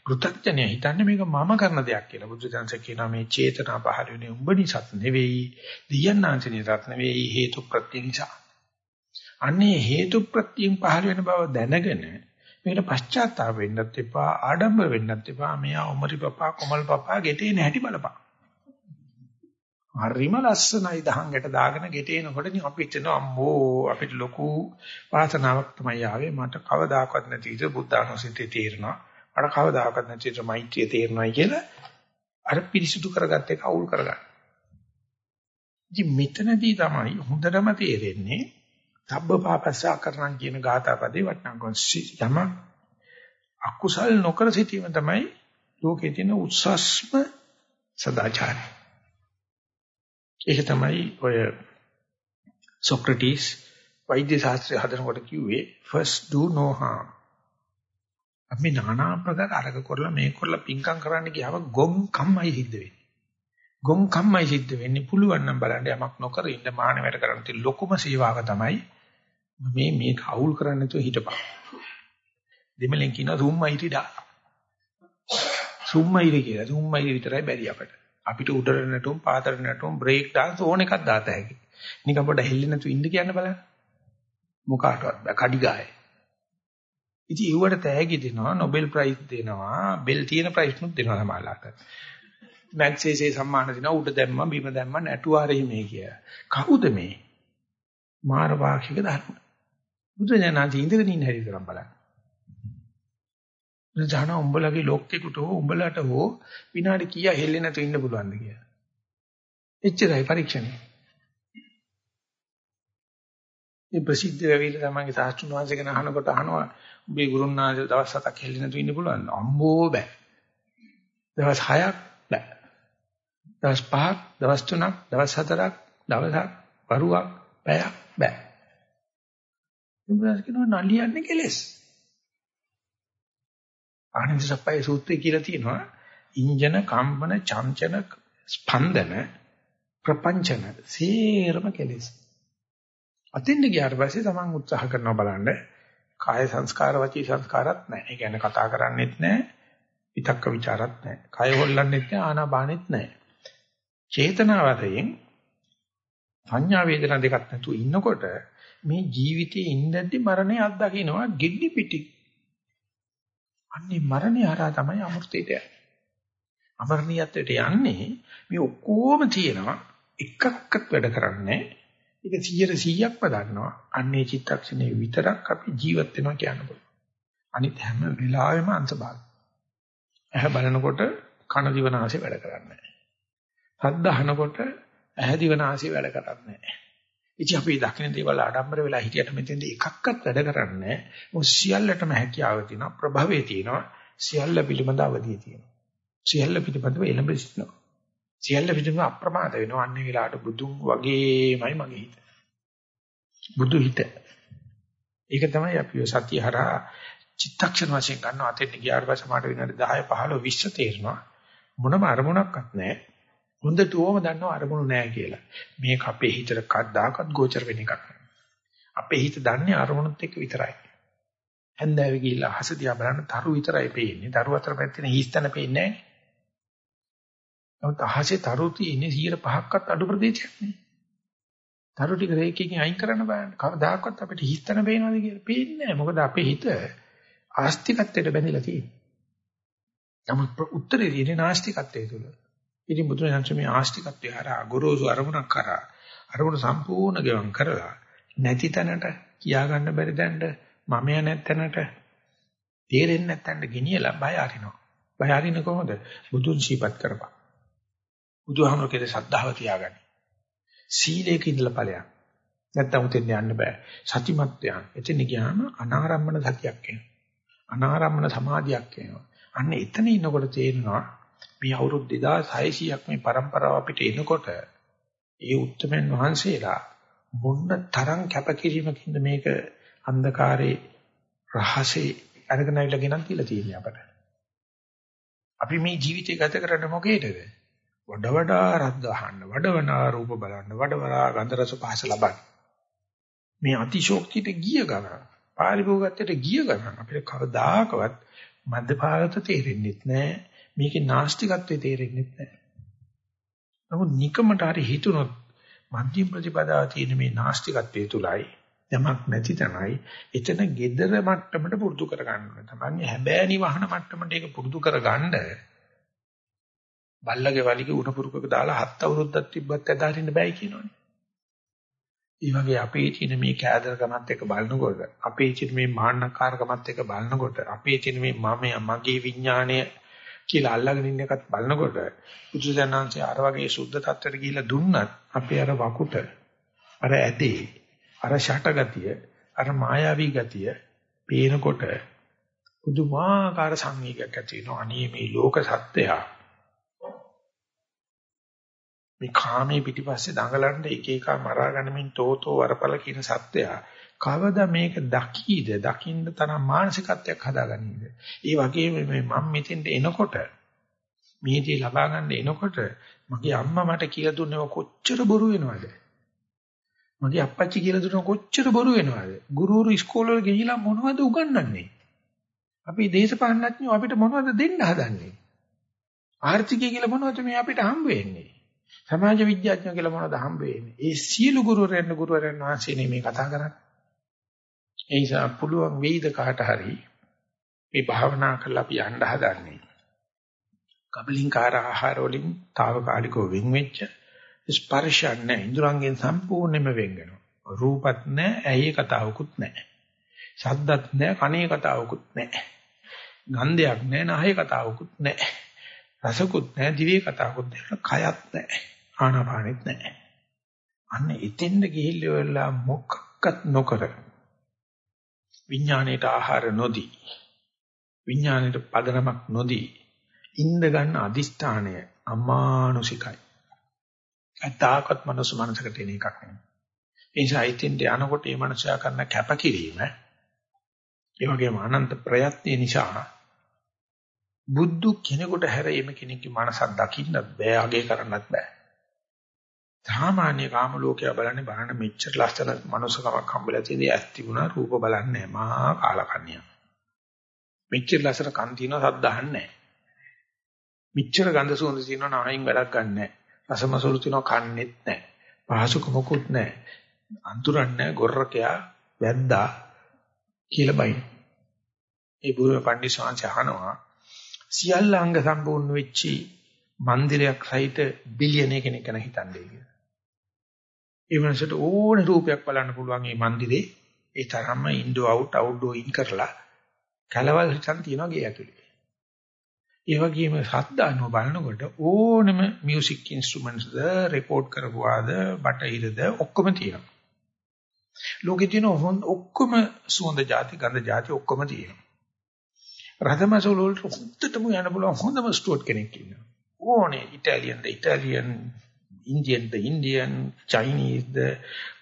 පෘථග්ජනය හිතන්නේ මේක මම කරන දෙයක් කියලා. බුදුසසුන කියනවා මේ චේතනා පහළ වෙන්නේ උඹ නිසාත් නෙවෙයි, දියන්නාංශ නිසාත් නෙවෙයි හේතු ප්‍රත්‍ය නිසා. අන්නේ හේතු ප්‍රත්‍යයෙන් පහළ වෙන බව දැනගෙන මේකට පශ්චාත්තාප වෙන්නත් එපා, ආඩම්බර වෙන්නත් එපා. මෙයා උමරි පපා, කොමල් පපා ගෙටේ නැහැටි බලපන්. හරිම ලස්සනයි දහංගට දාගෙන ගෙට එනකොට ඉතින් අපි හිතනවා අම්මෝ අපිට ලොකු වාසනාවක් තමයි ආවේ මට කවදාකවත් නැති ඉත බුද්ධානුස්සතිය තේරෙනවා මට කවදාකවත් නැති ඉත මෛත්‍රිය තේරෙනවා කියලා අර පිරිසුදු කරගත්ත එක අවුල් කරගන්න. ඉතින් මෙතනදී තමයි හොඳටම තේරෙන්නේ තබ්බ පාපස්සා කරනම් කියන ගාථාපදේ වටනකම් යම අකුසල් නොකර සිටීම තමයි ලෝකේ තියෙන උත්සස්ම සදාචාරය. ඒක තමයි ඔය සොක්‍රටිස් වෛද්‍ය ශාස්ත්‍රය හදනකොට කිව්වේ first do no harm. අපි নানা ප්‍රකාර අරක කරලා මේක කරලා පිංකම් කරන්න ගියාම ගොම් කම්මයි සිද්ධ වෙන්නේ. ගොම් කම්මයි සිද්ධ වෙන්නේ පුළුවන් නම් බලන්න යමක් නොකර ඉන්න මානවයට කරන්න තියෙන ලොකුම සේවාව තමයි මේ මේක අවුල් කරන්න නැතුව හිටපන්. දෙමළෙන් කියනවා සුම්මයිටි දා. සුම්මයිරි කියලා. සුම්මයිරි විතරයි බැරි අපට. අපිට උඩර නැටුම් පාතර නැටුම් බ්‍රේක් dance ඕන එකක් දාත හැකි. නිකන් පොඩ හෙල්ලෙන්නේ නැතු ඉන්න කියන්න බලන්න. මොකාටවත් බෑ කඩි ගායේ. ඉතින් ඒවට තෑගි දෙනවා Nobel Prize දෙනවා බෙල් තියෙන ප්‍රයිස් නුත් දෙනවා සමහරලාට. මැග්සේසේ සම්මාන දෙනවා උඩ දැම්ම බිම දැම්ම නැටුවාරේ මේ කිය. කවුද මේ? මාර වාක්ෂික ධර්ම. බුදුජානනාදී ඉඳගෙන ඉන්න හැටි තරම් බලන්න. බුදුජාන උඹලගේ ලෝකෙකට හෝ උඹලට හෝ විනාඩි කීයක් හෙල්ලෙන්නේ නැතුව ඉන්න පුළුවන්ද කියලා. එච්චරයි පරීක්ෂණය. මේ ප්‍රසිද්ධ වෙවිල තමන්ගේ සාස්ත්‍රුන් වහන්සේ ගැන අහනකොට අහනවා උඹේ ගුරුන්නාන්සේ දවස් හතක් හෙල්ලෙන්නේ නැතුව ඉන්න පුළුවන්ද? අම්බෝ බෑ. දවස් 6ක් බෑ. දවස් 5ක්, දවස් 3ක්, දවස් 4ක්, දවසක්, වරුවක්, පැයක් බෑ. උඹලා කියනවා නලියන්නේ කෙලස්. ආනන්ද සප්පයි සූත්‍රය කියලා තියෙනවා ඉන්ජන කම්පන චංචන ස්පන්දන ප්‍රපංචන සේරම කෙලස්. අතින්ද ගියාට පස්සේ තමන් උත්සාහ කරනවා බලන්න කාය සංස්කාර වචී සංස්කාරත් නැහැ. ඒ කියන්නේ කතා කරන්නේත් නැහැ. විතක්ක ਵਿਚාරත් නැහැ. කය හොල්ලන්නෙත් නැහැ. ආනාපානෙත් නැහැ. චේතනාවතයෙන් සංඥා වේදනා දෙකක් නැතුව ඉන්නකොට මේ ජීවිතේ ඉඳද්දි මරණය අත්දකින්නවා giddi piti. අන්නේ මරණය හරහා තමයි අමෘතයට යන්නේ. අමරණීයත්වයට යන්නේ මේ ඔක්කොම තියෙනවා එකක්වත් වැඩ කරන්නේ ඒක 100%ක්ම දන්නවා. අන්නේ චිත්තක්ෂණේ විතරක් අපි ජීවත් වෙනවා කියන්න පුළුවන්. අනිත් හැම වෙලාවෙම අංශභාග. ඇහැ බලනකොට කන දිවනාසය වැඩ කරන්නේ නැහැ. ශබ්ද අහනකොට ඇහැ දිවනාසය වැඩ කරන්නේ නැහැ. ඉතින් අපි දකින්න දේවල් ආඩම්බර වෙලා හිටියට මෙතෙන්ද එකක්වත් වැඩ කරන්නේ නැහැ. මොකද සියල්ලටම හැකියාව තියෙනවා, ප්‍රභවයේ තියෙනවා, සියල්ල පිළිබඳ අවධිය තියෙනවා. සියල්ල පිළිබඳව එළඹ සිටිනවා. සියල්ල පිළිබඳව අප්‍රමාද වෙනවා. අන්නේ වෙලාවට බුදුන් වගේමයි මගේ හිත. බුදු හිත. ඒක තමයි අපි සතිය හරහා චිත්තක්ෂණ වශයෙන් ගන්නවා. අතෙන් ගියාට පස්සේ මාට විනාඩි 10 15 20 තේරෙනවා. මොනම අරමුණක්වත් නැහැ. හොඳටම දන්නවා අරමුණු නැහැ කියලා. මේක අපේ හිතට කද්දාකත් ගෝචර වෙන එකක් අපේ හිත දන්නේ අරමුණුත් එක්ක විතරයි. හැන්දෑවේ ගිහිල්ලා අහස දිහා බලන්න තරු විතරයි පේන්නේ. තරු අතර පැත්තේ හිස්තන පේන්නේ නැහැ. නමුත් අහසේ තරු තියෙන්නේ 105ක්වත් අඩු ප්‍රදේශයක් නේ. තරු ටික රේඛකින් අයින් කරන්න බෑනේ. කවදාකවත් අපිට හිස්තන පේනවද කියලා පේන්නේ නැහැ. මොකද අපේ හිත ආස්තිකත්වයට බැඳිලා තියෙන්නේ. නමුත් උත්තරේ තියෙන්නේ නාස්තිකත්වයේ තුල. ඉතින් බුදුරජාණන් මේ ආස්තිකත්වය හරහා ගුරුසු අරමුණක් කරා අරමුණ සම්පූර්ණ ගෙවම් කරලා නැති තැනට කියා ගන්න බැරි තැනට මමයා නැත්තැනට තේරෙන්නේ නැත්තැනට ගෙනියලා බය අරිනවා. බය අරින්න කොහොමද? බුදුන් ශීපත් කරපන්. බුදුහාමුදුරේ කෙරේ ශ්‍රද්ධාව තියාගන්න. සීලයක ඉඳලා ඵලයක්. නැත්තම් උතෙන් යන්න බෑ. සතිමත් යන. එතන ගියාම අනාරම්මන සතියක් එනවා. අනාරම්මන සමාධියක් එනවා. අන්න එතන ඉන්නකොට තේරෙනවා මේ අවුරුදු 2600ක් මේ પરම්පරාව අපිට එනකොට ඒ උත්තරමන් වහන්සේලා මොන්න තරම් කැපකිරීමකින්ද මේක අන්ධකාරේ රහසේ අරගෙන අවිලා ගෙනන් තියලා තියෙන්නේ අපට. අපි මේ ජීවිතය ගත කරන්නේ මොකේදද? වඩ වඩා රද්ද අහන්න, වඩ වඩා රූප බලන්න, වඩ වඩා ගන්ධ රස පහස ලබන්න. මේ අතිශෝක්තියට ගිය ගමන, පාරිභෝගිකත්වයට ගිය ගමන අපිට කවදාකවත් මධ්‍යපාගත තේරෙන්නේ නැහැ. මේකේ නාස්තිකත්වයේ තේරෙන්නේ නැහැ. නමුත් නිකමට හරි හිතුනොත් මධ්‍යම ප්‍රතිපදාව තියෙන මේ නාස්තිකත්වයේ තුලයි යමක් නැති තැනයි එතන gedara මට්ටමට පුරුදු කර ගන්න ඕනේ. තමන්ගේ හැබෑනි වහන මට්ටමට ඒක පුරුදු කරගන්න බල්ලගේ වලිගේ උණ පුරුකක දාලා හත් අවුරුද්දක් තිබ්බත් ඇදාරින්න බෑ කියනෝනේ. ඒ වගේ අපේ තියෙන මේ කෑදරකමත් එක්ක බලනකොට අපේ තියෙන මේ මාන්නකාරකමත් එක්ක බලනකොට අපේ තියෙන මේ මම මගේ විඥාණය කියලා අල්ලගෙන ඉන්න එකත් බලනකොට බුදුසසුනාංශය අර වගේ සුද්ධ tattවට ගිහිල්ලා දුන්නත් අපේ අර වකුට අර ඇතේ අර ෂටගතිය අර මායාවී ගතිය පේනකොට පුදුමාකාර සංවේගයක් ඇති වෙනවා. අනේ මේ ලෝක සත්‍යය. මේ කාමයේ පිටිපස්සේ දඟලන්න එක එක මරා ගන්නමින් තෝතෝ වරපල කියන සත්‍යය. කවදා මේක දකීද දකින්න තරම් මානසිකත්වයක් හදාගන්නේද? ඒ වගේම මේ මම මෙතෙන්ට එනකොට මේ දේ ලබා ගන්න එනකොට මගේ අම්මා මට කියලා දුන්නේ කොච්චර බොරු වෙනවද? මගේ අප්පච්චි කියලා දුන්න කොච්චර බොරු වෙනවද? ගුරුවරු ඉස්කෝලේ වල ගිහිලා මොනවද උගන්වන්නේ? අපි දේශපාලනඥයෝ අපිට මොනවද දෙන්න හදන්නේ? ආර්ථිකය කියලා මොනවද මේ අපිට හම්බ වෙන්නේ? සමාජ විද්‍යාඥයෝ කියලා මොනවද හම්බ වෙන්නේ? ඒ සියලු ගුරුවරයන් ගුරුවරයන් වහන්සේනේ මේ කතා කරන්නේ. ඒ නිසා පුළුවන් වෙයිද කාට හරි මේ භාවනා කරලා අපි යන්න හදන්නේ. කබලින්කාර ආහාර වලින් తాවකාලිකව වෙන් වෙච්ච ස්පර්ශයක් නැහැ. ඉඳුරංගෙන් සම්පූර්ණයෙන්ම වෙන් වෙනවා. රූපත් නැහැ, ඇහි කතාවකුත් නැහැ. ශබ්දත් නැහැ, කනේ කතාවකුත් නැහැ. ගන්ධයක් නැහැ, නහයේ කතාවකුත් නැහැ. රසකුත් නැහැ, දිවේ කතාවකුත් නැහැ, කයත් නැහැ. ආනාපානෙත් නැහැ. අන්න එතෙන්ද ගිහිල්ලා මොකක්වත් නොකර විඥාණයට ආහාර නොදී විඥාණයට පදනමක් නොදී ඉඳ ගන්න අදිෂ්ඨානය අමානුෂිකයි. අතාවකත් මනස මනසකට එන එකක් නෙමෙයි. ඒ නිසා ඉතින්ට යනකොට මේ මනසයා කරන කැපකිරීම ඒ වගේම අනන්ත ප්‍රයත්න නිසා බුද්ධ කෙනෙකුට හැරෙීම කෙනෙක්ගේ මනසක් දකින්න බෑ අගේ කරන්නත් බෑ. සාමාන්‍ය කාම ලෝකයා බලන්නේ බලන්න මෙච්චර ලස්සන මනුස්සකමක් හම්බෙලා තියෙදී ඇස් තිබුණා රූප බලන්නේ මහා කාලකන්‍යා. මෙච්චර ලස්සන කන් තියෙනවා සද්ද අහන්නේ මෙච්චර ගඳ සුවඳ තියෙනවා නාහින් වැඩක් ගන්නෑ. රසමසුරු තියෙනවා කන්නේත් නැහැ. පහසුකමකුත් නැහැ. අඳුරන්නේ ගොර්රකයා වැද්දා කියලා බයින. ඒ බුදුම පණ්ඩිත අහනවා සියල්ල අංග සම්පූර්ණ වෙච්චි මන්දිරයක් සහිත බිලියන කෙනෙක් ගැන හිතන්නේ කියලා. ඒ වෙනසට ඕන රූපයක් බලන්න පුළුවන් මේ මන්දිරේ ඒ තරම්ම ඉන්ඩෝ අවුට් අවුට්ඩෝ ඉන් කරලා කලවල් හිතන් තියනවා ගේ ඇතුලේ. ඒ වගේම ශබ්ද අනුව බලනකොට ඕනම මියුසික් ඉන්ස්ට්‍රුමන්ට්ස් ද රෙකෝඩ් කරපුවාද බටහිරද ඔක්කොම තියෙනවා. ලෝකේ තියෙන ඔක්කොම සුවඳ ಜಾති ගඳ ಜಾති ඔක්කොම තියෙනවා. රතමසෝල වලට හොඳටම යන්න පුළුවන් හොඳම ස්ටුවර්ට් කෙනෙක් ඉන්නවා. ඕනේ ඉතාලියන් ද ඉතාලියන් ඉන්දියන් ද ඉන්දියන් චයිනීස් ද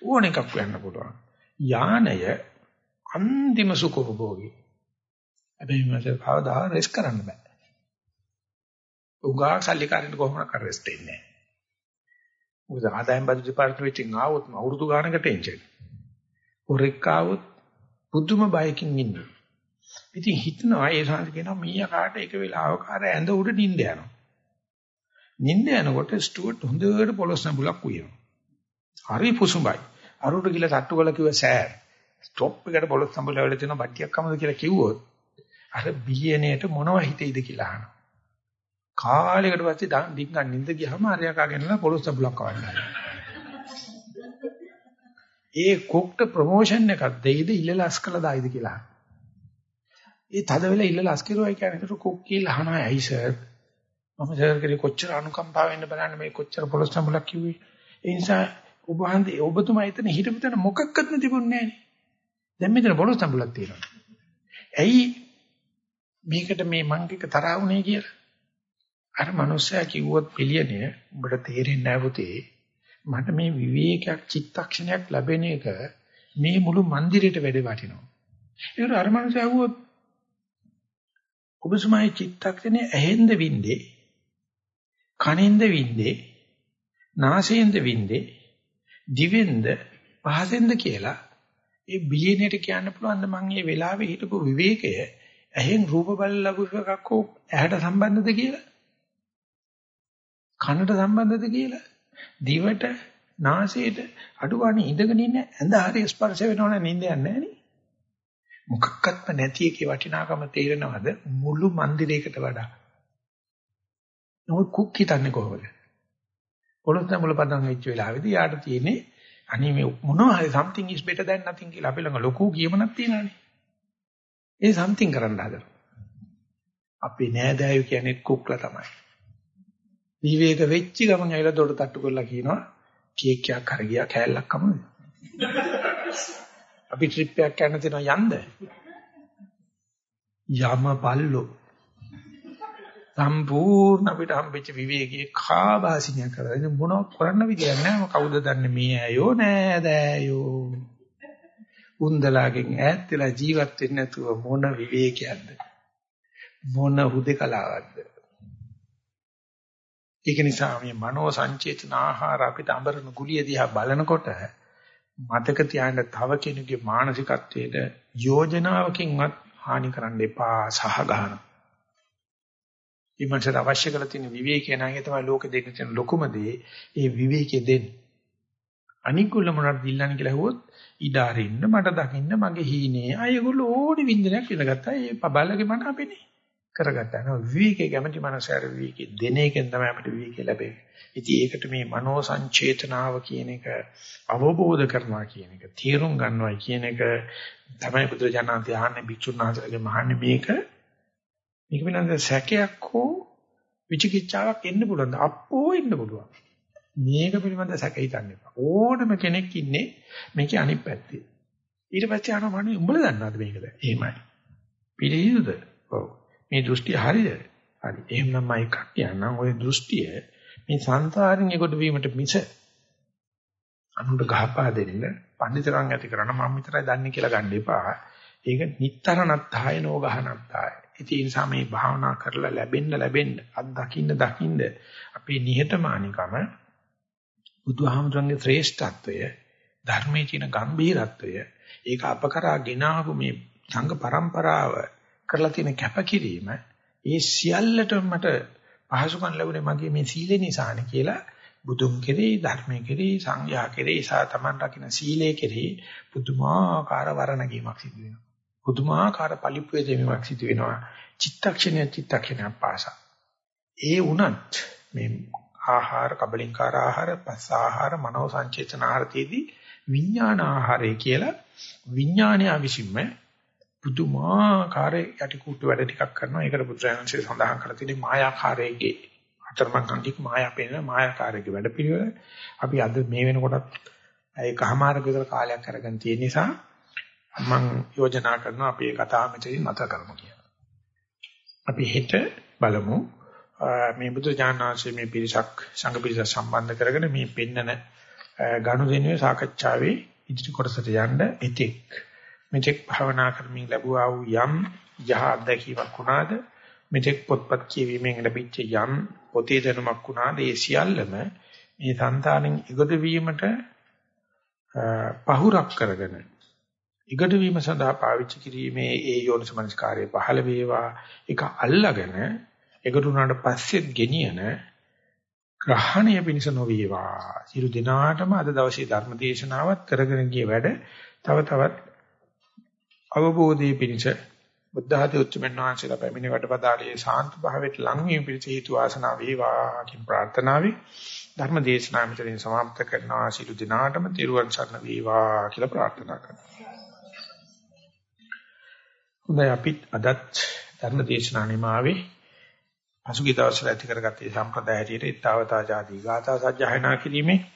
ඕන එකක් වෙන්න පුළුවන්. යානය අන්තිම සුඛෝභෝගී. හැබැයි මට කවදා රෙස් කරන්න බෑ. උගා සල්ලිකාරෙන්ට කොහොමද කර රෙස් දෙන්නේ නැහැ. මොකද ආදායම් බදු දෙපාර්තමේන්තුවෙන් ආවොත් අවුරුදු ගානකට එන්ජල්. හොරෙක් ආවොත් පුදුම බයකින් ඉන්නේ. ඉතින් හිතනවා ඒ සංස් කියනවා මීයා කාට එක වෙලාවක අර ඇඳ උඩ නිින්ද යනවා. නිින්ද යනකොට ස්ටුවර්ට් හොඳට පොලොස් නඹුලක් උයනවා. හරි පුසුඹයි. අරුට ගිල තට්ටු කළ කිව්ව සෑර්. ස්ටොප් එකට පොලොස් නඹුල වල තියෙන බට්ටියක් කමද කියලා කිව්වොත් අර බිලියනේට මොනව හිතෙයිද කියලා අහනවා. කාලයකට පස්සේ ඩිංගන් නිින්ද ගියාම අරයා ගෙනලා පොලොස් නඹුලක් කවන්නවා. ඒ කොක්ට ප්‍රොමෝෂන් එකක් දෙයිද ඉල්ලලාස් කළා දායිද කියලා. ඒ තද වෙලා ඉල්ලලාස් කරුවා කියන්නේ ඒකට කොක් කියලා අහනවා ඇයි සර් මම සර් කෙරේ කොච්චර අනුකම්පාව වෙන්න බලන්න මේ කොච්චර පොළොස් සම්බලක් කිව්වේ. ඒ නිසා ඔබ හන්දේ ඔබතුමා එතන හිටපු තැන මොකක්වත් තිබුණේ නැහැ දැන් මෙතන පොළොස් සම්බලක් තියෙනවා. ඇයි මේකට මේ මං එක තරහ වුණේ කියලා? අර මනුස්සයා කිව්වොත් පිළියනේ උඹට තේරෙන්නේ නැහැ පුතේ. මට මේ විවේකයක් චිත්තක්ෂණයක් ලැබෙන එක මේ මුළු මන්දිරයට වැඩ වටිනවා. ඒකට අර මනුස්සයා ඇහුවොත් ඔබ සමයි චිත්තක්ෂණේ ඇහෙන්ද වින්දේ කනෙන්ද වින්දේ නාසයෙන්ද වින්දේ දිවෙන්ද පහසෙන්ද කියලා ඒ බිලියනට කියන්න පුළුවන් ද මම මේ වෙලාවේ හිටපු විවේකය ඇහෙන් රූප බල ලැබු එකක් හෝ ඇහැට සම්බන්ධද කියලා? කනට සම්බන්ධද කියලා? දිවට නාසයට අඩුවනේ ඉඳගෙන ඉන්න ඇඳ හරිය ස්පර්ශ වෙනවනේ නිින්ද යන්නේ නැහැ මොකක්වත්ම නැති එකේ වටිනාකම තේරෙනවද? මුළු මන්දිරයකට වඩා. නමුත් කුක් හිතන්නේ කොහොමද? පොළොස් නැමුල පදන් වෙච්ච වෙලාවේදී යාට තියෙන්නේ අනේ මේ මොනවා හරි something is better than nothing කියලා අපි ළඟ ලොකු කියමනක් තියෙනවානේ. ඒ something කරන්න හදනවා. අපේ නෑදෑයෝ කියන්නේ කුක්ලා තමයි. විවේක වෙච්ච ගමන් ඇවිල්ලා දොඩ තට්ටු කරලා කියනවා කේක් එකක් හරි ගියා කෑල්ලක් කමුද? අපි ට්‍රිප් එකක් යන්න තියෙනවා යන්න. යම පල්ලෝ සම්පූර්ණ අපිට හම්බෙච්ච විවේකයේ කාබාසිනිය කරලා. ඉතින් මොනව කරන්න විදියක් නැහැ. කවුද දන්නේ මේ ඇයෝ නෑ දෑයෝ උන්දලාගෙන් ඈත් වෙලා ජීවත් වෙන්නේ නැතුව මොන විවේකයක්ද? මොන හුදකලාවක්ද? ඒක නිසා මේ මනෝ සංචේතන ආහාර අපිට අඹරන ගුලිය දිහා බලනකොට මතක තියාගන්න තව කෙනෙකුගේ මානසිකත්වයට යෝජනාවකින්වත් හානි කරන්න එපා සහ ගන්නවා මේ මනසට අවශ්‍ය කරලා තියෙන විවේකය නම් ඒ තමයි ලෝකෙ දෙන්න තියෙන ලොකුම දේ. ඒ විවේකයේ දෙන්න. අනිකුල්ල මොනවද දිල්ලන්නේ කියලා ඇහුවොත් ඉඩ අරින්න මට දකින්න මගේ හීනේ. අයගොල්ලෝ ඕනි වින්දනයක් විඳගත්තා. ඒ පබල්ලගේ මන අපේනේ. කරගත්තා. නෝ විවේකයේ කැමැති මනසාර විවේකයේ දෙන එකෙන් තමයි අපිට විවේකය ලැබෙන්නේ. ඉතින් ඒකට මේ මනෝ සංචේතනාව කියන එක අවබෝධ කරනවා කියන එක තීරුම් ගන්නවා කියන එක තමයි බුදුරජාණන් ආන්නේ භික්ෂුන් වහන්සේලාගේ මහන්නේ මේක මේක පිළිබඳ සැකයක් හෝ විචිකිච්ඡාවක් එන්න පුළුවන්. අප්පෝ එන්න පුළුවන්. මේක පිළිබඳ සැක හිතන්න එපා. ඕනම කෙනෙක් ඉන්නේ මේකේ අනිත් පැත්තේ. ඊට පස්සේ අහනවා මම උඹලා දන්නවද මේකද? එහෙමයි. පිළිහිදුද? ඔව්. මේ දෘෂ්ටි හරියද? හරි. එහෙමනම් මම එකක් කියන්නම්. ওই දෘෂ්ටිය මේ සංසාරෙන් ඒකට වීමට මිස අනුන්ට ගහපා දෙන්න පඬිතරම් ඇති කරන මම විතරයි දන්නේ කියලා ගන්න එපා. ඒක නිටතරණත්තාය නෝගහනත්තාය. ඉතින් ඒ නිසා මේ භාවනා කරලා ලැබෙන්න ලැබෙන්න අත් දකින්න දකින්න අපේ නිහතමානිකම බුදුහාමුදුරන්ගේ ශ්‍රේෂ්ඨත්වය ධර්මයේ කියන ගැඹීරත්වය ඒක අපකරා ගෙනාවු මේ සංඝ પરම්පරාව කරලා තියෙන කැපකිරීම ඒ සියල්ලටම මට පහසුකම් ලැබුණේ මගේ මේ සීලේ නිසානේ කියලා බුදුන් කෙරෙහි ධර්මයේ කෙරෙහි සංඝයා කෙරෙහි සා තමන් රකින්න සීලයේ කෙරෙහි පුදුමාකාර වරණගීමක් සිදු වෙනවා. පුදුමාකාර පරිප්‍රේතීමක් සිදු වෙනවා. චිත්තක්ෂණය චිත්තක්ෂණය පාසා. ඒ වුණත් මේ ආහාර කබලින්කාර ආහාර පස්ස ආහාර මනෝ සංචේතන ආහාරයේදී විඥාන ආහාරය කියලා විඥානය විසින්ම පුදුමාකාර යටි කුට්ටු වැඩ ටිකක් කරනවා. ඒකට බුදුරජාණන්සේ සඳහන් කරලා තියෙන්නේ මායාකාරයේ අතරමං කන්ටික් මායා පේන මායාකාරයේ වැඩ පිළිවෙල. අපි අද මේ වෙනකොටත් ඒකමාරක විතර කාලයක් අරගෙන තියෙන නිසා මම යෝජනා කරනවා අපි මේ කතාව මෙතනින් නැත කරමු කියලා. අපි හෙට බලමු මේ බුදු ඥානාංශයේ මේ පිරිසක් සංඝ පිරිස සම්බන්ධ කරගෙන මේ පෙන්නන ගනුදෙනුවේ සාකච්ඡාවේ ඉදිරි කොටසට යන්න එතෙක් මෙතෙක් භවනා කරමින් ලැබුවා වූ යම් යහ අත්දැකීමක් වුණාද මෙතෙක් පොත්පත් කියවීමෙන් ලැබිච්ච යම් පොතේ දැනුමක් වුණාද ඒ සියල්ලම මේ సంతානෙන් ඉගොඩ වීමට පහුරක් කරගෙන ඉගොඩ වීම සඳහා පාවිච්චි කිරීමේ ඒ යෝනිසමනස්කාරය පහළ වේවා. ඒක අල්ලාගෙන ඉගොඩ උනාට පස්සෙත් ගෙනියන ග්‍රහණය පිණිස නොවේවා. සියලු දිනාටම අද දවසේ ධර්ම දේශනාවත් කරගෙන ගිය වැඩ තව තවත් අවබෝධයේ පිණිස බුද්ධ ආදී උත්තරමන් වහන්සේලා පැමිණ වඩපදාලේ ශාන්ත භාවයට ලං වීම පිණිස හේතු වාසනා වේවා කියන ප්‍රාර්ථනාවයි ධර්ම දේශනාව මෙතනින් සමාප්ත කරනවා. සිළු දිනාටම තිරුවන් සරණ වේවා කියලා ප්‍රාර්ථනා කරනවා. හොඳයි අපිත් අදත් ධර්ම දේශනා නිමාවේ පසුගිය දවස්වල ඇති කරගත්තේ සම්ප්‍රදාය හැටියට ඊතාවතා ආදී ගාථා සජ්ජායනා කිරීමේ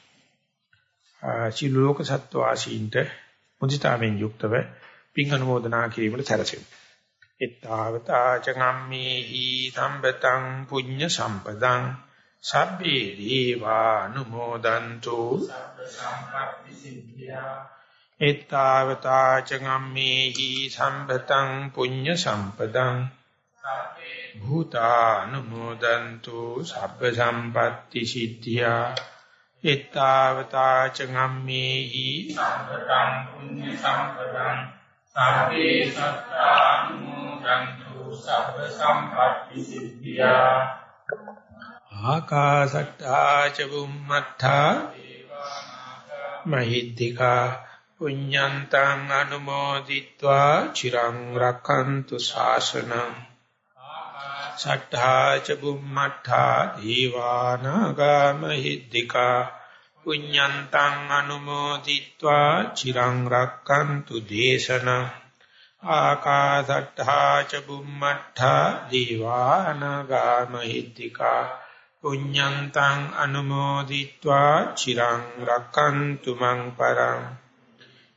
සිළු ලෝක සත්ව ආශීන්ට මුදිතාවෙන් යුක්තව පින් අනුමෝදනා කිරීමට සැරසෙමු. එත්තාවතා චගම්මේහි සම්පතං පුඤ්ඤ සම්පදං සබ්බේ දීවානුමෝදන්තු එත්තාවතා චගම්මේහි සම්පතං පුඤ්ඤ සම්පදං භූතානුමෝදන්තු සබ්බ සම්පatti සිද්ධියා. එත්තාවතා චගම්මේහි සම්පතං පුඤ්ඤ සම්පදං සබ්බේ සත්තානුමෝදන්තු සබ්බ සම්පatti සිද්ධියා. ආකාසට්ටා ච බුම්මත්තා. මහිද්దికා පුඤ්ඤන්තං අනුමෝදිत्वा චිරං රක්ඛන්තු ශාසනං සට්ඨා ච බුම්මඨා දීවානාගාමහිද්దికා පුඤ්ඤන්තං අනුමෝදිत्वा චිරං රක්ඛන්තු දේශනං ආකාසට්ඨා ච බුම්මඨා දීවානාගාමහිද්దికා පුඤ්ඤන්තං අනුමෝදිत्वा චිරං රක්ඛන්තු මං පරං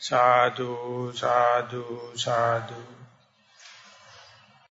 සාදු සාදු සාදු.